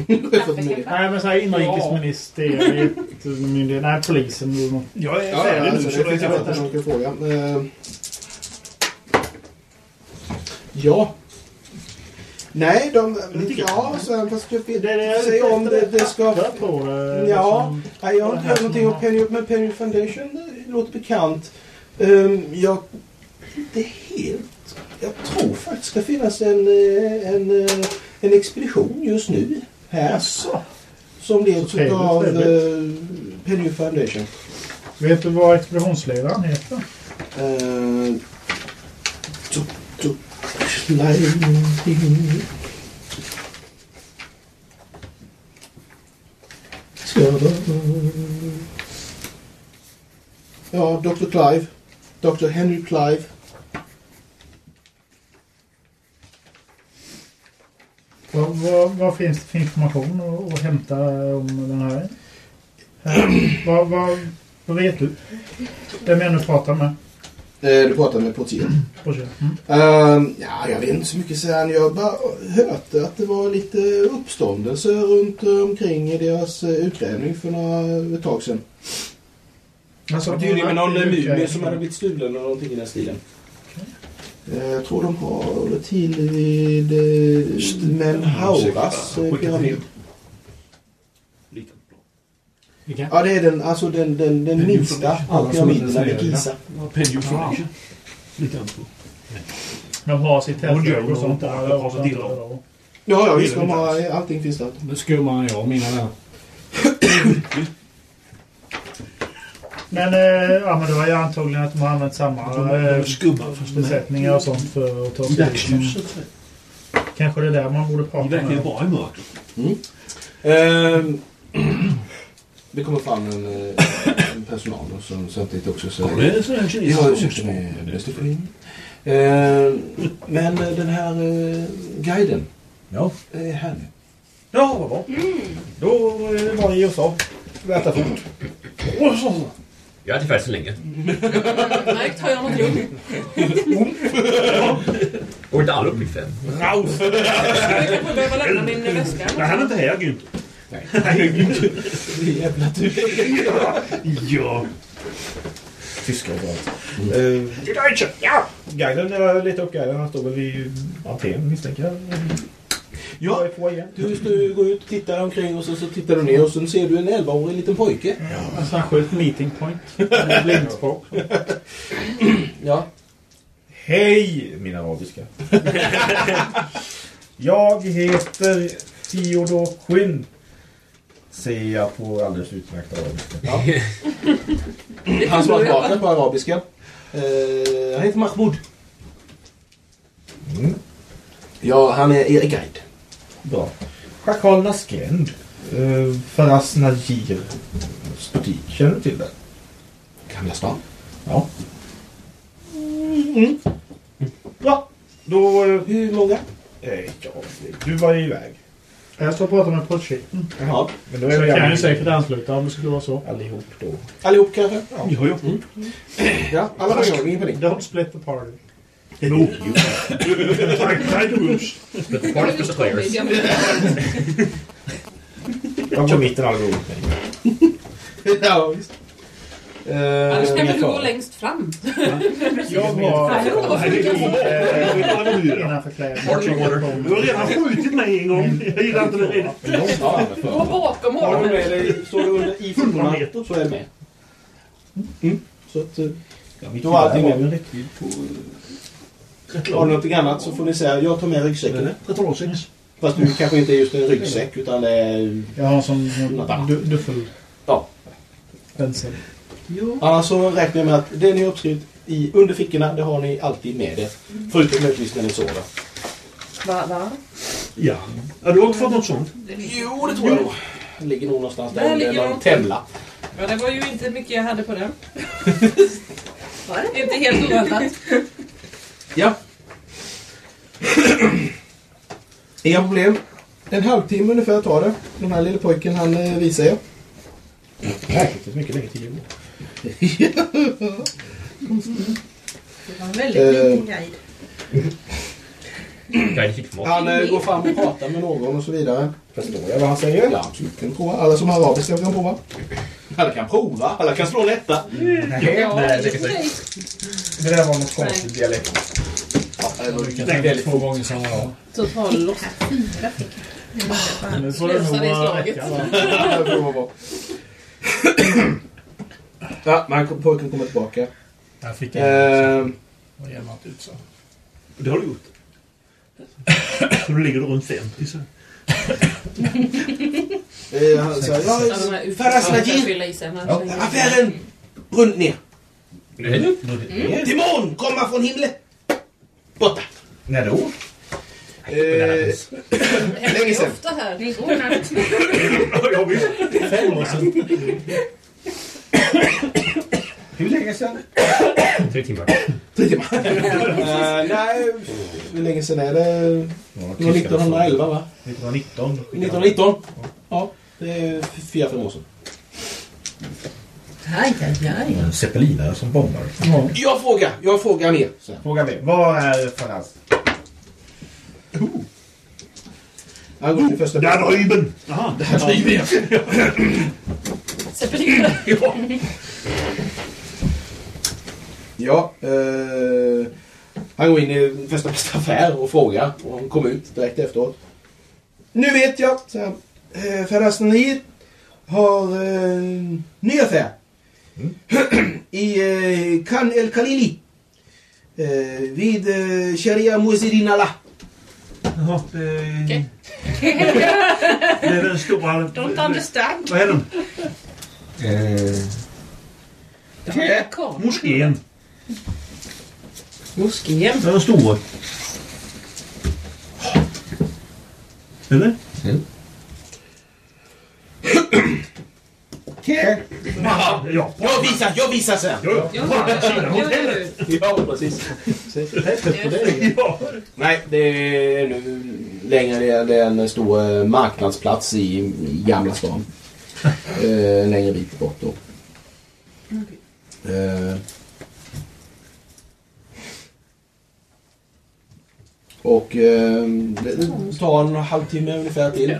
Speaker 6: nej men så här inrikesministeriet. Myndighet, nej, polisen.
Speaker 2: Jag är
Speaker 1: Ja,
Speaker 2: färdig
Speaker 1: ja,
Speaker 2: nu så
Speaker 1: det
Speaker 2: är jag
Speaker 1: fråga. Eh, Ja. Nej, de... Ja, så fast du vet
Speaker 6: Det är
Speaker 1: säg om det, det ska...
Speaker 6: På det.
Speaker 1: Ja, jag har inte hört någonting om Penny, men Penny Foundation det låter bekant. Um, jag... Inte helt... Jag tror faktiskt det ska finnas en, eh, en, eh, en expedition just nu här.
Speaker 6: Jaså?
Speaker 1: Som leds av uh, Penny Foundation.
Speaker 6: Vet du vad expeditionsledaren heter?
Speaker 1: Uh. Ska det... Ja, Dr. Clive. Dr. Henry Clive.
Speaker 6: Vad, vad, vad finns det för information att, att hämta om den här? Vad, vad, vad vet du? Vem är det du pratar med?
Speaker 1: Eh, du pratar med portier.
Speaker 6: Mm.
Speaker 1: Ehm, ja, jag vet inte så mycket sen. Jag bara hört att det var lite uppståndelse runt eh, omkring i deras eh, utgrävning för några ett tag sedan.
Speaker 6: Alltså,
Speaker 1: Tydligen med någon mumie som hade blivit stulen eller någonting i den stilen. Eh, Jag tror de håller till vid eh, Menhauras eh, pyramid.
Speaker 5: Vilka?
Speaker 1: Ja, det är den, alltså den, den, den minsta av pyramiderna vid Giza.
Speaker 2: Foundation.
Speaker 6: De har sitt
Speaker 2: gör
Speaker 6: och sånt där.
Speaker 2: har så till dem.
Speaker 1: Ja, ja visst. De har, allting finns där.
Speaker 5: Nu skummar jag mina vänner.
Speaker 6: Men, eh, ja, men det var ju antagligen att de har använt samma eh, besättningar och sånt för att ta sig dit. Kanske det är där man borde
Speaker 2: De
Speaker 6: prata
Speaker 2: är verkligen
Speaker 6: med.
Speaker 2: bra i mörker.
Speaker 1: Ehm, det kommer fram en, eh, en personal då, som samtidigt också säger...
Speaker 2: Det är sån här
Speaker 1: Vi har ursäkta med bäste förening. Ehm, men eh, den här eh, guiden
Speaker 4: Ja.
Speaker 1: är här nu.
Speaker 4: Ja, vad bra. Då eh, var det ge oss av. Vänta fort.
Speaker 3: Jag är inte färdig så länge.
Speaker 7: Nej, tar jag något lugnt.
Speaker 3: Och inte alla upp i fem.
Speaker 7: Jag kanske behöver lämna min väska.
Speaker 2: Nej, han är inte här, Günther.
Speaker 1: Jävla tur.
Speaker 2: Ja.
Speaker 4: Tyskar och allt. Eh, ja. Guiden, jag letar upp guiden. Han står väl vid entrén misstänker jag.
Speaker 1: Ja, du stå- går ut och tittar omkring och så, så tittar du ner och så ser du en 11-årig liten pojke.
Speaker 6: En särskild meeting point. Blindspråk.
Speaker 1: Ja.
Speaker 4: Hej, min arabiska. jag heter Theodor Quinn. Säger jag på alldeles utmärkt arabiska.
Speaker 1: Han svarar tillbaka på arabiska. Eh, han heter Mahmoud.
Speaker 4: Mm.
Speaker 1: Ja, han är er guide.
Speaker 4: Bra. Chakal Naskend. Uh, Faras Najir butik. Känner du till det?
Speaker 1: Gamla stan.
Speaker 4: Ja. Mm. Bra. Då... eh,
Speaker 1: Hur många?
Speaker 4: Eh, ja, du var ju iväg.
Speaker 6: Jag står och pratar med portchefen.
Speaker 1: Jaha.
Speaker 4: Men då
Speaker 6: Så
Speaker 4: är vi
Speaker 6: jag kan
Speaker 4: alla-
Speaker 6: säkert ansluta om det skulle vara så.
Speaker 4: allihop då.
Speaker 1: Allihop kanske?
Speaker 2: Ja, ja.
Speaker 1: Ja, alla har jag ingen panik.
Speaker 6: Don't split the party.
Speaker 2: No. Tight rooms.
Speaker 3: But the the players.
Speaker 4: Jag går mitten allihop.
Speaker 1: ja, visst. Eh,
Speaker 7: Annars kan du gå längst fram?
Speaker 6: Jag var
Speaker 2: du
Speaker 6: kläderna.
Speaker 3: Marching order.
Speaker 2: Du har redan skjutit mig en gång. Jag gillar inte det
Speaker 7: Gå bakom
Speaker 1: Har du
Speaker 7: honom.
Speaker 1: står du under i
Speaker 2: 100
Speaker 1: filmerna
Speaker 2: meter.
Speaker 1: så är det med. Mm. Så att, eh,
Speaker 4: Ja,
Speaker 1: Du har
Speaker 4: gevär
Speaker 1: med.
Speaker 4: har en räckvidd på...
Speaker 1: Har du
Speaker 2: långt.
Speaker 1: någonting annat så får ni säga jag tar med ryggsäcken.
Speaker 2: 13,6.
Speaker 1: Fast du kanske inte är just en ryggsäck utan det är...
Speaker 6: Jag har en sån
Speaker 1: Något annat.
Speaker 6: du- duffel.
Speaker 1: Ja.
Speaker 6: Pensel.
Speaker 1: Annars så räknar jag med att det ni har uppskrivit i under fickorna det har ni alltid med er. Förutom möjligtvis när ni sover.
Speaker 7: Va? va?
Speaker 2: Ja. ja. Du har inte fått något sånt?
Speaker 1: Jo, det tror jag nog. Det ligger nog någonstans
Speaker 7: Där
Speaker 1: där någon temla.
Speaker 7: Ja, det var ju inte mycket jag hade på den.
Speaker 8: Var det?
Speaker 7: Inte helt oväntat.
Speaker 1: Ja. Inga problem. En halvtimme ungefär tar det. Den här lille pojken han eh, visar er.
Speaker 4: Jäkligt mycket längre tid.
Speaker 8: Det var en väldigt
Speaker 1: Eh.
Speaker 8: liten guide.
Speaker 3: Mat.
Speaker 1: Han eh, går fram och pratar med någon och så vidare.
Speaker 4: Förstår jag vad han säger?
Speaker 1: Ja, absolut. Kan prova. Alla som har arabiska kan prova. Alla kan prova. Alla kan slå en etta.
Speaker 4: Nej,
Speaker 7: Ja,
Speaker 3: nej, det
Speaker 4: det där var något konstigt dialekt.
Speaker 5: Du kan
Speaker 1: det är
Speaker 5: tänka
Speaker 1: väldigt
Speaker 5: två gånger samma dag.
Speaker 7: Total loss.
Speaker 8: Fyra fick jag. Fan.
Speaker 6: Nu får det nog
Speaker 7: Slösade i
Speaker 6: vara
Speaker 7: slaget.
Speaker 6: räcka, va?
Speaker 1: Ja, det får vara bra. Ja, men pojken kommer tillbaka.
Speaker 6: Jag fick en
Speaker 1: Eh,
Speaker 6: och jämnat ut så.
Speaker 2: Det har du gjort. Så du ligger då runt 50 så.
Speaker 1: eh, han
Speaker 7: Ja, sen.
Speaker 1: Ja, affären brunnit ner. Demon komma från himlen. Borta.
Speaker 4: När då?
Speaker 1: Eh,
Speaker 7: Länge
Speaker 1: länge sedan.
Speaker 7: ofta här.
Speaker 2: Ja, visst.
Speaker 6: Fem år sedan.
Speaker 4: Hur länge sedan?
Speaker 3: Tre timmar.
Speaker 1: Tre timmar. Eh, nej, hur länge sedan är det? Det var 1911 va?
Speaker 4: 1919.
Speaker 1: 1919. Ja, det är fyra, fem år sedan.
Speaker 8: Aj, aj, aj.
Speaker 4: Zeppelinare som bombar.
Speaker 1: Jag frågar, jag frågar mer. Så.
Speaker 4: Fråga mig. Var är Faraz?
Speaker 1: Han går till första
Speaker 2: Där Reuben! Aha.
Speaker 1: Där driver jag.
Speaker 7: Zeppelin.
Speaker 1: Ja, eh, han går in i första bästa affär och frågar. Och han kom ut direkt efteråt. Nu vet jag, säger han. Eh, Ferrasnaniet har eh, ny affär. I eh, Khan El Khalili. Eh, vid eh, Sharia Muzirin Allah.
Speaker 2: Jaha, det,
Speaker 7: Okej.
Speaker 2: det är den stora...
Speaker 7: Don't understand.
Speaker 2: Vad är den?
Speaker 7: Karl.
Speaker 2: Moskén.
Speaker 7: Moskén.
Speaker 2: Det är den stora. Eller? Ja, ja.
Speaker 1: Jag visar, jag visar sen!
Speaker 2: Ja, ja. Hotellet.
Speaker 1: Ja, precis.
Speaker 2: Ja.
Speaker 1: Nej, det är nu längre. Det är en stor eh, marknadsplats i, Gamla stan. eh, längre bit bort då. Och eh, det tar en halvtimme ungefär till.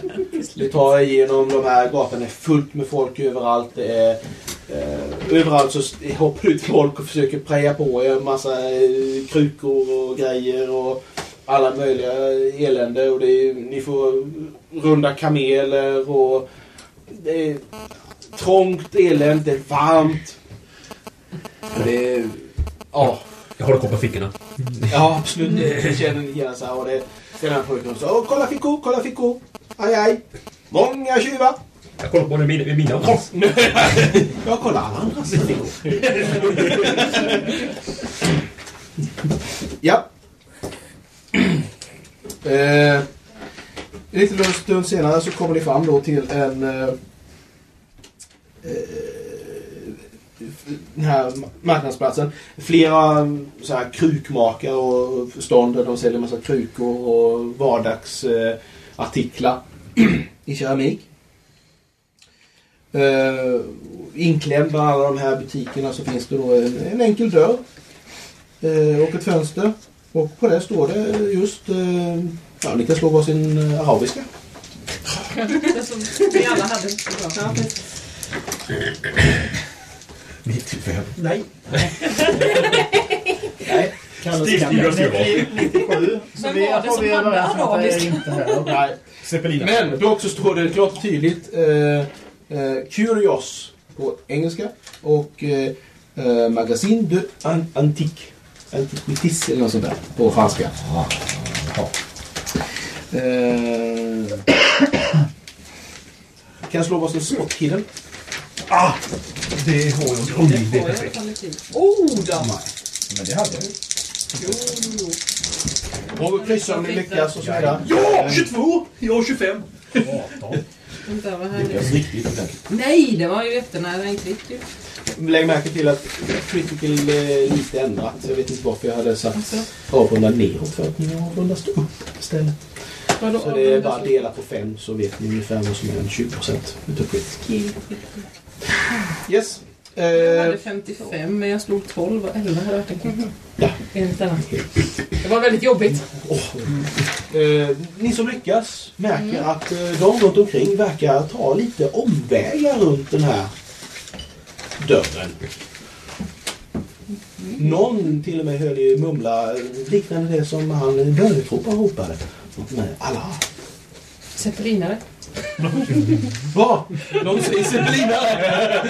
Speaker 1: Vi tar igenom de här gatorna. Det är fullt med folk överallt. Det är, eh, överallt så hoppar ut folk och försöker preja på er en massa eh, krukor och grejer och alla möjliga elände. Och det är, ni får runda kameler och det är trångt, elände, det är varmt. Det är, ja,
Speaker 3: Jag håller koll på fickorna.
Speaker 1: Ja, absolut. Det känner igen så här. Och det den här pojken så. Åh, kolla fickor, kolla fickor. Aj, aj. Många tjuvar.
Speaker 3: Jag kollar på med med mina också.
Speaker 1: Jag kollar alla andras fickor. ja. Eh, lite lite stund senare så kommer ni fram då till en... Eh, eh, den här marknadsplatsen. Flera så här krukmakare och stånd där de säljer massa krukor och vardagsartiklar eh, artiklar i keramik. Eh, inklämd bland alla de här butikerna så finns det då en, en enkel dörr eh, och ett fönster. Och på det står det just, eh, ja ni kan slå varsin arabiska.
Speaker 7: Det som vi alla hade. Ja, precis.
Speaker 4: 95.
Speaker 6: Nej.
Speaker 2: Stig, jag ska vara.
Speaker 6: 97. Så
Speaker 7: Vem
Speaker 6: vi
Speaker 7: var det som
Speaker 6: vi
Speaker 7: hade
Speaker 6: överens om att det är
Speaker 7: arabisk?
Speaker 6: inte här.
Speaker 1: Nej.
Speaker 4: Zeppelin.
Speaker 1: Men dock så står det klart och tydligt eh, eh, Curios på engelska och eh, eh, Magasin de An Antique. Antiquitis eller något sånt där på franska. Eh, kan jag slå varsin spot hidden?
Speaker 2: Ah! Det har jag. Oj, det är perfekt.
Speaker 7: Oh, då!
Speaker 4: Men det hade jag ju.
Speaker 1: Och kryssa om ni lyckas och så vidare.
Speaker 2: Ja! 22! Jag har 25.
Speaker 4: 18.
Speaker 7: Vänta, vad här?
Speaker 1: Lyckas riktigt ordentligt.
Speaker 7: Nej, det var ju efternära en klick ju.
Speaker 1: Lägg märke till att critical är lite ändrat. Jag vet inte varför jag hade satt avrunda neråt för att ni har avrundat upp istället.
Speaker 7: Vadå,
Speaker 1: Så det är bara att dela på fem så vet ni ungefär vad som är en 20 procent utav crit. Yes.
Speaker 7: Jag
Speaker 1: Eh,
Speaker 7: hade 55 men jag slog 12 och 11 hade varit en. Det var väldigt jobbigt.
Speaker 1: eh, ni som lyckas märker att eh, de runt omkring verkar ta lite omvägar runt den här dörren. Någon till och med hörde ju mumla eh, liknande det som han bönetroparen ropade. Men alla
Speaker 7: Zeppelinare.
Speaker 1: Va? Någon säger zeppelinare?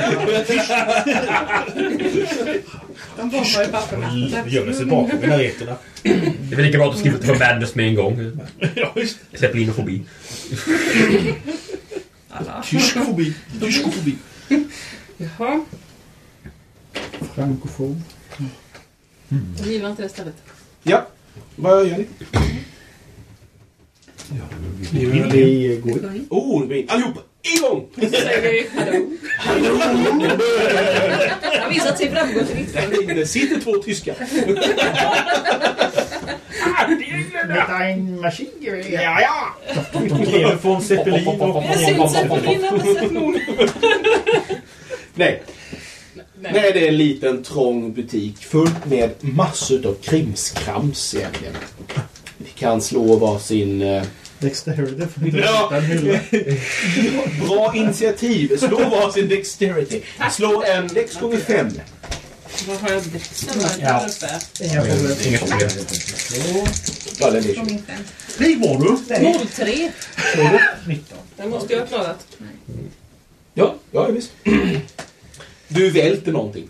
Speaker 7: De bombar i papperna.
Speaker 4: Gömmer sig bakom minareterna.
Speaker 3: Det är väl lika bra att du skriver ut Madness med en gång. Zeppelinofobi.
Speaker 2: Tyskofobi. Tyskofobi.
Speaker 7: Jaha.
Speaker 6: Frankofob.
Speaker 7: Jag gillar inte det stället.
Speaker 1: Ja. Vad gör ni?
Speaker 6: Vi går igång.
Speaker 1: Oh, det allihopa igång!
Speaker 7: Jag har visat sig framgå till riksdagen.
Speaker 1: Det sitter två tyskar.
Speaker 6: Mit ein Maschinengewehr.
Speaker 1: Ja, ja!
Speaker 4: Klev från Zeppelin.
Speaker 1: Nej. Nej, det är en liten trång butik fullt med massor av krimskrams egentligen. Kan slå varsin... Eh,
Speaker 6: Dexterity
Speaker 1: Ja. bra initiativ. Slå varsin dexterity. Slå en dex gånger fem.
Speaker 7: Vad har jag däcksen
Speaker 6: Ja. Inga problem.
Speaker 3: Inga problem.
Speaker 1: Ja, den är 20.
Speaker 8: Min fem.
Speaker 2: Hej var du?
Speaker 7: 03.
Speaker 1: Slå det.
Speaker 6: 19.
Speaker 7: Den måste jag ha klarat.
Speaker 1: Ja, ja visst. Du välter någonting.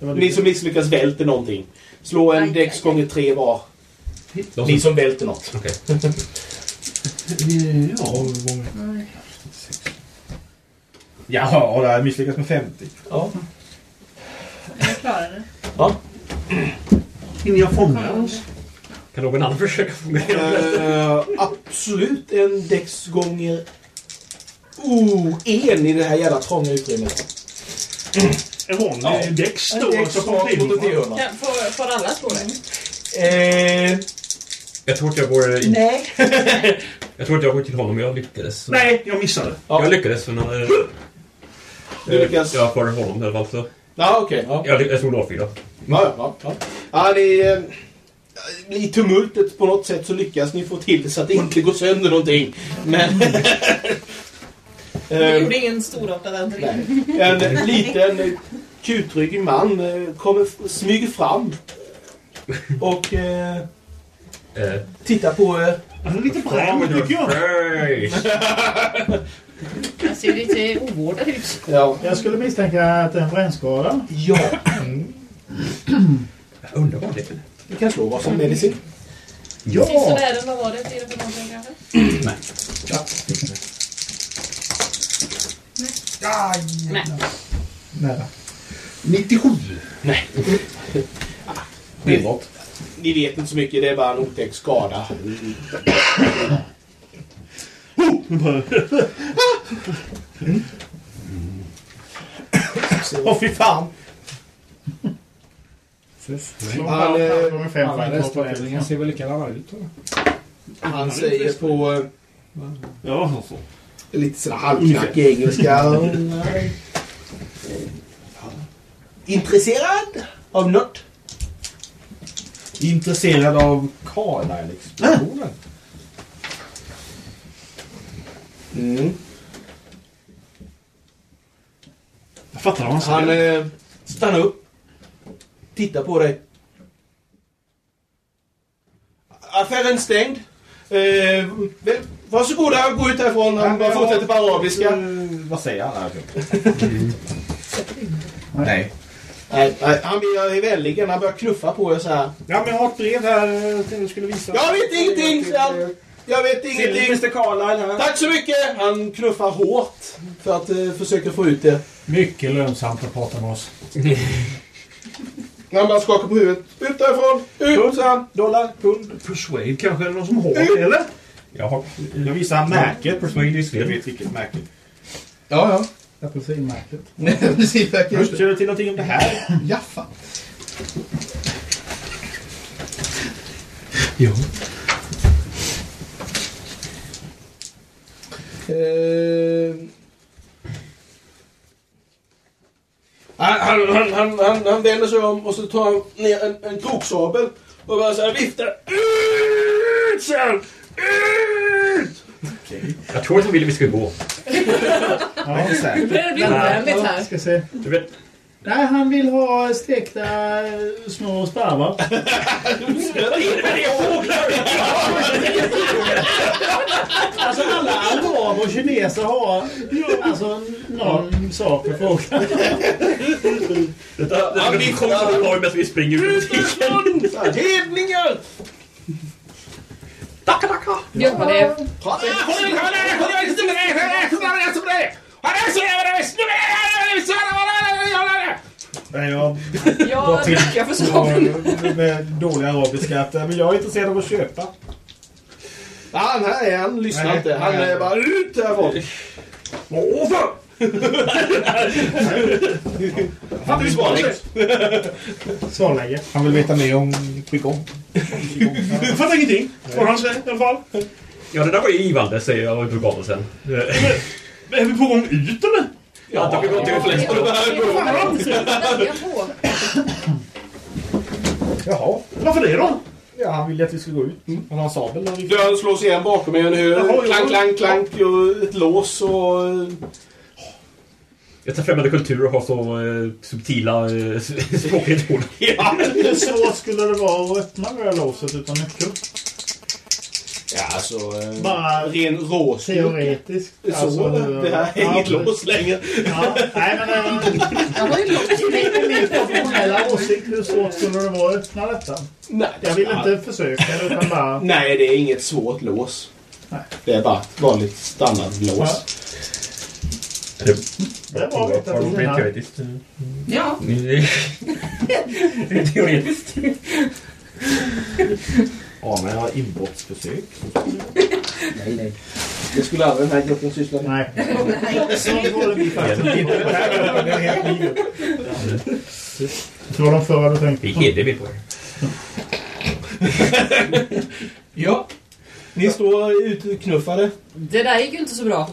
Speaker 1: Ni som misslyckas välter någonting. Slå en dex gånger tre var. Ni
Speaker 3: som...
Speaker 1: välter något.
Speaker 3: Okej.
Speaker 2: Ja.
Speaker 4: Jaha, det har misslyckats med 50.
Speaker 1: Ja.
Speaker 8: Jag klarar det.
Speaker 1: ja.
Speaker 2: Hinner jag fånga oss?
Speaker 3: Kan någon annan försöka fånga
Speaker 1: Eh, absolut en däcks gånger... Oh, en i det här jävla trånga utrymmet.
Speaker 2: En vanlig
Speaker 1: Ja.
Speaker 2: däcks Alltså
Speaker 1: rakt
Speaker 2: på
Speaker 1: mot ett
Speaker 2: T100.
Speaker 1: T100.
Speaker 7: Kan- Får, alla slå det?
Speaker 1: Eh,
Speaker 3: Jag tror att jag går... in-
Speaker 1: nej.
Speaker 3: Jag tror att jag går till honom, jag lyckades.
Speaker 2: Nej, jag missade.
Speaker 1: Ja.
Speaker 3: Jag lyckades för när...
Speaker 1: Du lyckas?
Speaker 3: Ja, för honom i alla fall. Så.
Speaker 1: Ja, okej. ja.
Speaker 3: Jag, jag slog 04.
Speaker 1: Ja, ja, ja. ja ni, eh, I tumultet på något sätt så lyckas ni få till det så att det inte går sönder någonting. Men...
Speaker 7: Du
Speaker 1: Eh,
Speaker 7: gjorde ingen storartad ändring.
Speaker 1: En liten eh, kutryggig man eh, kommer, smyger fram och eh,
Speaker 3: Eh,
Speaker 1: tittar på... Eh,
Speaker 2: Han är lite bränd tycker jag.
Speaker 7: Han ser lite ovårdad ut.
Speaker 1: ja.
Speaker 6: Jag skulle misstänka att det är en brännskada.
Speaker 1: ja.
Speaker 3: Jag undrar vad det är.
Speaker 1: Du kan slå vad som medicin.
Speaker 7: Sisådär, vad var det? Fyra på någonting kanske? Nej.
Speaker 4: Nära.
Speaker 2: 97.
Speaker 1: Nej.
Speaker 4: Enbart.
Speaker 1: Ni vet inte så mycket, det är bara en otäck skada. Åh fy fan! Han, eh,
Speaker 5: Förändringen ser väl likadana ut? eller?
Speaker 1: han säger på eh,
Speaker 2: Ja, alltså.
Speaker 1: lite sådär halvknackig engelska. Intresserad av något?
Speaker 4: Intresserad av Carlisle-explosionen.
Speaker 1: Mm.
Speaker 2: Jag fattar vad han
Speaker 1: Han
Speaker 2: säger.
Speaker 1: eh, stannar upp. Tittar på dig. Affären stängd. Eh, väl, varsågoda, gå ut härifrån. Han bara fortsätter på arabiska.
Speaker 4: Eh, vad säger han? Nej. Nej.
Speaker 1: Nej, han blir vänlig. Han börjar knuffa på er så här.
Speaker 2: Ja, men jag har ett brev här eh, jag jag skulle visa.
Speaker 1: Jag vet ingenting, säger han. Jag vet
Speaker 2: Till
Speaker 1: ingenting.
Speaker 2: Mr Carlisle här.
Speaker 1: Tack så mycket! Han knuffar hårt för att eh, försöka få ut det.
Speaker 5: Mycket lönsamt att prata med oss.
Speaker 1: Han bara skakar på huvudet. Ut därifrån! Ut, säger han.
Speaker 2: Dollar, pund, persuade kanske. Är det någon som har det, eller?
Speaker 3: Jag har...
Speaker 4: Jag visar märket.
Speaker 3: Persuade is
Speaker 4: Jag
Speaker 3: fel.
Speaker 4: vet vilket märke.
Speaker 1: Ja, ja. Precis, verkligen.
Speaker 2: Känner du till någonting om det här?
Speaker 1: Jaffa.
Speaker 2: Ja.
Speaker 1: Eh, Han, han, han, han, han, han vänder sig om och så tar han ner en, en kroksabel och bara så här viftar. Ut! säger han. Ut!
Speaker 3: Jag tror att han ville vi skulle gå.
Speaker 6: Ja,
Speaker 7: Nu börjar det bli ovänligt här.
Speaker 6: Ska se.
Speaker 3: Du vet,
Speaker 6: Nej, han vill ha stekta eh, små sparvar. Alltså alla araber och kineser har alltså någon sak med frågan.
Speaker 3: detta, detta blir konstigt medan vi springer ut.
Speaker 1: Hedningar!
Speaker 7: På det.
Speaker 4: Nej, jag
Speaker 7: för saken.
Speaker 4: jag med dålig arabiska att men jag är intresserad av att köpa.
Speaker 1: Ja, han här är han. Lyssnar
Speaker 4: Nej,
Speaker 1: inte. Han
Speaker 4: nej.
Speaker 1: är bara ut härifrån. Åh, fan! Fattar vi svaret?
Speaker 6: Svallägge.
Speaker 4: Han vill veta mer om Qigong.
Speaker 2: Jag fattar ingenting. Vad han säger i alla fall.
Speaker 3: Ja, det där var ju givande, säger jag i vulganen
Speaker 2: Är vi på gång ut eller?
Speaker 3: Ja, det blir någonting flest.
Speaker 7: Välja på.
Speaker 4: Jaha.
Speaker 2: Varför det då?
Speaker 4: Ja, han ville att vi skulle gå ut. Han har en sabel
Speaker 1: Dörren slås igen bakom er. Ni hör
Speaker 2: ja.
Speaker 1: klank, klank, klank och ett lås och...
Speaker 3: Tar främmande kulturer har så eh, subtila eh, språkredor.
Speaker 1: Ja.
Speaker 6: Hur svårt skulle det vara att öppna det där låset utan nyckel?
Speaker 1: Ja, alltså... eh,
Speaker 6: Bara
Speaker 1: Ren råskur.
Speaker 6: teoretiskt.
Speaker 1: Så,
Speaker 6: Alltså,
Speaker 1: det här är
Speaker 6: ja,
Speaker 1: inget lås längre.
Speaker 6: Ja, nej men... eh,
Speaker 7: Jag har ju låst min
Speaker 6: generella åsikt, hur svårt skulle det vara att öppna detta?
Speaker 1: Nej,
Speaker 6: Jag vill inte försöka utan bara...
Speaker 1: Nej, det är inget svårt lås.
Speaker 6: Nej.
Speaker 1: Det är bara ett vanligt standardlås.
Speaker 6: Det är bra att veta
Speaker 3: Har
Speaker 6: till
Speaker 3: de
Speaker 6: den
Speaker 3: rent
Speaker 6: här.
Speaker 3: teoretiskt?
Speaker 7: Ja,
Speaker 3: Rent teoretiskt?
Speaker 4: Ja, men jag har inbrottsförsök.
Speaker 1: Nej, nej. Det skulle aldrig den här gruppen syssla med.
Speaker 6: Nej. Så var det vi faktiskt. Det. Det var de förra du tänkte
Speaker 3: Vi
Speaker 6: på.
Speaker 3: är vi på er.
Speaker 1: Ja. Ni står utknuffade.
Speaker 7: det där gick ju inte så bra.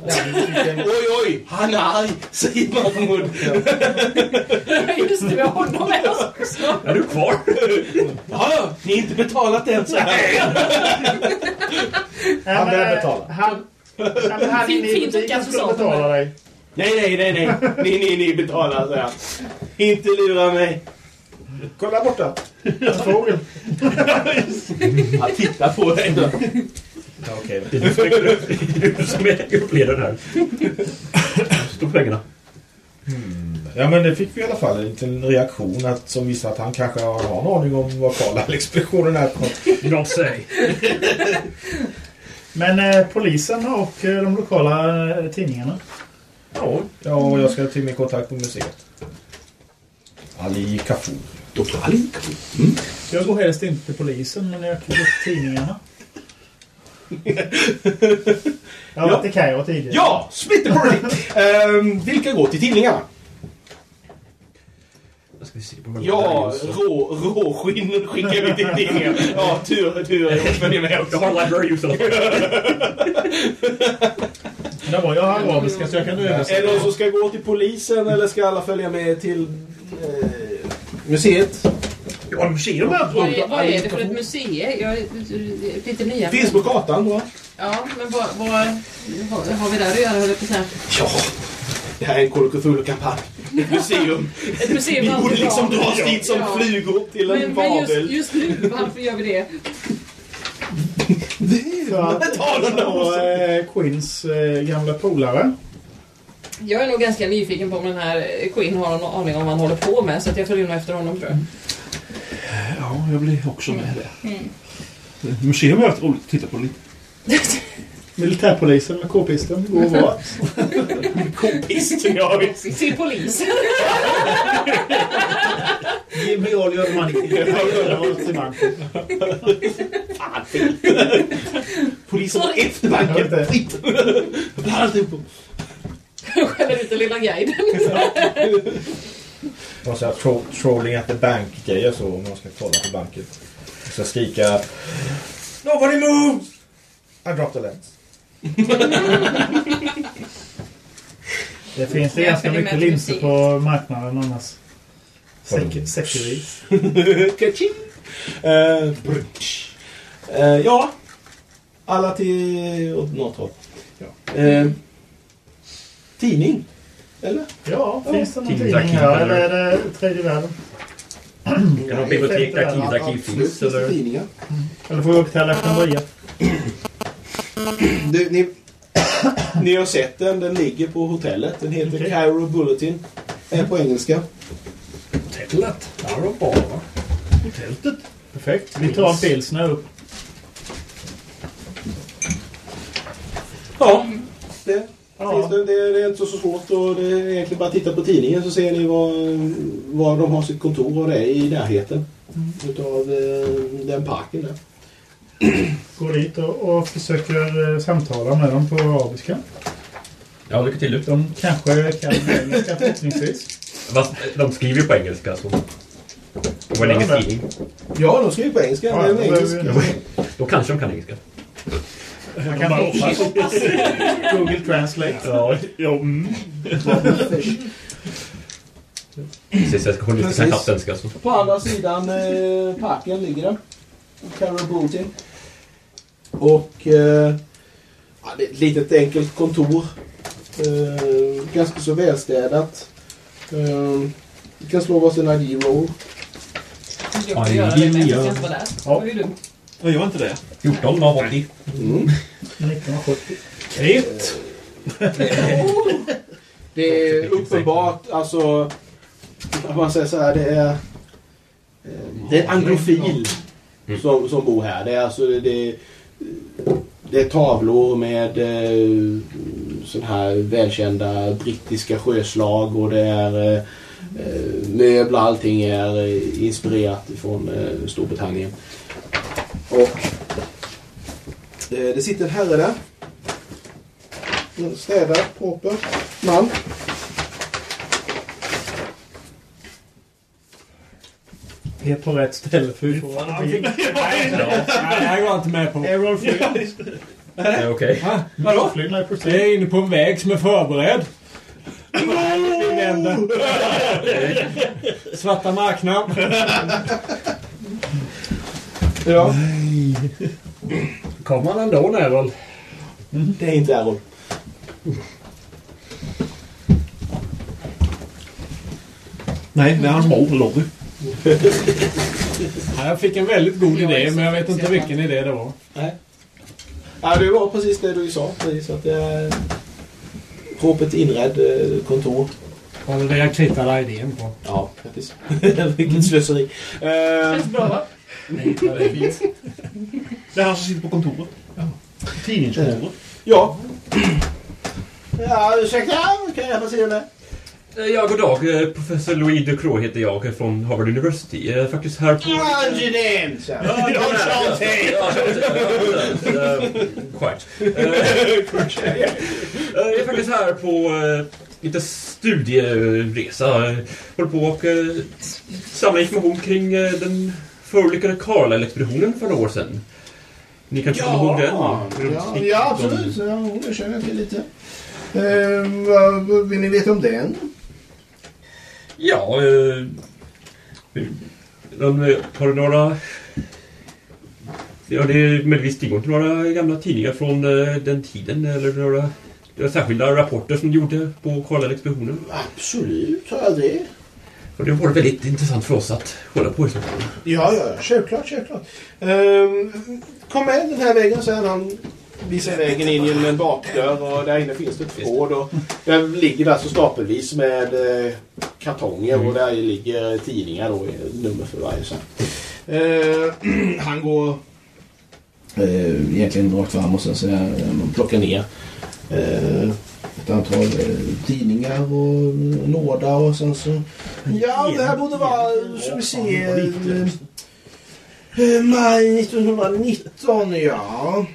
Speaker 1: Oj, oj! Han är arg, säger Mahmoud.
Speaker 7: Just det, vi har honom med oss också.
Speaker 3: Är du kvar?
Speaker 1: Ja, ni har inte betalat än. Så här.
Speaker 6: Han
Speaker 4: börjar betala.
Speaker 6: Han... Ja, men han
Speaker 7: Fint- fint att Kassan sa
Speaker 6: betala dig.
Speaker 1: Nej, nej, nej, nej. Ni, ni, ni betalar, säger han. Inte lura mig.
Speaker 4: Kolla borta!
Speaker 6: En fågel.
Speaker 1: Han tittar på dig.
Speaker 4: Ja, okej.
Speaker 3: Det är du som är- är gruppledaren här. Stå på pengarna.
Speaker 4: Ja, men det fick vi i alla fall en liten reaktion att, som visar att han kanske har, en aning om vad Carlisle-expeditionen är. för något.
Speaker 3: Not say.
Speaker 6: Men eh, polisen och eh, de lokala eh, tidningarna.
Speaker 4: Ja, ja, och jag ska till min kontakt på museet. Ali Kafur.
Speaker 1: Doktor Ali.
Speaker 6: Jag går helst inte till polisen, men jag kan gå till tidningarna. Jag har
Speaker 1: Ja.
Speaker 6: varit i Kairo tidigare.
Speaker 1: Ja, split the party! Ehm, vilka går till tidningarna?
Speaker 3: Jag
Speaker 1: Ja, rå, råskinn skickar vi till tidningen. Ja, tur, tur. Jag följer med
Speaker 3: Jag
Speaker 1: också.
Speaker 3: har library fall.
Speaker 6: Det var jag arabiska så jag kan
Speaker 1: Är det
Speaker 6: översätta.
Speaker 1: någon som ska gå till polisen eller ska alla följa med till eh, museet?
Speaker 2: Ja, museum är
Speaker 7: Vad är, vad är det för ett museum? Jag är lite nya.
Speaker 1: Finns på kartan, va?
Speaker 7: Ja, men vad, vad har, har vi där att göra, höll jag på.
Speaker 1: Ja. Det här är en Call of Cthulhu-kampanj. Ett museum.
Speaker 7: Ett museum
Speaker 1: Vi
Speaker 7: är
Speaker 1: borde liksom
Speaker 7: bra.
Speaker 1: dras dit som
Speaker 7: Ja.
Speaker 1: flugor till en
Speaker 7: Men, men just, just nu, varför gör vi det?
Speaker 6: För att
Speaker 1: Ta
Speaker 6: eh, Queens eh, gamla polare.
Speaker 7: Jag är nog ganska nyfiken på om den här Queen har någon aning om vad han håller på med, så att jag följer nog efter honom tror jag.
Speaker 2: Ja, jag blir också med det. Museum är rätt roligt att titta på lite.
Speaker 6: Militärpolisen med k-pisten går vart.
Speaker 1: Kompisten, ja visst.
Speaker 7: Till polisen.
Speaker 6: Ge mig all your money. till banken.
Speaker 1: Polisen var efter banken. Fritt. Alltihop.
Speaker 7: Skäller ut den lilla guiden.
Speaker 4: Här, tro, trolling at the bank-grejer så om man ska kolla på banken. Och så skrika Nobody move! I dropped the lens.
Speaker 6: Det finns det ganska mycket linser på marknaden annars. Säck- Säckvis.
Speaker 1: Kaching. Eh, brunch. Eh, ja. Alla till åt något håll. Ja. Eh, tidning. Eller?
Speaker 6: Ja, finns det någon tidning här
Speaker 3: eller?
Speaker 6: eller är det tredje världen?
Speaker 3: Kan du ha bibliotek där tidningsarkiv
Speaker 1: Absolut
Speaker 3: finns?
Speaker 1: det
Speaker 3: Eller?
Speaker 1: tidningar.
Speaker 6: Eller får vi upp till Alexandria?
Speaker 1: Du, ni, ni har sett den. Den ligger på hotellet. Den heter
Speaker 6: Okej.
Speaker 1: Cairo Bulletin. Är på engelska.
Speaker 2: Hotellet. Där har de bra, va? Hotellet.
Speaker 6: Perfekt. Vi tar en pilsner upp.
Speaker 1: Ja. Det,
Speaker 6: Ja.
Speaker 1: finns det, det, det är inte så svårt. Och det är egentligen bara att titta på tidningen så ser ni var, var de har sitt kontor och det är i närheten. Utav eh, den parken där.
Speaker 6: Går dit och, och försöker eh, samtala med dem på arabiska.
Speaker 3: Ja, lycka till.
Speaker 6: De kanske kan engelska förhoppningsvis.
Speaker 3: Fast de skriver ju på engelska så. Det var en engelsk tidning.
Speaker 1: Ja, de skriver på engelska.
Speaker 6: Ja,
Speaker 1: det är en
Speaker 6: då
Speaker 1: engelsk.
Speaker 6: behöver vi-
Speaker 3: Då kanske de kan engelska.
Speaker 6: Man kan hoppas. Google Translate.
Speaker 2: Ja, ja mm.
Speaker 3: Precis, jag ska hålla
Speaker 1: Precis.
Speaker 3: lite knappt svenska så.
Speaker 1: På andra sidan eh, parken ligger den. Carol Bulletin. Och eh, ja, det är ett litet enkelt kontor. Eh, ganska så välstädat. Eh, vi kan slå varsin ID-roll.
Speaker 7: Jag får göra det jag ska inte vara där.
Speaker 6: Ja.
Speaker 7: Det.
Speaker 2: Jag gör inte det.
Speaker 3: 14 av 80.
Speaker 1: Mm.
Speaker 6: 1970.
Speaker 2: Ett.
Speaker 1: Det är uppenbart, alltså... Om man säger så här, det är... Det är en anglofil som, som bor här. Det är alltså det, det är tavlor med eh, sådana här välkända brittiska sjöslag och det är eh, möbler. Allting är eh, inspirerat från eh, Storbritannien. Och eh, det sitter en herre där. En städad, proper man.
Speaker 6: Helt på rätt ställe för vi får vara
Speaker 5: Nej, det här går jag inte med på.
Speaker 6: Errol Flynn.
Speaker 3: Ja, Okej.
Speaker 5: Va?
Speaker 6: Vadå? Flynn är
Speaker 5: är inne på en väg som är förberedd. Vi. Svarta marknaden.
Speaker 1: Ja.
Speaker 5: Kommer han ändå, Nerol?
Speaker 1: Det är inte Errol.
Speaker 2: Nej, det är hans mor, Lobby.
Speaker 5: Ja, jag fick en väldigt god idé, men jag vet inte vilken idé det var.
Speaker 1: Ja, det var precis det du sa. Precis, att det är propert inredd eh, kontor.
Speaker 5: Var det det jag krittade idén på?
Speaker 1: Ja, faktiskt. Vilket slöseri. Eh,
Speaker 7: Känns bra va?
Speaker 5: Nej, det är fint.
Speaker 2: Det är han som sitter på kontoret. Tidningskontoret.
Speaker 1: ja. Ja, ursäkta. Kan jag till med?
Speaker 3: Eh, Ja, god dag. Eh, Professor Louis Ducrot heter jag eh, från Harvard University. Jag är faktiskt här på... Ja, Quite. Eh, Jag är faktiskt här på eh, lite studieresa. Eh, Håller på och eh, samla information kring eh, den förolyckade Carlisle-expeditionen för några år sedan. Ni kanske kommer ihåg den?
Speaker 1: Ja,
Speaker 3: Runt
Speaker 1: ja,
Speaker 3: 19
Speaker 1: ja, absolut. Ja, det känner jag till lite. Eh, vad vill ni veta om den?
Speaker 3: Ja, eh, de, har du några... Ja, det är möjligtvis tillgång till några gamla tidningar från eh, den tiden eller några, några särskilda rapporter som du gjorde på Carlisle-expeditionen.
Speaker 1: Absolut, har jag det.
Speaker 3: Och det var väldigt intressant för oss att hålla på i så fall.
Speaker 1: Ja, ja, självklart, självklart. Ehm, kom med den här vägen, sen han visar vägen in genom en bakdörr och där inne finns det ett förråd. Och där ligger det alltså stapelvis med eh, kartonger och där ligger tidningar då, i nummer för varje. Så. Ehm, han går eh, egentligen rakt fram och sen så eh, man plockar ner eh, ett antal eh, tidningar och en låda och sen så... Ja, det här borde vara, ska vi se... eh, Maj 1919, ja.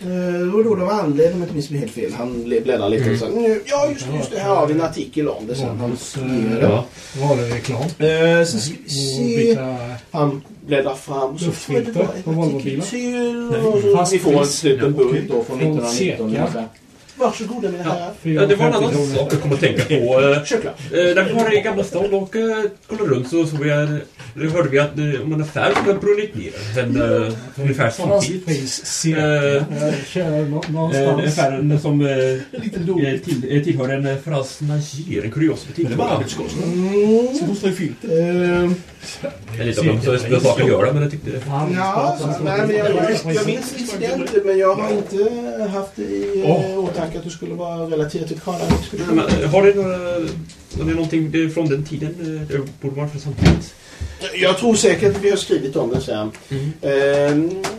Speaker 1: Eh, Det var då de anlände, om jag inte minns mig helt fel. Han bläddrar lite och sen... "Nu, Ja, just det, just det. Här har vi en artikel om det sen. Han ger det.
Speaker 5: Ja. Var det reklam?
Speaker 1: Eh, Sen ska vi
Speaker 5: Och
Speaker 1: se... Han bläddrar fram. Så får det
Speaker 5: Luftfilter på Volvobilar? fast
Speaker 1: Ni får en
Speaker 5: pris.
Speaker 1: slut en
Speaker 5: Ja,
Speaker 1: bunt
Speaker 5: okej.
Speaker 1: då från
Speaker 5: Från
Speaker 1: 1919
Speaker 5: Seca.
Speaker 1: ungefär. Varsågoda mina herrar.
Speaker 3: Ja, det var en annan sak jag kom att tänka på.
Speaker 1: Självklart.
Speaker 3: När vi var i Gamla stan och eh, kollade runt så såg jag, då hörde vi att eh, om en affär som hade brunnit ner en, eh, ungefär samtidigt.
Speaker 5: Jag
Speaker 3: affären som till, tillhör en eh, France Nagier, en curiosity.
Speaker 2: Det var arbetskostnad.
Speaker 1: Mm.
Speaker 2: Så måste det fyllt.
Speaker 1: Eh,
Speaker 3: Det är lite av dem som har saker att göra, men jag tyckte...
Speaker 1: Ja, nej, men jag, jag, jag minns incidenten men jag har inte haft det i eh, åtanke att det skulle vara relaterat till
Speaker 3: eh, Har ni några... Har ni någonting det är från den tiden? eh, Det borde vara från samtidigt.
Speaker 1: Jag tror säkert att vi har skrivit om det sen. Eh,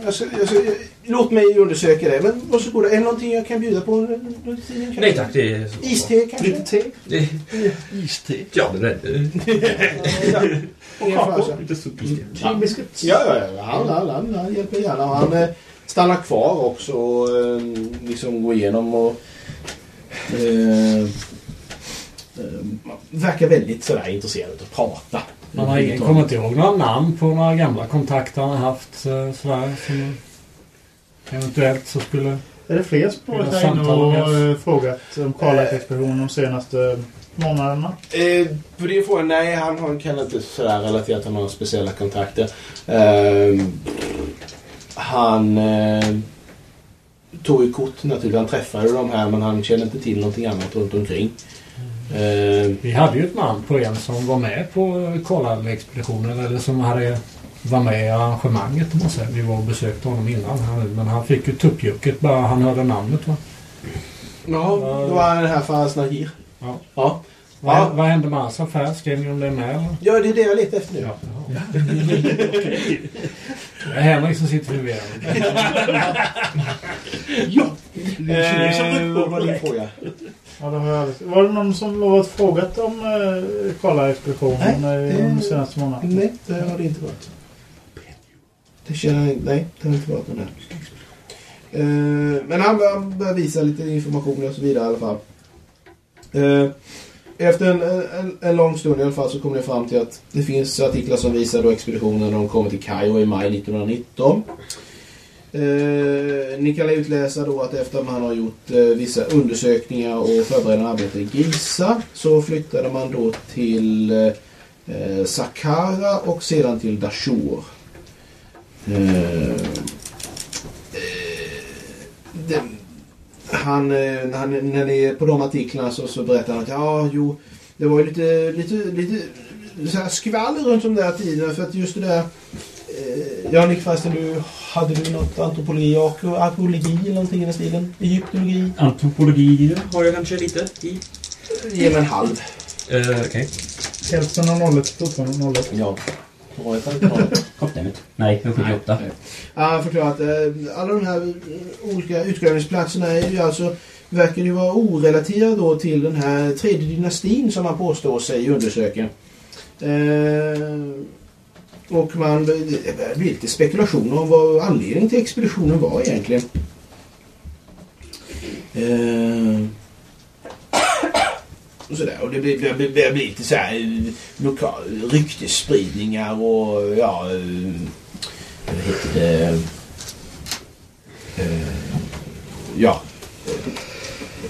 Speaker 1: jag ska, jag ska, låt mig undersöka det. Men varsågoda, är det någonting jag kan bjuda på? under tiden?
Speaker 3: Nej tack, det är...
Speaker 1: Iste kanske?
Speaker 6: Lite te.
Speaker 3: Det,
Speaker 2: Iste.
Speaker 3: ja, det är
Speaker 1: ja. Och kaffe.
Speaker 3: lite sopiste.
Speaker 1: Ja, ja, ja, ja. Han, han, han, han hjälper gärna. Han eh, stannar kvar också och eh, liksom går igenom och eh, eh, verkar väldigt sådär intresserad av att prata.
Speaker 5: Man har ingen kommer inte ihåg några namn på några gamla kontakter han har haft eh, sådär som eventuellt så skulle...
Speaker 6: Är det fler som har varit här inne och eh, frågat om Karlak-expeditionen de senaste månaderna?
Speaker 1: Eh, på din fråga, nej han, han kan inte sådär relatera till några speciella kontakter. Eh, han eh, tog ju kort naturligtvis. Han träffade de här men han känner inte till någonting annat runt omkring. Eh,
Speaker 5: Vi hade ju ett namn på en som var med på Karlak-expeditionen eller som hade var med i arrangemanget om man säger. Vi var och besökte honom innan nu men han fick ju tuppjucket bara han hörde namnet va?
Speaker 1: ja, det var den här Faraz Nahir.
Speaker 5: Ja.
Speaker 1: Ja.
Speaker 5: Vad,
Speaker 1: Ja.
Speaker 5: vad hände med hans affär? Skrev ni om det med eller?
Speaker 1: ja, det är det jag letar efter nu.
Speaker 5: Ja. Det är Henrik som sitter vid vägen.
Speaker 2: Ja! Det är
Speaker 1: Eh, vad var din fråga?
Speaker 6: Ja, det har jag aldrig. Var det någon som lovat frågat om eh, Karla-expeditionen
Speaker 1: Nej,
Speaker 6: eh, de senaste månaderna?
Speaker 1: Nej, det har det inte varit. Det känner jag Nej, det har inte varit någon. Eh, men han börjar, börjar visa lite information och så vidare i alla fall. Eh, efter en, en, en lång stund i alla fall så kommer ni fram till att det finns artiklar som visar då expeditionen när de kommer till Kairo i maj 1919. Eh, ni kan utläsa då att efter man har gjort eh, vissa undersökningar och förberedande arbete i Giza så flyttade man då till eh, eh Saqqara och sedan till Dashur. Eh, eh, han, eh, när, han, när ni är på de artiklarna så, så berättar han att ja, jo, det var ju lite, lite, lite så här skvaller runt de där tiderna för att just det där eh, Ja, Nick förresten, du, hade du något antropologi och arkeologi eller någonting i den stilen? Egyptologi?
Speaker 3: Antropologi har jag kanske lite i.
Speaker 1: Ge mig en halv.
Speaker 3: Uh, Okej.
Speaker 6: Hälften av nollet, fortfarande nollet.
Speaker 1: Ja. Nollet.
Speaker 9: Goddammit. Nej, en 78.
Speaker 1: Han förklarar att eh, alla de här eh, olika utgrävningsplatserna är ju alltså verkar ju vara orelaterade då till den här tredje dynastin som man påstår sig undersöka. Eh, och man, det blir lite spekulationer om vad anledningen till expeditionen var egentligen. Eh, och sådär. Och det blir, det blir, lite så här eh, lokal, ryktesspridningar och ja... eh, vad heter det? Eh, ja.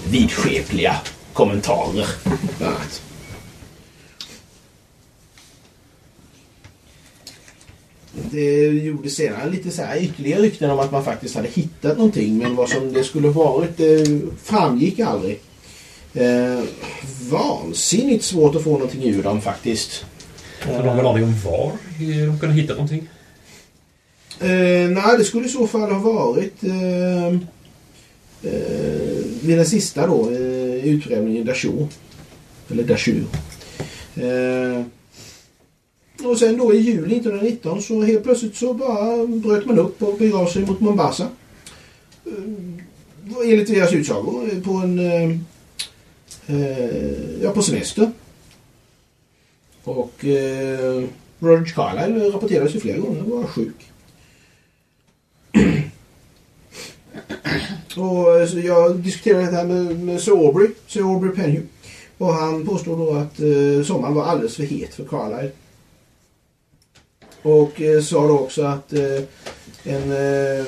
Speaker 1: Vidskepliga kommentarer. Bland annat. Det gjorde senare lite så här ytterligare rykten om att man faktiskt hade hittat någonting men vad som det skulle varit det framgick aldrig. Eh, vansinnigt svårt att få någonting ur dem faktiskt.
Speaker 3: Har väl aning om var de kunde hitta någonting?
Speaker 1: Eh, nej, det skulle i så fall ha varit eh, eh, vid den sista då, eh, utgrävningen Dachau. Eller Dachau. Eh, och sen då i juli 1919 så helt plötsligt så bara bröt man upp och begav sig mot Mombasa. Eh, enligt deras utsagor eh, på en eh, ja, på semester. Och eh, Roger Carlyle rapporterades ju flera gånger var sjuk. Och eh, så jag diskuterade det här med, med Sir Aubrey, Sir Aubrey Penhew. Och han påstod då att eh, sommaren var alldeles för het för Carlisle. Och eh, sa då också att eh, en, eh,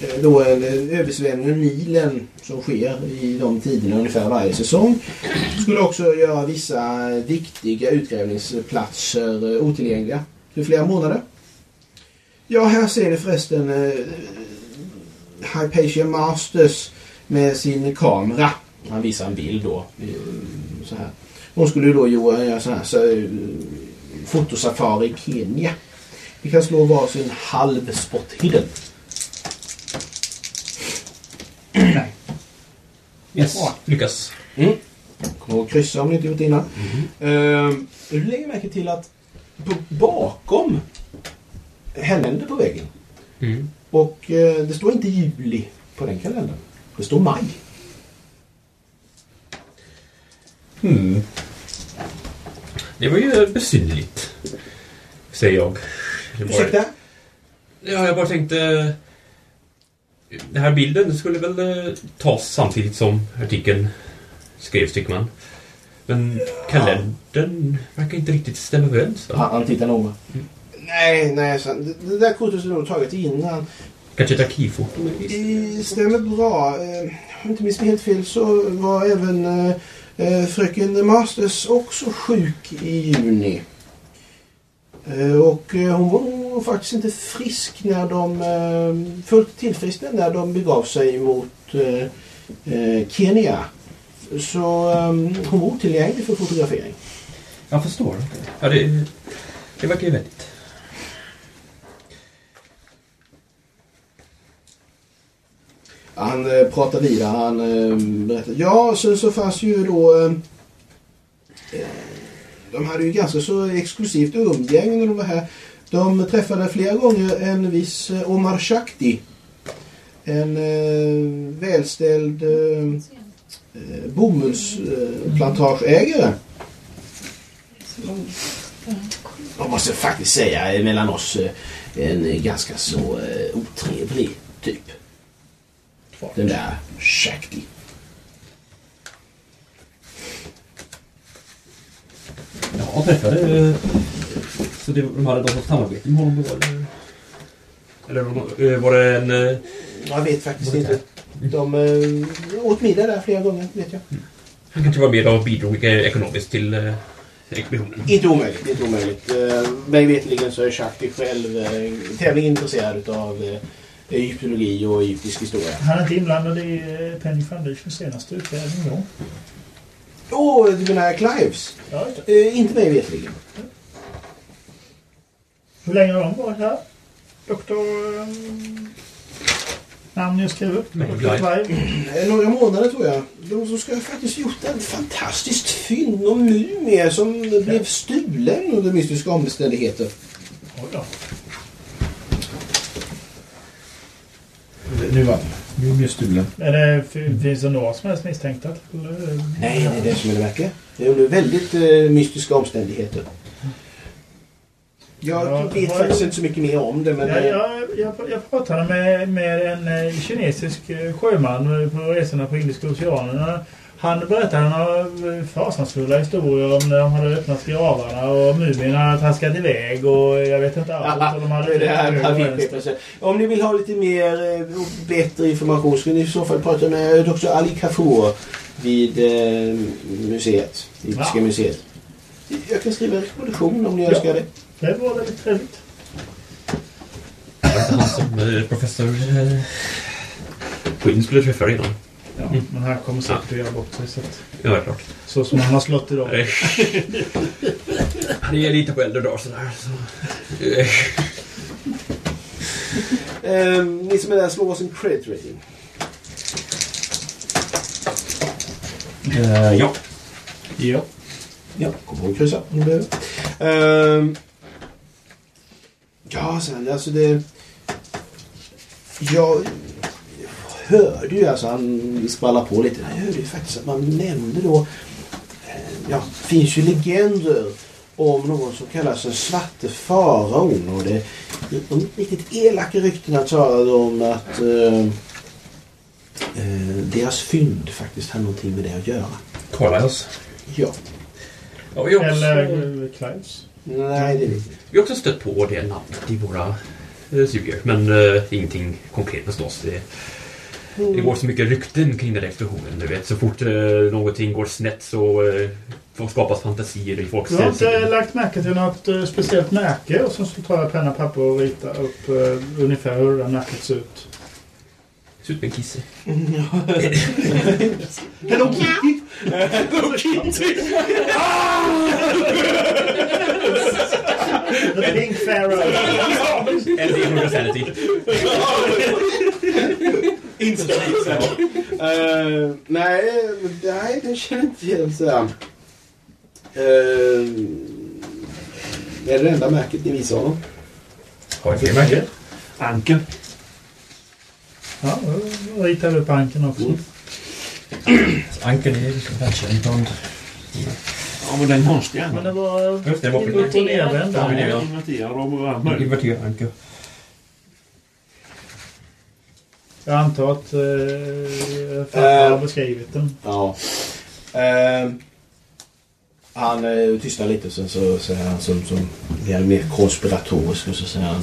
Speaker 1: Eh, då en översvämning av Nilen som sker i de tiderna ungefär varje säsong skulle också göra vissa viktiga utgrävningsplatser eh, otillgängliga för flera månader. Ja, här ser ni förresten eh, Hypatia Masters med sin kamera. Han visar en bild då. Eh, så här. Hon skulle då göra så här så, fotosafari i Kenya. Vi kan slå varsin halv spot hidden.
Speaker 9: Yes.
Speaker 3: Lyckas.
Speaker 1: Kom ihåg att kryssa om ni inte gjort det innan. Eh, du lägger märke till att på, bakom händer på väggen.
Speaker 3: Mm.
Speaker 1: Och eh, det står inte juli på den kalendern. Det står maj.
Speaker 3: Hmm. Det var ju besynnerligt. Säger jag.
Speaker 1: Ursäkta?
Speaker 3: Ja, jag bara tänkte... Den här bilden skulle väl eh, tas samtidigt som artikeln skrevs, tycker man. Men kalendern verkar inte riktigt stämma överens. va?
Speaker 1: Han, han tittar noga. Nej, nej. Så, det, det där kortet är nog taget innan.
Speaker 3: Kanske ett arkivfoto?
Speaker 1: Det stämmer bra. Eh, Om jag inte minns helt fel så var även eh, eh, fröken Masters också sjuk i juni. Eh, och eh, hon var nog faktiskt inte frisk när de... Eh, fullt tillfrisknad när de begav sig mot Kenya. Så hon var otillgänglig för fotografering.
Speaker 9: Jag förstår.
Speaker 3: Ja, det, det verkar ju vettigt.
Speaker 1: Han eh, pratar vidare. Han eh, berättar. Ja, sen så fanns ju då... Eh, de hade ju ganska så exklusivt umgänge när de var här. De träffade flera gånger en viss eh, Omar Shakti. En eh, välställd eh, eh, bomullsplantageägare. Jag måste faktiskt säga eh, mellan oss eh, en ganska så eh, otrevlig typ. Den där Shakti.
Speaker 9: Ja, träffade... eh, Så det, de hade något samarbete med honom då eller?
Speaker 3: Eller eh, var det en... eh,
Speaker 1: Jag vet faktiskt inte. De eh, åt middag där flera gånger, vet jag.
Speaker 3: Han kanske var med och bidrog eh, ekonomiskt till eh, expeditionen.
Speaker 1: Inte omöjligt, inte omöjligt. Uh, mig veterligen så är Shakti själv uh, tämligen intresserad av uh, egyptologi och egyptisk historia.
Speaker 6: Han är inte inblandad i eh, Penny Foundations senaste utgrävning då?
Speaker 1: Åh, du menar Clives?
Speaker 6: Ja, det.
Speaker 1: Uh, inte mig veterligen.
Speaker 6: Hur länge har de varit här? Doktor... Um, namn jag skrev upp.
Speaker 3: Clive.
Speaker 6: Clive.
Speaker 1: Eh, Några månader tror jag. De ska faktiskt gjort ett fantastiskt fynd om mumie som blev stulen under mystiska omständigheter.
Speaker 6: Oj då.
Speaker 4: Nu var Mer stulen.
Speaker 6: Är det, finns det några som helst misstänkta? Eller?
Speaker 1: Nej, det är det som är det märkliga. Det är under väldigt eh, mystiska omständigheter. Jag
Speaker 6: Ja,
Speaker 1: vet
Speaker 6: har-
Speaker 1: faktiskt inte så mycket mer om det, men...
Speaker 6: Ja,
Speaker 1: eh,
Speaker 6: jag, jag, jag pratade med, med en eh, kinesisk eh, sjöman på resorna på Indiska oceanen. Han berättade några eh, fasansfulla historier om när de hade öppnat gravarna och mumierna hade traskat iväg och jag vet inte allt. Och de hade
Speaker 1: det är det här. Om ni vill ha lite mer eh, och bättre information ska ni i så fall prata med Dr. Ali Kafur vid eh, museet. Egyptiska
Speaker 6: Ja.
Speaker 1: museet. Jag kan skriva en rekommendation om ni
Speaker 6: Ja.
Speaker 1: önskar det.
Speaker 6: Det var väldigt trevligt.
Speaker 3: Det var inte han som eh, professor eh, Quinn skulle träffa redan.
Speaker 6: Ja, Men han kommer säkert att göra bort sig. Så, att,
Speaker 3: Ja, det är klart.
Speaker 6: så som han har slått idag.
Speaker 3: Eh, Han är lite på äldre dagar sådär. Så. eh,
Speaker 1: Eh, ni som är där, slå oss en credit rating.
Speaker 9: Eh, ja.
Speaker 6: Ja.
Speaker 1: Ja, kom ihåg att kryssa om du behöver. Ehm, ja, sen alltså det... Jag hörde ju alltså, han skvallrar på lite. Jag hörde ju faktiskt att man nämnde då... eh, Ja, finns ju legender om någon som kallas den svarte faraon. Och det, de riktigt elaka ryktena talade om att eh, eh, deras fynd faktiskt hade någonting med det att göra.
Speaker 3: Carlisles.
Speaker 1: Ja.
Speaker 3: Ja, vi också,
Speaker 6: Eller eh, Clives.
Speaker 1: Nej, det är inte.
Speaker 3: vi har också stött på det namnet i våra eh, studier. Men eh, ingenting konkret förstås. Det, det går så mycket rykten kring den här explosionen. Du vet, så fort eh, någonting går snett så eh, får skapas fantasier i folks
Speaker 6: Du har inte lagt märke till något eh, speciellt märke och sen så tar jag penna och papper och ritar upp eh, ungefär hur det där märket ser ut.
Speaker 3: Ser ut som en kisse.
Speaker 1: Hello Kitty! Hello Kitty!
Speaker 6: The Pink Pharaoh.
Speaker 3: En D100 sanity.
Speaker 1: Instantly. uh, nej, nej, det känner jag inte igen. Så här. Uh, det är det enda märket ni visar honom.
Speaker 3: Har vi fler märken?
Speaker 2: Anken.
Speaker 6: Ja, jag ritar upp anken också.
Speaker 9: Anken är liksom världskänd från...
Speaker 2: Ja, men den konstiga.
Speaker 6: Men det var
Speaker 9: Just det, var är-
Speaker 2: Inverterad och möjligt.
Speaker 9: Inverterad anka.
Speaker 6: Jag antar att eh, författaren har beskrivit den.
Speaker 1: Ja. Uh, han uh, tystnar lite sen så säger han som, som blir mer konspiratorisk och så säger han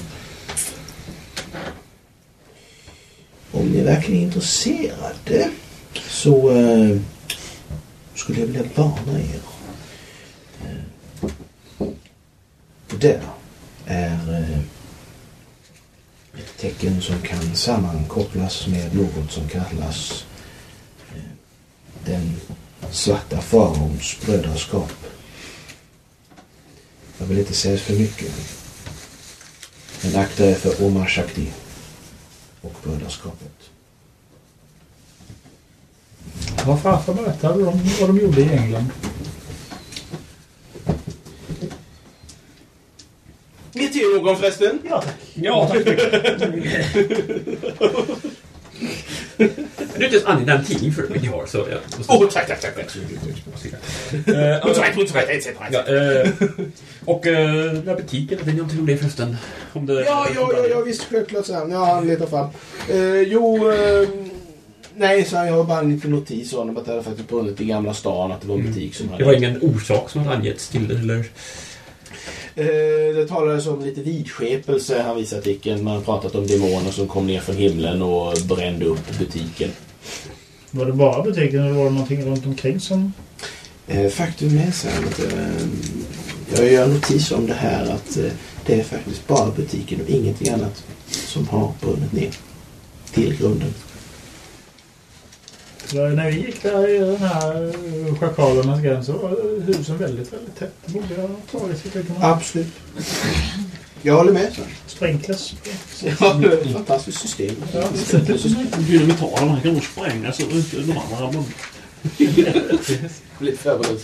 Speaker 1: Om ni är verkligen intresserade så eh, skulle jag vilja varna er. Eh, det där är eh, ett tecken som kan sammankopplas med något som kallas eh, den svarta faraons brödraskap. Jag vill inte säga för mycket. Men akta er för Omar Shakti och brödraskapet.
Speaker 6: Vad farfar berättade om vad de gjorde i England.
Speaker 1: Mer till någon förresten?
Speaker 6: Ja, tack.
Speaker 9: Ja, tack.
Speaker 3: Det är inte ens den tidning för vi har så jag måste...
Speaker 1: Åh, tack, tack, tack. etc.
Speaker 3: Och den här butiken, vet ni någonting om det förresten? Om det,
Speaker 1: Ja, ja, ja, ja visst, självklart, så här. Ja, han letar fram. Eh, jo, eh, nej, så jag har bara en liten notis om att det hade faktiskt brunnit i Gamla stan, att det var en butik som hade...
Speaker 3: Det var ingen orsak som hade angetts till det, eller?
Speaker 1: Eh, det talades om lite vidskepelse, han visar artikeln. Man har pratat om demoner som kom ner från himlen och brände upp butiken.
Speaker 6: Var det bara butiken eller var det någonting runt omkring som...
Speaker 1: Eh, faktum är så här att eh, jag gör notis om det här att det är faktiskt bara butiken och ingenting annat som har brunnit ner till grunden.
Speaker 6: Så när vi gick där i den här schakalernas gräns så var husen väldigt, väldigt tätt. Det borde ha tagit sig man.
Speaker 1: Absolut. Jag håller med. Så.
Speaker 6: Sprinklers.
Speaker 1: Ja, det är ett fantastiskt system.
Speaker 2: Dynamitalen, han kan nog spränga så inte de andra ramlar
Speaker 1: Lite förberedd.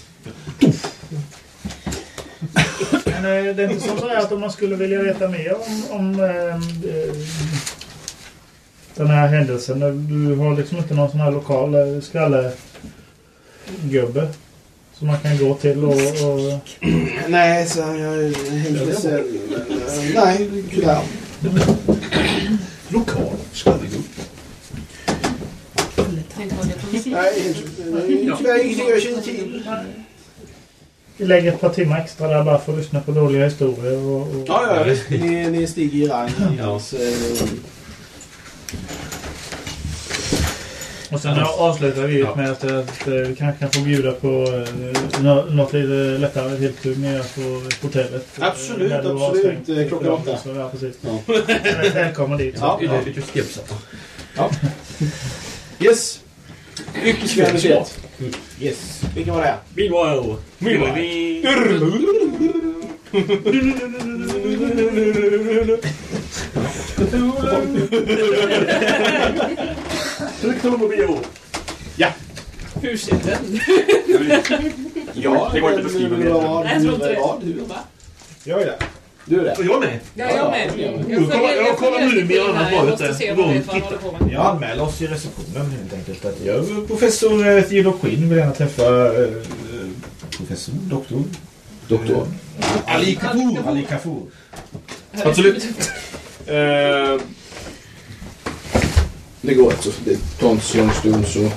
Speaker 6: Men eh, det är inte som så här att om man skulle vilja veta mer om, om eh, eh, den här händelsen. Du har liksom inte någon sån här lokal eh, skallegubbe som man kan gå till och... och
Speaker 1: Nej, så jag är inte så... Nej, tyvärr.
Speaker 2: Lokal skallegubbe.
Speaker 1: Nej, tyvärr ingenting jag känner till.
Speaker 6: vi lägger ett par timmar extra där bara för att lyssna på dåliga historier. Och, och...
Speaker 1: Ja, ja, visst. Ni, ni stiger i rang i
Speaker 3: Ja.
Speaker 1: hans... Eh,
Speaker 6: Och sen avslutar vi
Speaker 3: Ja.
Speaker 6: med att, att eh, vi kanske kan få bjuda på eh, nå- något lite lättare tilltugg nere på hotellet. eh,
Speaker 1: Absolut, absolut. Eh, klockan åtta.
Speaker 6: Så, ja, precis.
Speaker 1: Ja.
Speaker 6: Välkommen dit.
Speaker 1: Ja.
Speaker 3: Är det lite skrämsamt?
Speaker 1: yes. Yrkeskvalitet.
Speaker 4: Yes.
Speaker 1: Vilken var det?
Speaker 3: Meanwhile! Meanwhile!
Speaker 7: Hur ser den?
Speaker 1: Ja,
Speaker 3: Det går inte att beskriva det.
Speaker 7: Nej, jag tror inte det.
Speaker 4: Jag är där.
Speaker 1: Du är det?
Speaker 2: Och jag med.
Speaker 7: Ja, jag med.
Speaker 2: Nu kollar- jag kollar annat
Speaker 7: här. Jag
Speaker 2: valet
Speaker 7: måste
Speaker 2: där.
Speaker 7: se vad det är
Speaker 2: Runt
Speaker 7: med.
Speaker 4: Jag anmäler oss i receptionen helt enkelt. Att jag är professor eh, Theodore Quinn vill gärna träffa eh, professor, doktor.
Speaker 1: Doktor.
Speaker 4: Ali Kapoor. Ali Kapoor.
Speaker 1: Absolut. Eh, det går alltså. Det tar inte så lång stund så... eh,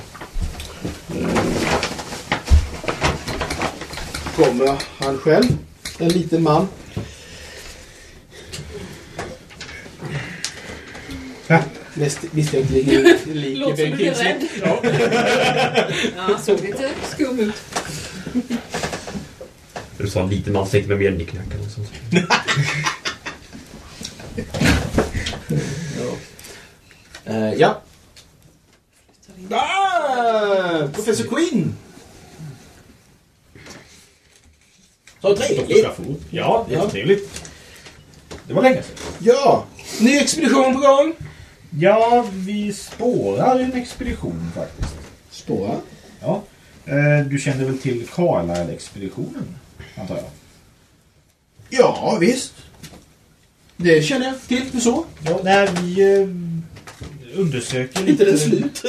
Speaker 1: kommer han själv. En liten man. Mest misstänkligen lik
Speaker 7: Låter som du blir
Speaker 1: Kingsley.
Speaker 7: rädd. Ja, han såg lite skum ut.
Speaker 3: Du sa en liten man, tänkte med mer eller något sånt.
Speaker 1: Eh, ja. Ah, professor Queen! Så trevligt!
Speaker 4: Ja, jättetrevligt. Det var länge sedan.
Speaker 1: Ja, ny expedition på gång.
Speaker 4: Ja, vi spårar en expedition faktiskt.
Speaker 1: Spåra.
Speaker 4: Ja. Eh, Du kände väl till Carlisle-expeditionen, antar jag?
Speaker 1: Ja, visst. Det känner jag till. Hur så?
Speaker 4: Ja, nej, vi eh, undersöker lite...
Speaker 1: Inte den slut.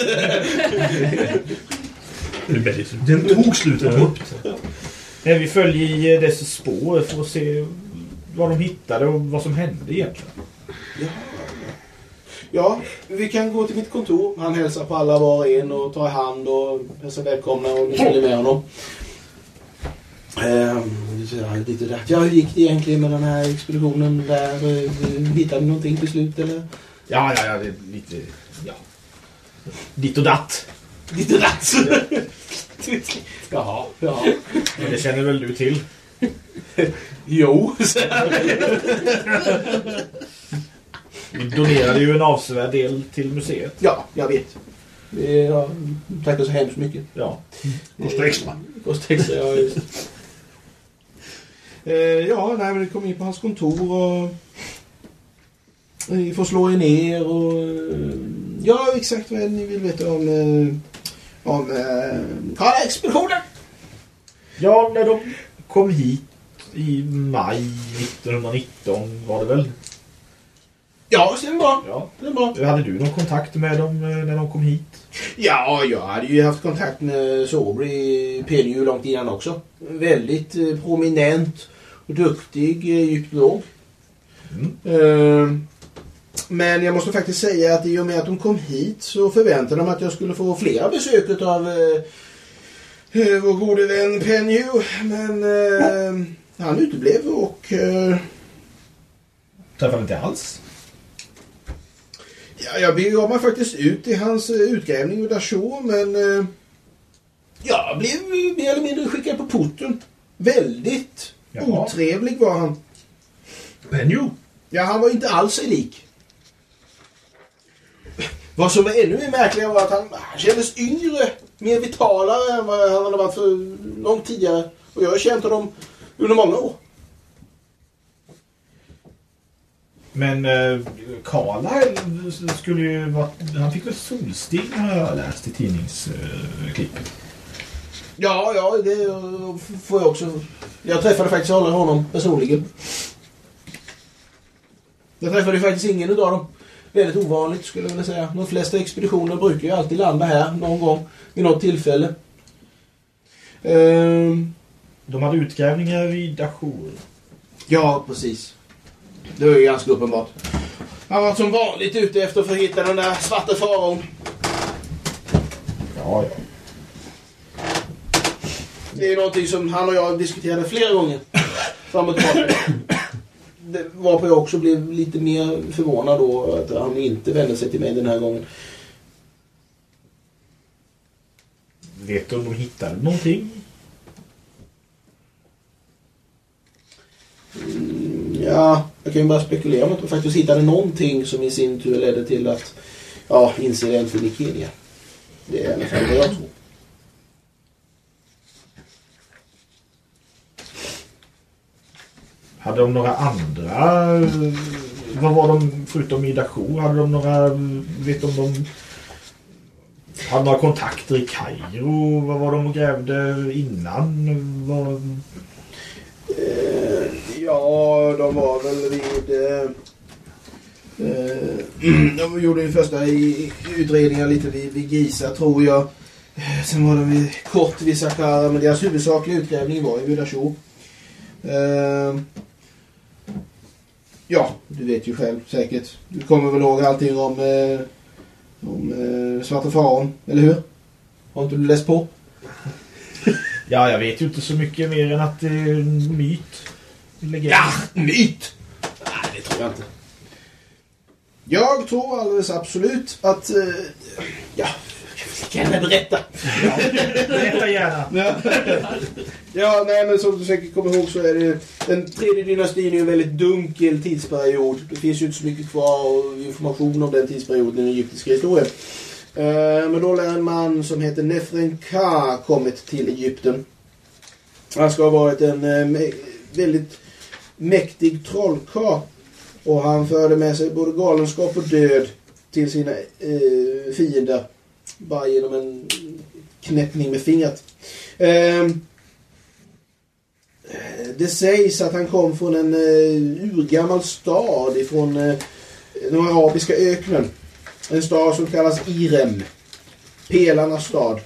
Speaker 2: Den tog slut abrupt.
Speaker 4: Nej, vi följer i dess spår för att se vad de hittade och vad som hände egentligen.
Speaker 1: Ja, vi kan gå till mitt kontor. Han hälsar på alla var och en och tar i hand och hälsar välkomna och ni följer med honom. Ehm, ja, lite. Ja, hur gick det egentligen med den här expeditionen där? Eh, Hittade ni någonting till slut eller?
Speaker 4: Ja, ja, ja, det är lite... Ja. Ditt och datt.
Speaker 1: Lite datt. Jaha, ja.
Speaker 4: Men det känner väl du till?
Speaker 1: Jo,
Speaker 4: Vi donerade ju en avsevärd del till museet.
Speaker 1: Ja, jag vet. Vi ja, tackar så hemskt mycket.
Speaker 4: Ja.
Speaker 2: Kostar extra.
Speaker 1: Kostar extra, ja just. Eh, ja, nej men det kom in på hans kontor och ni får slå er ner och eh, ja, exakt vad ni vill veta om eh, om eh, Karla-expeditionen.
Speaker 4: Ja, när de kom hit I maj 1919 var det väl?
Speaker 1: Ja, det bra.
Speaker 4: Ja.
Speaker 1: Det bra.
Speaker 4: Hade du någon kontakt med dem eh, när de kom hit?
Speaker 1: Ja, jag hade ju haft kontakt med Sobri Penju långt innan också. Väldigt eh, prominent och duktig eh, egyptolog. Eh, men jag måste faktiskt säga att i och med att de kom hit så förväntade de att jag skulle få flera besök av eh, eh, vår gode vän Penju. Men eh, han uteblev och eh,
Speaker 4: Träffade inte alls?
Speaker 1: Ja, jag begav mig faktiskt ut i hans eh, utgrävning vid Dachau, men eh, jag blev mer eller mindre skickad på porten. Väldigt
Speaker 4: Jaha.
Speaker 1: otrevlig var han.
Speaker 2: Penjo?
Speaker 1: Ja, han var inte alls lik. Vad som var ännu mer märkligare var att han, han kändes yngre, mer vitalare än vad han hade varit för långt tidigare. Och jag har känt honom under många år.
Speaker 4: Men eh, Carlisle skulle ju vara... Han fick väl solsting har jag läst i tidningsklipp.
Speaker 1: Ja, ja, det eh, får jag också. Jag träffade faktiskt aldrig honom personligen. Jag träffade faktiskt ingen utav dem. Väldigt ovanligt skulle jag vilja säga. De flesta expeditioner brukar ju alltid landa här någon gång. Vid något tillfälle. Ehm,
Speaker 4: De hade utgrävningar vid Dachau.
Speaker 1: ja, precis. Det är ju ganska uppenbart. Han var som vanligt ute efter att få hitta den där svarta faraon.
Speaker 4: Ja, ja.
Speaker 1: Det är någonting som han och jag diskuterade flera gånger. Fram och tillbaka. Det var på jag också blev lite mer förvånad då att han inte vände sig till mig den här gången.
Speaker 4: Vet du om de hittade någonting?
Speaker 1: Ja, jag kan ju bara spekulera om att de faktiskt hittade någonting som i sin tur ledde till att ja, incidenten i Kenya. Det är i alla fall vad jag tror.
Speaker 4: Hade de några andra... Vad var de förutom i Dachau? Hade de några... Vet om de... Hade några kontakter i Kairo? Vad var de och grävde innan? Vad...
Speaker 1: Eh, ja, de var väl vid... Eh, eh, de gjorde ju första i, utredningar lite vid, vid Giza, tror jag. Eh, sen var de vid, kort vid Saqqara, men deras huvudsakliga utgrävning var i Budasho. Eh, ja, du vet ju själv säkert. Du kommer väl ihåg allting om, eh, om eh, Svarta Faraon, eller hur? Har inte du läst på?
Speaker 4: Ja, jag vet ju inte så mycket mer än att det är en myt. Legend.
Speaker 1: Ja, myt! Nej, det tror jag inte. Jag tror alldeles absolut att... Eh, ja, jag vill gärna berätta.
Speaker 4: Berätta gärna.
Speaker 1: Ja. ja, nej men som du säkert kommer ihåg så är det den tredje dynastin är en väldigt dunkel tidsperiod. Det finns ju inte så mycket kvar information om den tidsperioden i den egyptiska historien. Eh, men då lär en man som heter Nefren Ka kommit till Egypten. Han ska ha varit en eh, väldigt mäktig trollkarl. Och han förde med sig både galenskap och död till sina eh, fiender. Bara genom en knäppning med fingret. Eh, det sägs att han kom från en eh, urgammal stad ifrån eh, den arabiska öknen. En stad som kallas Irem. Pelarnas stad.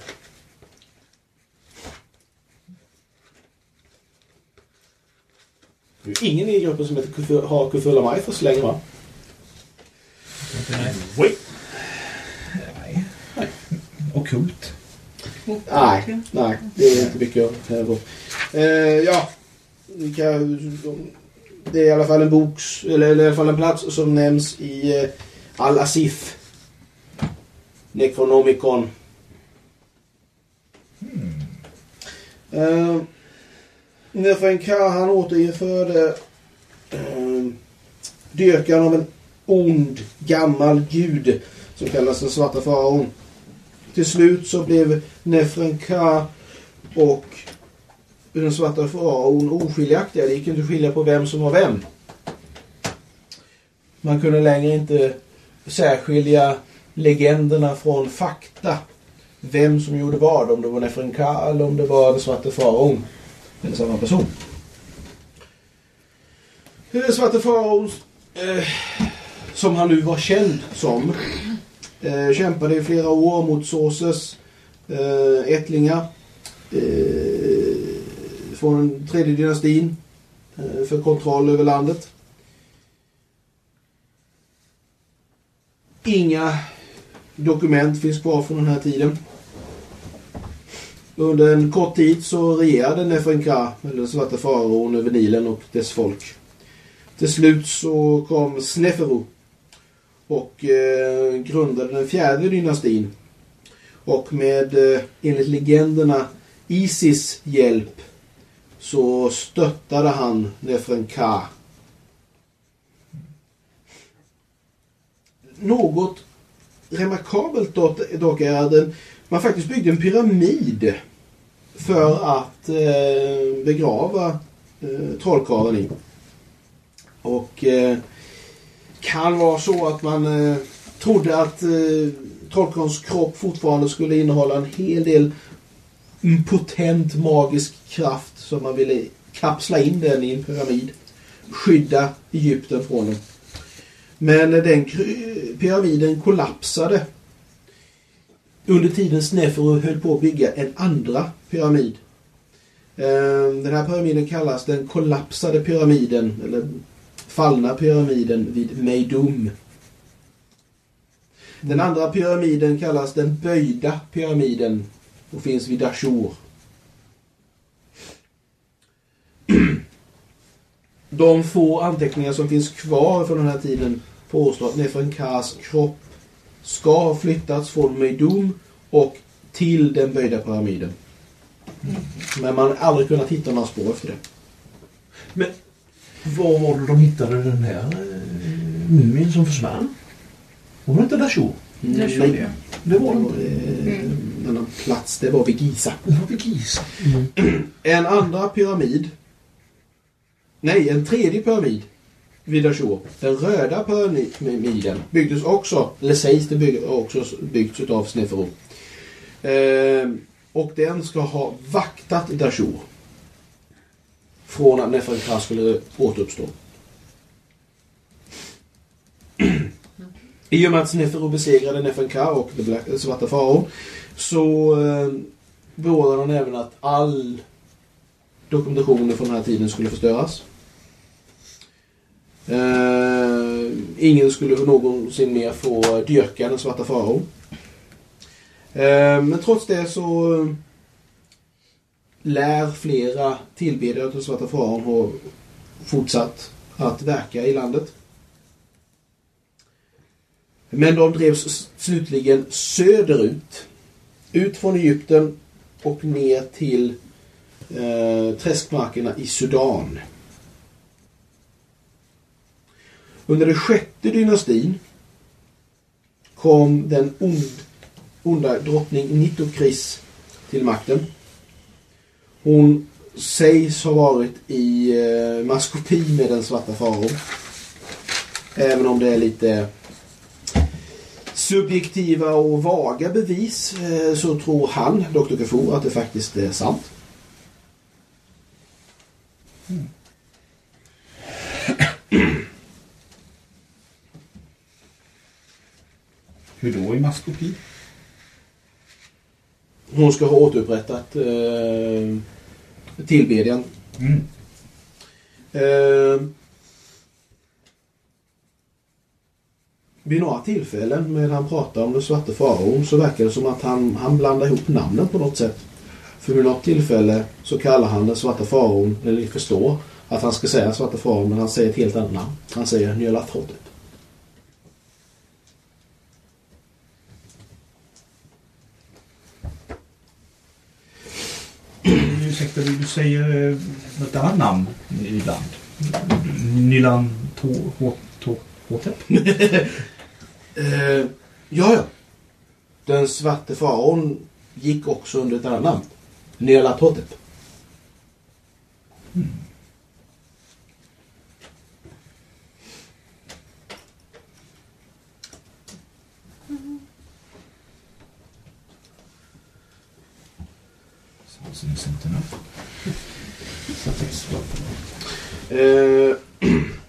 Speaker 1: Det är ingen i gruppen som heter Kufu- har Kufula Maifos längre va?
Speaker 4: Nej. Ockult.
Speaker 1: Nej, nej, det är inte mycket att säga på. Eh, ja, kan, det är i alla fall en boks, eller, eller i alla fall en plats som nämns i eh, Al-Asif. Necronomicon. Eh, Neferenka han återinförde eh, dyrkan av en ond gammal gud som kallas den svarta faraon. Till slut så blev Nefrenka och den svarta faraon oskiljaktiga. Det gick inte att skilja på vem som var vem. Man kunde längre inte särskilja legenderna från fakta. Vem som gjorde vad. Om det var Nefrenka eller om det var den svarta faraon. Eller samma person. Den Svarte faraon eh, som han nu var känd som, eh, kämpade i flera år mot Sources eh, ättlingar eh, från den tredje dynastin eh, för kontroll över landet. Inga dokument finns kvar från den här tiden. Under en kort tid så regerade Nefrenka, eller den svarta faraon, över Nilen och dess folk. Till slut så kom Sneferu och eh, grundade den fjärde dynastin. Och med, eh, enligt legenderna, Isis hjälp så stöttade han Nefrenka. Något remarkabelt dock är att man faktiskt byggde en pyramid för att eh, begrava eh, trollkarlen i. Och eh, kan vara så att man eh, trodde att eh, trollkarlens kropp fortfarande skulle innehålla en hel del potent magisk kraft som man ville kapsla in den i en pyramid. Skydda Egypten från den. Men den pyramiden kollapsade under tiden Sneferu höll på att bygga en andra pyramid. Ehm, den här pyramiden kallas den kollapsade pyramiden eller fallna pyramiden vid Meidum. Den andra pyramiden kallas den böjda pyramiden och finns vid Dashur. De få anteckningar som finns kvar från den här tiden påstår att Nefrenkars kropp ska ha flyttats från Meidum och till den böjda pyramiden. Men man har aldrig kunnat hitta några spår efter det.
Speaker 2: Var var det de hittade den här eh, mumien som försvann? Var det inte Dashur?
Speaker 7: Dashur, ja.
Speaker 2: Det var
Speaker 1: var
Speaker 2: inte.
Speaker 1: eh, en annan plats. Det var vid Giza.
Speaker 2: Det var vid Giza.
Speaker 1: En andra pyramid. Nej, en tredje pyramid. Vid Dashur. Den röda pyramiden byggdes också, eller sägs det bygg, också byggts utav Sneferu. Eh, och den ska ha vaktat Dashur. Från att Neferkar skulle återuppstå. I och med att Sneferu besegrade Neferkar och den Black- svarta farao så eh, beordrade han även att all dokumentation från den här tiden skulle förstöras. Eh, ingen skulle någonsin mer få dyrka den svarta farao. Eh, men trots det så eh, lär flera tillbedjare av svarta faraon ha fortsatt att verka i landet. Men de drevs slutligen söderut. Ut från Egypten och ner till eh, träskmarkerna i Sudan. Under den sjätte dynastin kom den ond, onda drottning Nitokris till makten. Hon sägs ha varit i eh, maskopi med den svarta faraon. Även om det är lite subjektiva och vaga bevis eh, så tror han, Dr. Kafur, att det faktiskt är sant.
Speaker 4: Hur då i maskopi?
Speaker 1: Hon ska ha återupprättat eh, tillbedjan.
Speaker 4: Mm.
Speaker 1: Eh, vid några tillfällen när han pratar om den svarte faraon så verkar det som att han, han blandar ihop namnen på något sätt. För vid något tillfälle så kallar han den svarta faraon, eller förstår att han ska säga svarta faraon men han säger ett helt annat namn. Han säger Nyarlathotep.
Speaker 4: Ursäkta, du säger eh, något annat namn ibland. Nylan Hotep?
Speaker 1: Eh, ja, ja. Den svarte faraon gick också under ett annat namn. Så det ser inte nu. Nyarlathotep.
Speaker 4: det är svart.
Speaker 1: Eh,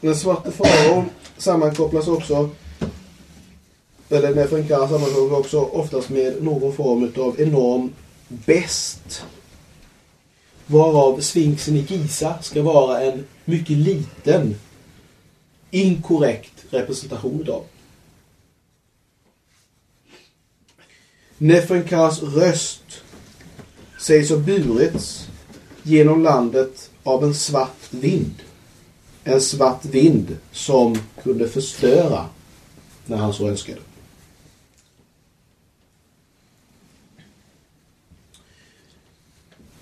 Speaker 1: Den svarte faraon sammankopplas också eller med Nefernkara sammankopplas också oftast med någon form av enorm best. Varav sfinxen i Giza ska vara en mycket liten inkorrekt representation utav. Nefernkars röst sägs ha burits genom landet av en svart vind. En svart vind som kunde förstöra när han så önskade.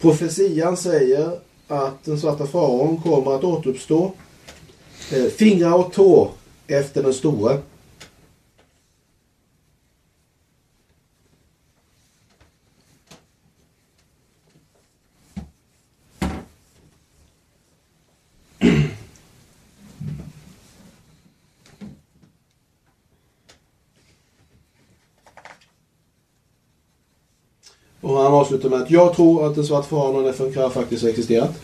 Speaker 1: Profetian säger att den svarta faraon kommer att återuppstå eh, fingrar och tår efter den store. Han avslutar med att jag tror att den svarta faraon och Neferkara faktiskt har existerat.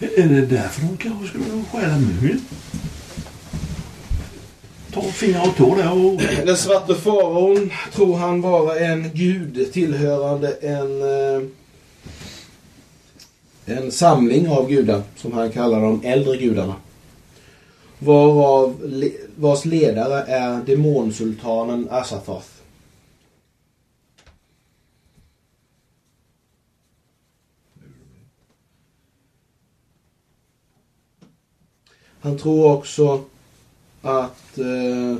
Speaker 2: Är det därför de kanske skulle stjäla mumien? Ta fingrar och tår där och...
Speaker 1: Den svarte faraon tror han vara en gud tillhörande en, eh, en samling av gudar som han kallar de äldre gudarna. Varav, vars ledare är demonsultanen Asathoth. Han tror också att eh,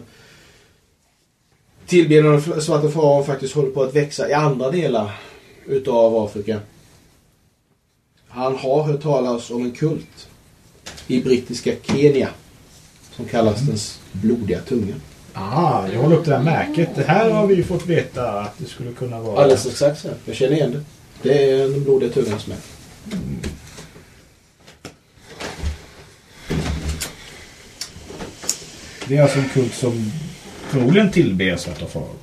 Speaker 1: tillbedjan av svarta faraon faktiskt håller på att växa i andra delar utav Afrika. Han har hört talas om en kult i brittiska Kenya som kallas den blodiga tungan.
Speaker 4: Ah, jag håller upp det här märket. Det här har vi ju fått veta att det skulle kunna vara...
Speaker 1: Alldeles exakt så. Jag känner igen det. Det är den blodiga tungan som är.
Speaker 4: Det är alltså en kult som förmodligen tillber Svarta Faraon.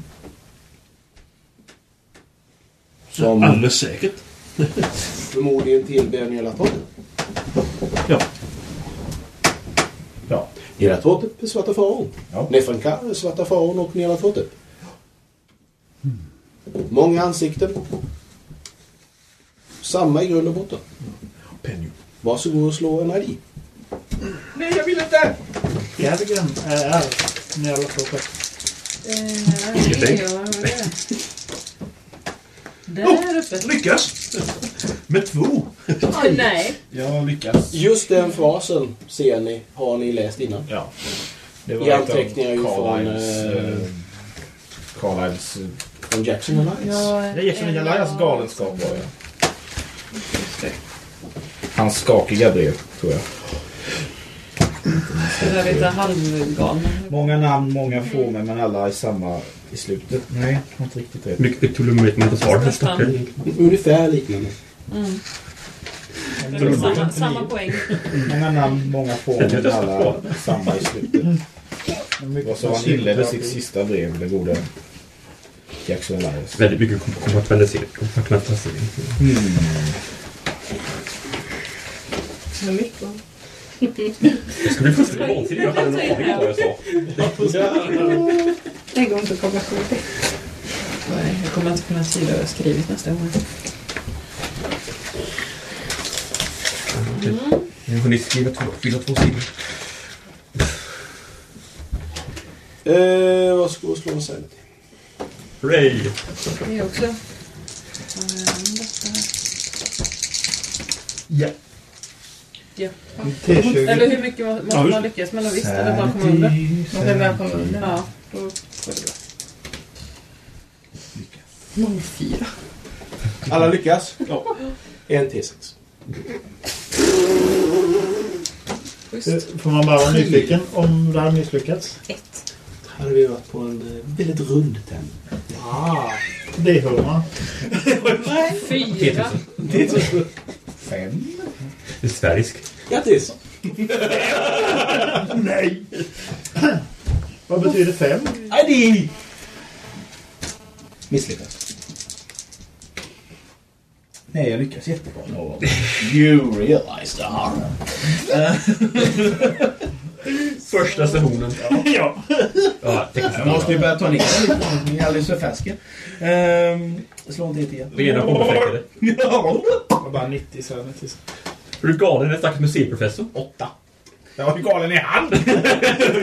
Speaker 1: Som
Speaker 2: Alldeles säkert.
Speaker 1: förmodligen tillber Nyarlathotep.
Speaker 2: Ja.
Speaker 4: Ja.
Speaker 1: Nyarlathotep är svarta faraon.
Speaker 4: Ja.
Speaker 1: Nefernkara är svarta faraon och Nyarlathotep. Många ansikten. Samma i grund och botten.
Speaker 2: Penny.
Speaker 1: Varsågod och slå en ID.
Speaker 2: Nej, jag vill inte!
Speaker 6: Gavigan är jag låter uppe.
Speaker 3: Ingenting.
Speaker 7: Där uppe.
Speaker 2: Lyckas! Med två.
Speaker 7: Oj, nej.
Speaker 4: Jag lyckas.
Speaker 1: Just den frasen ser ni, har ni läst innan.
Speaker 4: Ja. Det
Speaker 1: I
Speaker 4: ett av
Speaker 1: anteckningar ju från, eh,
Speaker 4: eh, Carlyles... eh,
Speaker 1: Från Jackson Alliance.
Speaker 7: Ja,
Speaker 4: Det är Jackson Elias galenskap var det. Hans skakiga brev, tror jag. Många namn, många former, men alla är samma i slutet. Nej, inte riktigt rätt.
Speaker 3: Mycket svar.
Speaker 7: Nästan.
Speaker 1: Ungefär liknande.
Speaker 7: Mm. Det är samma, samma poäng.
Speaker 4: Många namn, många former, men alla samma i slutet. Och så han inledde sitt sista brev, det gode Jackson Elias.
Speaker 3: Väldigt mycket kom- kompartmentalisering. kompartmentalisering.
Speaker 7: Med mycket.
Speaker 3: Jag skulle bli fullständigt vansinnig. Jag hade en aning om vad jag sa.
Speaker 7: En gång så kommer jag ihåg det. Nej, jag kommer inte kunna skriva vad jag har skrivit nästa gång.
Speaker 3: Jag har hunnit skriva två, fyra två sidor.
Speaker 1: Eh, varsågod och slå en sanity.
Speaker 3: Hurray!
Speaker 7: Det är också...
Speaker 2: Ja.
Speaker 6: T20.
Speaker 7: Eller hur mycket må- måste man lyckas med visst? Eller bara komma under?
Speaker 10: Och det bara kommer under.
Speaker 7: Ja, då går det bra. 04.
Speaker 1: Alla lyckas?
Speaker 2: Ja.
Speaker 1: En T6.
Speaker 7: Schysst.
Speaker 6: Får man bara vara nyfiken om det har misslyckats?
Speaker 7: Ett.
Speaker 1: Hade vi varit på en eh, väldigt rund tärning.
Speaker 6: Ah, det hör man.
Speaker 7: Fyra.
Speaker 4: Fem.
Speaker 3: Det är sverisk.
Speaker 1: Grattis!
Speaker 6: Nej! Vad betyder fem?
Speaker 1: ID! Misslyckas.
Speaker 4: Nej, jag lyckas jättebra.
Speaker 1: You realize the horror.
Speaker 3: Första stationen.
Speaker 2: ja.
Speaker 3: Ja,
Speaker 1: Jag måste ju börja ta ner den lite. Ni är alldeles för färska. Ehm, slå inte hit igen.
Speaker 3: Rena bombeffekter.
Speaker 1: Ja.
Speaker 6: Bara 90 så här. 90.
Speaker 3: Är du galen? En stackars museiprofessor.
Speaker 1: Åtta.
Speaker 4: Var ju galen i hand!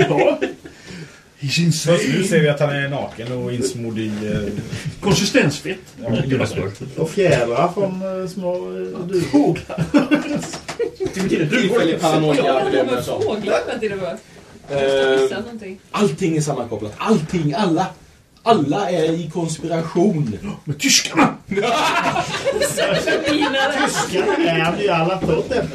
Speaker 2: ja. He's insane.
Speaker 4: Nu ser vi att han är naken och insmord i... Eh,
Speaker 2: Konsistensfett.
Speaker 4: ja.
Speaker 6: Och fjädrar från eh, små eh, duvor.
Speaker 1: Tillfällig paranoia bedömer jag som.
Speaker 7: någonting.
Speaker 1: Allting är sammankopplat. Allting, alla. Alla är i konspiration.
Speaker 2: Med tyskarna!
Speaker 6: Tyskarna är ju alla på den.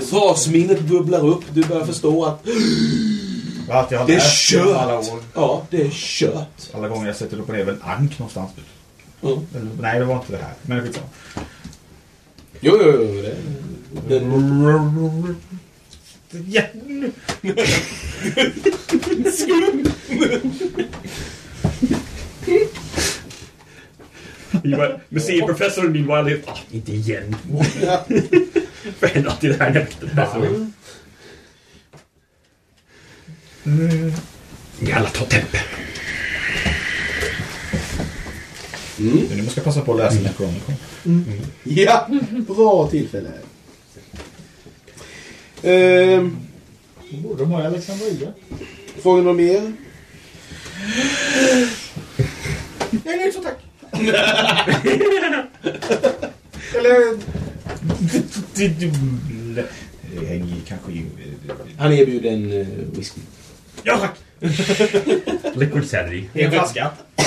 Speaker 1: Försvarsminnet bubblar upp. Du börjar förstå att
Speaker 4: jag
Speaker 1: det är
Speaker 4: alla
Speaker 1: kört.
Speaker 4: år.
Speaker 1: Ja, det är kört.
Speaker 4: Alla gånger jag sätter upp en ank någonstans.
Speaker 1: Mm.
Speaker 4: Eller, nej, det var inte det här. Men skitsamma.
Speaker 1: Jo, jo, jo. Det,
Speaker 4: Ja.
Speaker 3: Museiprofessorn meanwhile är... Ah, inte igen. Förändrat till det här nästa gång. Ni alla tar temp.
Speaker 1: mm.
Speaker 4: Nu måste jag passa på att läsa den Chronicle.
Speaker 1: Ja, bra tillfälle. Ehm,
Speaker 6: Borde de ha i Alexandria?
Speaker 1: frågar någon mer? Nej, nej, så tack.
Speaker 4: Eller... Det hänger ju kanske i...
Speaker 1: Han erbjuder en uh, whisky.
Speaker 4: Ja, tack!
Speaker 3: Liquid sanity.
Speaker 4: En flaska.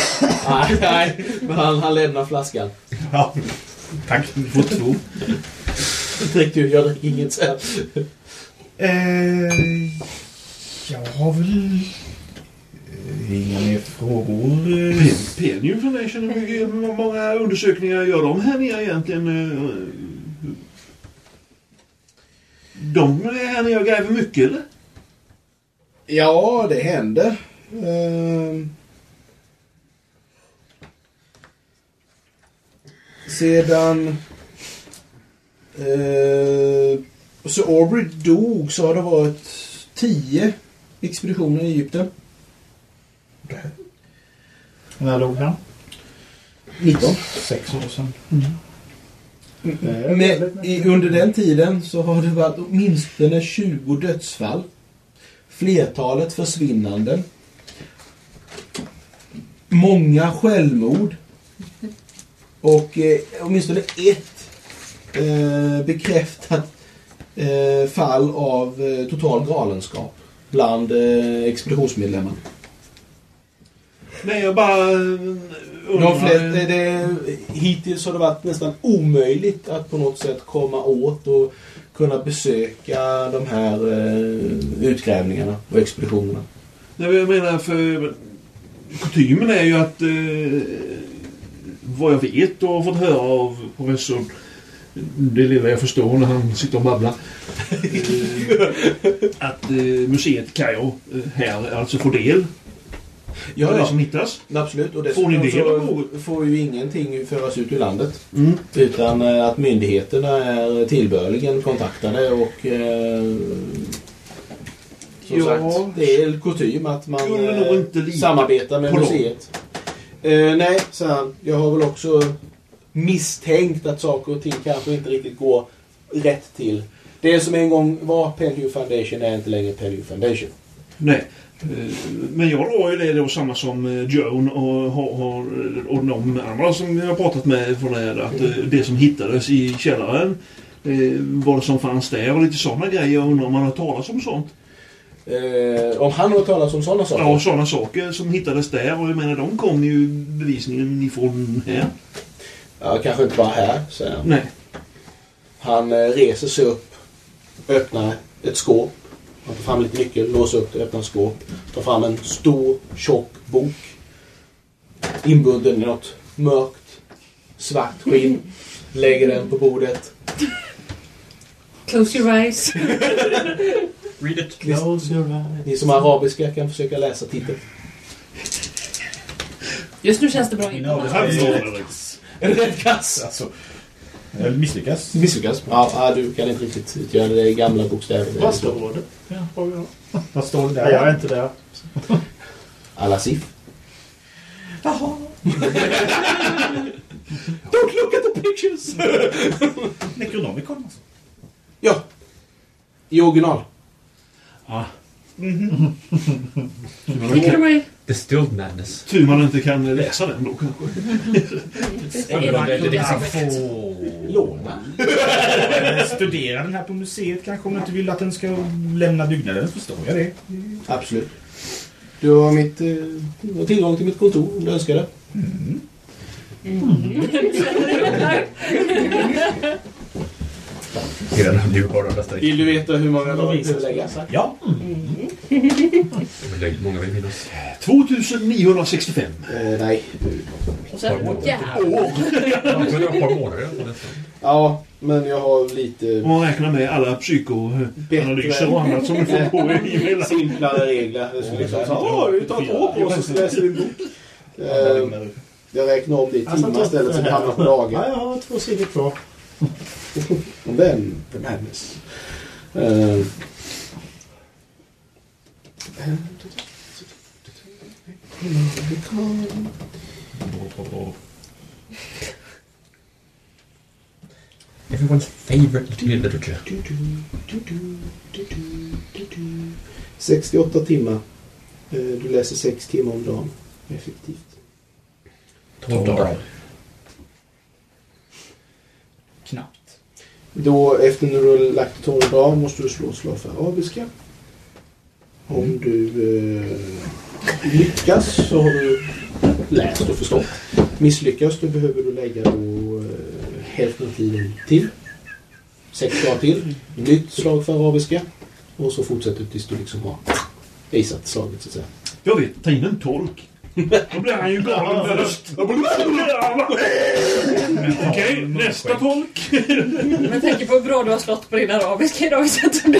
Speaker 1: nej, nej, men han, han lämnar flaskan.
Speaker 4: Ja. Tack, du får två.
Speaker 1: Drick du, jag dricker inget sen.
Speaker 4: Eh, jag har väl... eh, Inga mer frågor. eh.
Speaker 2: Penium Foundation, hur många undersökningar gör de här nere egentligen? eh, De är här nere och gräver mycket eller?
Speaker 1: Ja, det händer. Ehm. sedan eh, så Aubrey dog så har det varit tio expeditioner i Egypten.
Speaker 6: När dog han?
Speaker 1: 19.
Speaker 4: Sex år sedan.
Speaker 1: Men i, under den tiden så har det varit åtminstone 20 dödsfall. Flertalet försvinnanden. Många självmord. Och eh, åtminstone ett eh, bekräftat fall av eh, total galenskap bland eh, expeditionsmedlemmarna.
Speaker 2: Nej, jag bara eh,
Speaker 1: De flesta, det, hittills har det varit nästan omöjligt att på något sätt komma åt och kunna besöka de här eh, utgrävningarna och expeditionerna.
Speaker 2: Nej, jag menar för kutymen är ju att eh, vad jag vet och har fått höra av professorn det lilla jag förstår när han sitter och babblar. att eh, museet Kairo eh, här alltså får del
Speaker 1: Ja,
Speaker 2: det som hittas.
Speaker 1: Absolut. Och
Speaker 2: Får ni
Speaker 1: dessutom
Speaker 2: av
Speaker 1: så får ju ingenting föras ut ur landet.
Speaker 2: Mm.
Speaker 1: Utan eh, att myndigheterna är tillbörligen kontaktade och eh, som
Speaker 2: Ja.
Speaker 1: sagt, det är kutym att man eh, samarbetar med museet. Eh, nej, sa han. Jag har väl också misstänkt att saker och ting kanske inte riktigt går rätt till. Det som en gång var Penhue Foundation är inte längre Penhue Foundation.
Speaker 2: Nej. Eh, Men jag drar ju det då samma som eh, Joan och, har, har, och de andra som jag har pratat med från det. Att eh, det som hittades i källaren, eh, vad som fanns där och lite sådana grejer. Jag undrar om man har talat om sånt.
Speaker 1: Eh, om han har talas om sådana saker?
Speaker 2: Ja, sådana saker som hittades där. Och jag menar, de kom ju bevisningen ifrån här.
Speaker 1: Ja, kanske inte bara här, säger han.
Speaker 2: Nej.
Speaker 1: Han eh, reser sig upp, öppnar ett skåp. Han tar fram lite nyckel, låser upp det, öppnar ett skåp. Tar fram en stor, tjock bok. Inbunden i något mörkt, svart skinn. Lägger den på bordet.
Speaker 7: Close your eyes.
Speaker 3: Read it.
Speaker 6: Close your eyes.
Speaker 1: Ni som har arabiska kan försöka läsa titeln.
Speaker 7: Just nu känns det bra.
Speaker 4: Är
Speaker 1: det rätt kass?
Speaker 4: Alltså, Eller misslyckas.
Speaker 1: Misslyckas. Ja, ja, du kan inte riktigt utgöra det. Gamla bokstäver.
Speaker 6: Vad står det? Ja.
Speaker 4: Vad står det
Speaker 6: Nej,
Speaker 4: där?
Speaker 6: jag är inte där.
Speaker 1: Alla siff.
Speaker 4: Jaha.
Speaker 1: Don't look at the pictures!
Speaker 4: Necronomicon alltså.
Speaker 1: ja. I original.
Speaker 7: Take it away.
Speaker 3: Distilled madness.
Speaker 2: Tur man inte kan läsa den då kanske.
Speaker 1: Låna.
Speaker 4: Eh, Studera den här på museet kanske om du inte vill att den ska lämna byggnaden. Förstår jag det.
Speaker 1: Absolut. Du har, mitt, eh, du har tillgång till mitt kontor om du önskar det.
Speaker 3: Hela den här nästa
Speaker 1: Vill du veta hur många dagar du behöver lägga?
Speaker 4: Ja.
Speaker 3: Många vill minnas.
Speaker 2: 2965.
Speaker 1: Eh, nej.
Speaker 7: Och sen, jävlar.
Speaker 3: Ja, så det var ett par månader.
Speaker 1: Ja, men jag har lite
Speaker 2: Om man räknar med alla psykoanalyser och annat som vi får på i hela...
Speaker 1: simplare regler. Det skulle liksom åh, vi tar år på oss och så läser vi en bok. Eh, jag räknar om det i timmar istället så det hamnar på
Speaker 6: Ja,
Speaker 1: dagar.
Speaker 6: jag har två sidor kvar.
Speaker 1: Den, the madness. Eh,
Speaker 3: Everyone's favorite literature.
Speaker 1: 68 timmar. Eh, Du läser 6 timmar om dagen. Effektivt.
Speaker 3: 12 dagar.
Speaker 1: Då, efter när du har lagt 12 dagar måste du slå slag för arabiska. Om du eh, lyckas så har du läst och förstått. Misslyckas då behöver du lägga då, eh, hälften av tiden till. Sex dagar till. Nytt slag för arabiska. Och så fortsätter du tills du liksom har visat slaget så att säga.
Speaker 2: Jag vet, ta in en tolk. Då blir han ju galen med röst. Okej, nästa tolk.
Speaker 7: Men jag tänker på hur bra du har slått på din arabiska idag. Så att du...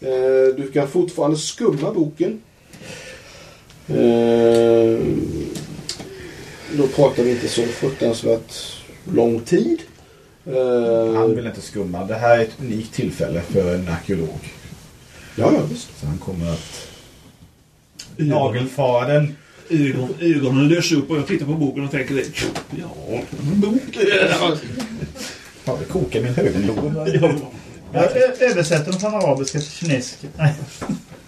Speaker 1: Eh, Du kan fortfarande skumma boken. Eh, Då pratar vi inte så fruktansvärt lång tid. Eh,
Speaker 4: Han vill inte skumma. Det här är ett unikt tillfälle för en arkeolog.
Speaker 1: Ja, ja, visst.
Speaker 4: Så han kommer att
Speaker 2: Ögon, ögonen löser upp och jag tittar på boken och tänker ja, en bok.
Speaker 4: Ja, det kokar min högerlob.
Speaker 6: Jag översätter den från arabiska till kinesiska. Nej.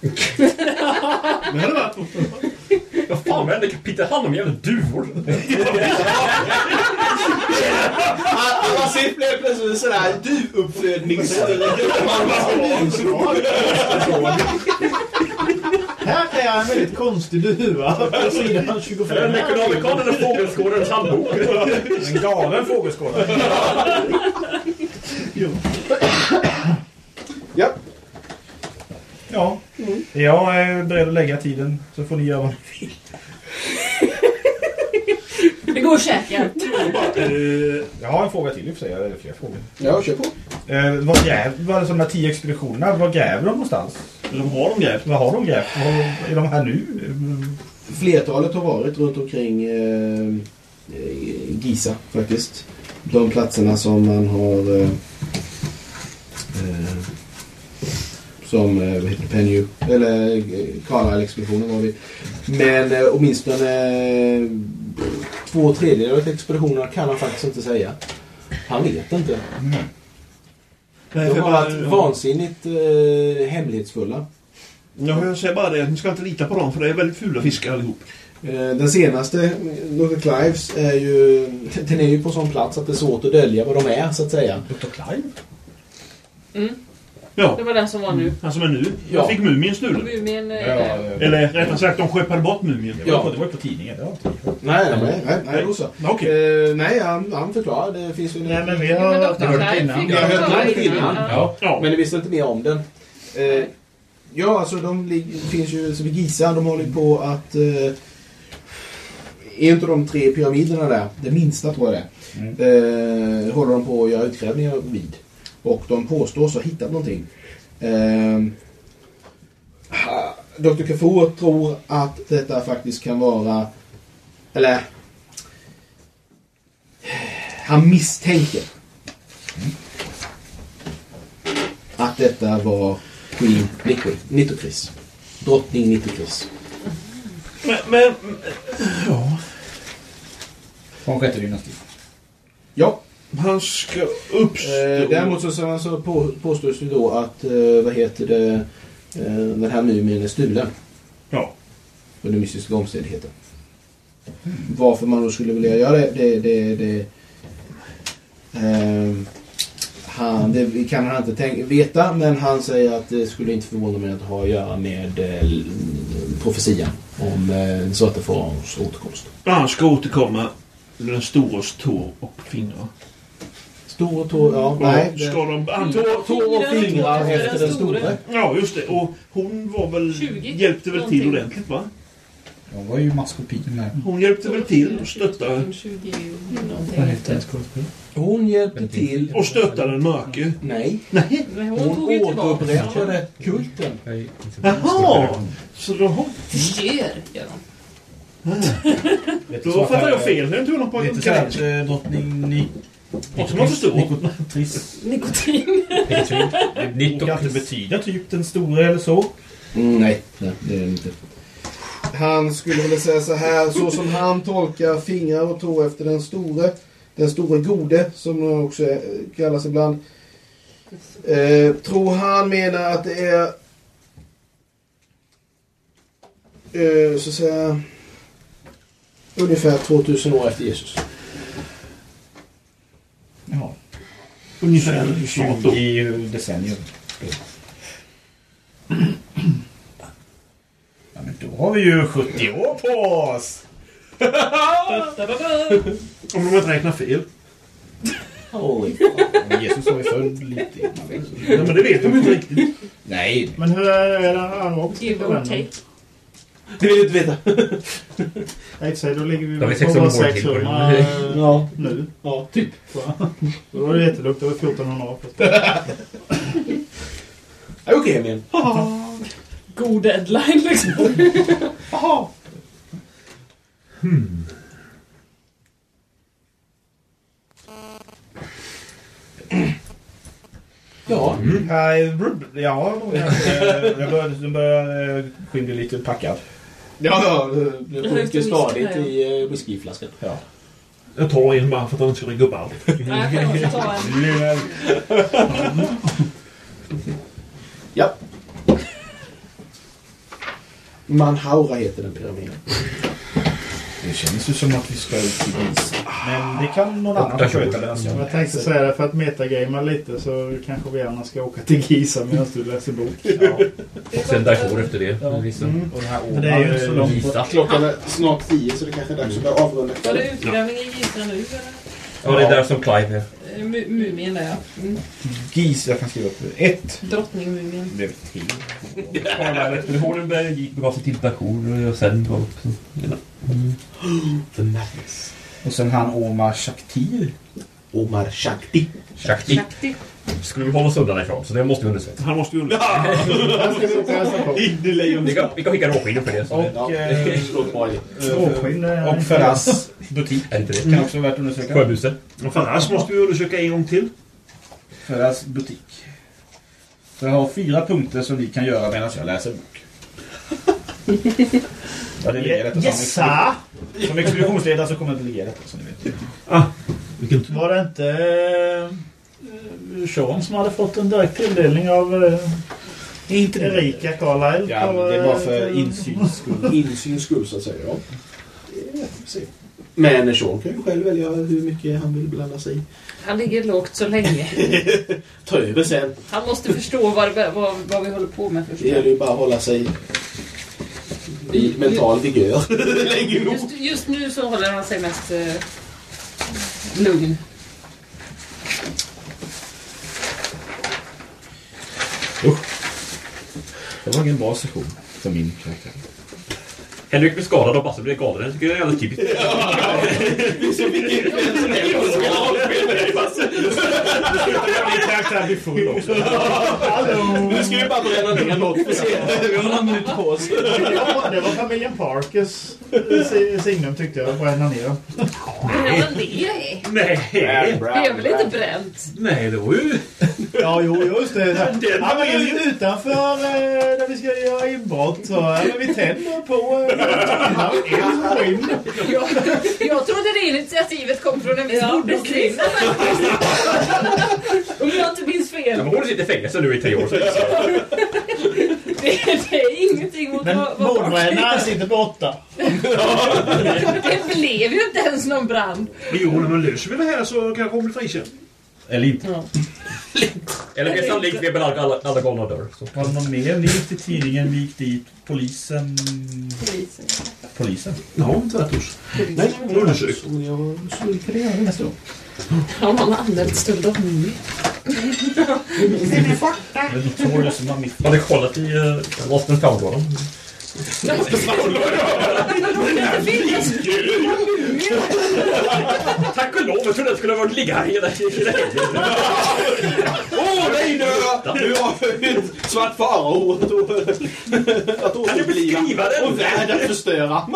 Speaker 2: Det hade varit
Speaker 3: Vad fan varenda kapitel handlar om jävla duvor.
Speaker 1: Alla siffror blev plötsligt sådär duvuppfödnings...
Speaker 6: Här är en väldigt konstig duva på sidan 25.
Speaker 3: Necronomicon eller Fågelskådarens handbok.
Speaker 4: En galen fågelskådare.
Speaker 1: Ja.
Speaker 4: Ja. Jag är beredd att lägga tiden så får ni göra vad ni vill.
Speaker 7: Det går att käka.
Speaker 2: Eh,
Speaker 4: Jag har en fråga till i och för sig. Eller fler frågor.
Speaker 1: Ja, kör på.
Speaker 4: Eh, vad gräv, vad de här tio expeditionerna? Vad gräver de någonstans?
Speaker 2: de har de grävt.
Speaker 4: Vad har de grävt? Vad, är de här nu?
Speaker 1: Flertalet har varit runt omkring eh, eh, Giza faktiskt. De platserna som man har... Eh, eh, som eh, Penny, eller eh, Carlisle-expeditionen var vi. Men eh, åtminstone eh, två tredjedelar av expeditionerna kan han faktiskt inte säga. Han vet inte.
Speaker 2: Nej,
Speaker 1: De har
Speaker 2: bara,
Speaker 1: varit vansinnigt eh, hemlighetsfulla.
Speaker 2: ja, jag säger bara det, ni ska inte lita på dem för det är väldigt fula fiskar allihop.
Speaker 1: Eh, Den senaste, Dr. Clives, är ju, den är ju på sån plats att det är svårt att dölja vad de är så att säga.
Speaker 4: Dr. Clive?
Speaker 7: Mm,
Speaker 2: Ja,
Speaker 7: det var den som var nu.
Speaker 2: han som är nu.
Speaker 1: Ja.
Speaker 2: Jag fick mumien stulen.
Speaker 7: Mumien... eh,
Speaker 2: Eller rättare sagt, de skeppade bort mumien.
Speaker 4: Det var, på, det var ju på tidningen. Det var inte
Speaker 1: Nej, nej, nej, nej, nej då så.
Speaker 2: Okej.
Speaker 1: Eh, nej, han, han förklarar. Det finns ju...
Speaker 6: Nej, men vi har hört
Speaker 7: Clive
Speaker 6: innan.
Speaker 1: Vi har hört långt innan.
Speaker 7: Ja.
Speaker 2: Ja.
Speaker 1: Men ni visste inte mer om den. Eh, ja, alltså de finns ju så vid Giza. De håller på att... Eh, en av de tre pyramiderna där, det minsta tror jag det är, eh, håller de på att göra utgrävningar vid. Och de påstås ha hittat någonting. Eh, Dr. Kafur tror att detta faktiskt kan vara... Eller... Han misstänker att detta var Queen Nitocris. Drottning Nitocris.
Speaker 2: Men, men
Speaker 4: Från sjätte dynastin.
Speaker 1: Ja,
Speaker 2: han ska uppstå...
Speaker 1: Eh, däremot så, så, så på, påstås det då att, eh, vad heter det, eh, den här mumien är stulen.
Speaker 2: Ja.
Speaker 1: Under mystiska omständigheter. Varför man då skulle vilja göra det, det, det, det ehm, han, det kan han inte tänka, veta, men han säger att det skulle inte förvåna mig att har att göra med eh, profetian om eh, svarta faraons återkomst.
Speaker 2: Han ska återkomma den stores tår och fingrar.
Speaker 1: Stor tå, ja, nej.
Speaker 2: Ska de... Han,
Speaker 1: Tå, tå och fingrar efter den store.
Speaker 2: ja, just det. Och hon var väl...
Speaker 7: 20,
Speaker 2: hjälpte väl till ordentligt, va?
Speaker 4: De var ju maskopier med.
Speaker 2: Hon hjälpte väl till och stöttade...
Speaker 7: 20
Speaker 5: Vad
Speaker 7: någonting.
Speaker 5: heter det skådespel?
Speaker 1: Hon hjälpte till.
Speaker 2: Och stöttade den mörke.
Speaker 1: Nej.
Speaker 2: Nej.
Speaker 7: Hon
Speaker 1: Hon återupprättade kulten.
Speaker 2: Jaha! Så då, har-
Speaker 7: Förstör, gör de.
Speaker 2: då fattar jag fel. Nu tog de på
Speaker 4: Lite så här att eh, drottning Ni...
Speaker 2: Också var för stor.
Speaker 4: Nikotris.
Speaker 7: Nikotin.
Speaker 4: Det kan inte betyda typ den store eller så.
Speaker 1: Mm, nej, nej, det är det inte. Han skulle vilja säga så här, så som han tolkar fingrar och tå efter den store, den store gode, som det också eh, kallas ibland. Eh, tror han menar att det är eh, så att säga ungefär 2000 år efter Jesus.
Speaker 4: Ja.
Speaker 2: Ungefär 20
Speaker 4: 20 decennier. Ja, men då har vi ju 70 år på oss!
Speaker 2: Om de inte räknar fel.
Speaker 1: Oj.
Speaker 4: Men Jesus var ju född lite innan.
Speaker 2: Nej, men det vet de inte riktigt.
Speaker 4: Nej,
Speaker 6: Men hur är den arabiska
Speaker 7: Give or take.
Speaker 1: Det vill du inte veta.
Speaker 6: Nej, så då ligger vi
Speaker 3: Då
Speaker 6: på
Speaker 3: 600
Speaker 6: våra
Speaker 3: år till på
Speaker 6: 600
Speaker 3: den.
Speaker 1: Ja,
Speaker 6: nu.
Speaker 1: ja, typ.
Speaker 6: Då var det jättelugnt. Det var 1400 år.
Speaker 1: Okej, men.
Speaker 7: God deadline liksom.
Speaker 1: Ja.
Speaker 4: Nej, ja, jag börjar, jag börjar eh, skinn bli lite packad.
Speaker 1: Ja, ja. Det sjunker stadigt i uh, whiskyflaskan.
Speaker 4: Ja.
Speaker 2: Jag tar en bara för att han inte ska dricka upp allt.
Speaker 7: Ja, jag kan också ta en.
Speaker 1: Ja. Manhaura heter den pyramiden.
Speaker 4: Det känns ju som att vi ska ut till Giza. Men det kan någon annan sköta medan jag...
Speaker 6: Jag tänkte säga det för att metagamea lite så kanske vi andra ska åka till Giza medan du läser bok.
Speaker 4: Ja.
Speaker 3: Och sen Darfur efter det.
Speaker 4: Ja.
Speaker 3: Vissa.
Speaker 4: Mm. Och den här
Speaker 6: Men det är ju inte så långt.
Speaker 1: Klockan är snart tio så det kanske är dags att börja avrunda.
Speaker 7: Var det utgrävning i Giza nu eller?
Speaker 3: Ja, det är där som Clive är.
Speaker 7: Eh, mu- Mumien där ja. Mm.
Speaker 4: Giza, jag kan skriva upp ett.
Speaker 7: Drottningmumien.
Speaker 4: Det blev tre.
Speaker 3: Horenberg gick begav sig till Darfur och sen var också...
Speaker 1: The Madness.
Speaker 4: Och sen han Omar Shaktir.
Speaker 1: Omar Shakti.
Speaker 3: Shakti.
Speaker 7: Shakti.
Speaker 3: Skulle vi hålla oss undan ifrån, så det måste vi undersöka.
Speaker 2: Han måste ju...
Speaker 6: Och hälsa på.
Speaker 3: Vi kan, vi kan skicka råskinn för det. Så det
Speaker 4: Och,
Speaker 1: Ja,
Speaker 4: eh,
Speaker 1: det.
Speaker 6: Råskinn. eh,
Speaker 4: och butik.
Speaker 3: är inte det.
Speaker 4: Kan också vara värt att undersöka.
Speaker 3: Sjöbuse.
Speaker 2: Och Faraz måste vi undersöka en gång till.
Speaker 4: Ferraz butik. Så jag har fyra punkter som ni kan göra medan jag läser bok. Jag delegerar detta som,
Speaker 6: Jessa!
Speaker 4: expedition- som expeditionsledare så kommer jag delegera detta som ni vet.
Speaker 2: Vilken tur.
Speaker 6: Var det inte eh, Sean som hade fått en direkt tilldelning av eh,
Speaker 4: Inte
Speaker 6: Erika Carlisle?
Speaker 4: Ja, det är bara
Speaker 6: eh,
Speaker 4: för insyns skull.
Speaker 1: Insyns skull så att säga. Ja. Se. Men Sean kan ju själv välja hur mycket han vill blanda sig i.
Speaker 7: Han ligger lågt så länge.
Speaker 1: Ta över sen.
Speaker 7: Han måste förstå vad, det- vad, vad vi håller på med först.
Speaker 1: Det gäller ju bara att hålla sig i mental vigör länge nog.
Speaker 7: Just, just nu så håller han sig mest eh, lugn.
Speaker 4: Det var ingen bra session för min karaktär.
Speaker 3: Henrik blir skadad och Basse blir galen. Det tycker jag är alldeles typiskt.
Speaker 2: Din karaktär blir full också.
Speaker 1: Nu ska vi bara bränna ner något. Vi har några minuter på oss.
Speaker 6: Det var, var familjen Parkers eh, si- signum tyckte jag. Bränna ner dem.
Speaker 7: Ner?
Speaker 3: Nej!
Speaker 7: Det är väl inte bränt?
Speaker 3: Nej, det var ju...
Speaker 6: Ja, jo, just det. Ja, men ju utanför eh, där vi ska göra inbrott så ja, vi tänder på
Speaker 7: Jag, jag trodde det initiativet kom från en viss
Speaker 11: Ja,
Speaker 7: bordeskvinna Om jag inte minns
Speaker 3: Ja,
Speaker 7: fel.
Speaker 3: men hon sitter i fängelse nu i tre år. Så det är så.
Speaker 7: Det, det är ingenting mot
Speaker 6: Men
Speaker 7: vad-
Speaker 6: mordbrännaren sitter borta.
Speaker 7: Det blev ju inte ens någon brand.
Speaker 2: Jo, när man löser vi det här så kanske hon blir frikänd.
Speaker 4: Eller inte.
Speaker 3: Eller mer sannolikt vi belagda alla, alla galna dörr. Så.
Speaker 4: Var det någon mer? Ni gick till tidningen, vi gick dit. Polisen...
Speaker 7: Polisen.
Speaker 4: Polisen?
Speaker 2: Ja, tvärtos. Nej, undersökt.
Speaker 1: Jag skulle kunna göra det nästa år.
Speaker 7: Har någon anmält stöld av mumie?
Speaker 4: Det är Notorious som har mitt...
Speaker 3: Har ni kollat i uh, Lost and found-lådan? Tack och lov, jag trodde att det skulle ha varit ligga här hela helgen.
Speaker 1: Åh nej nu! Har ett svart farao att att återuppliva
Speaker 3: den?
Speaker 1: och världen förstöra.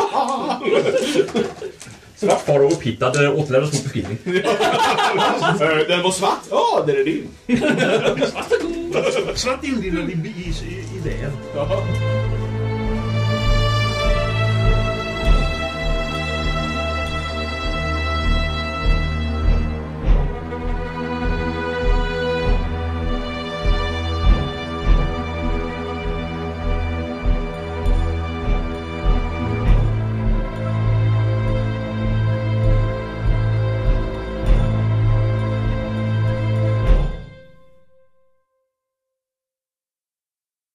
Speaker 3: Svart faro upphittad återlämnas mot beskrivning.
Speaker 1: Eh, Den var svart. Ja, det är din.
Speaker 2: Svart inlindad i, i,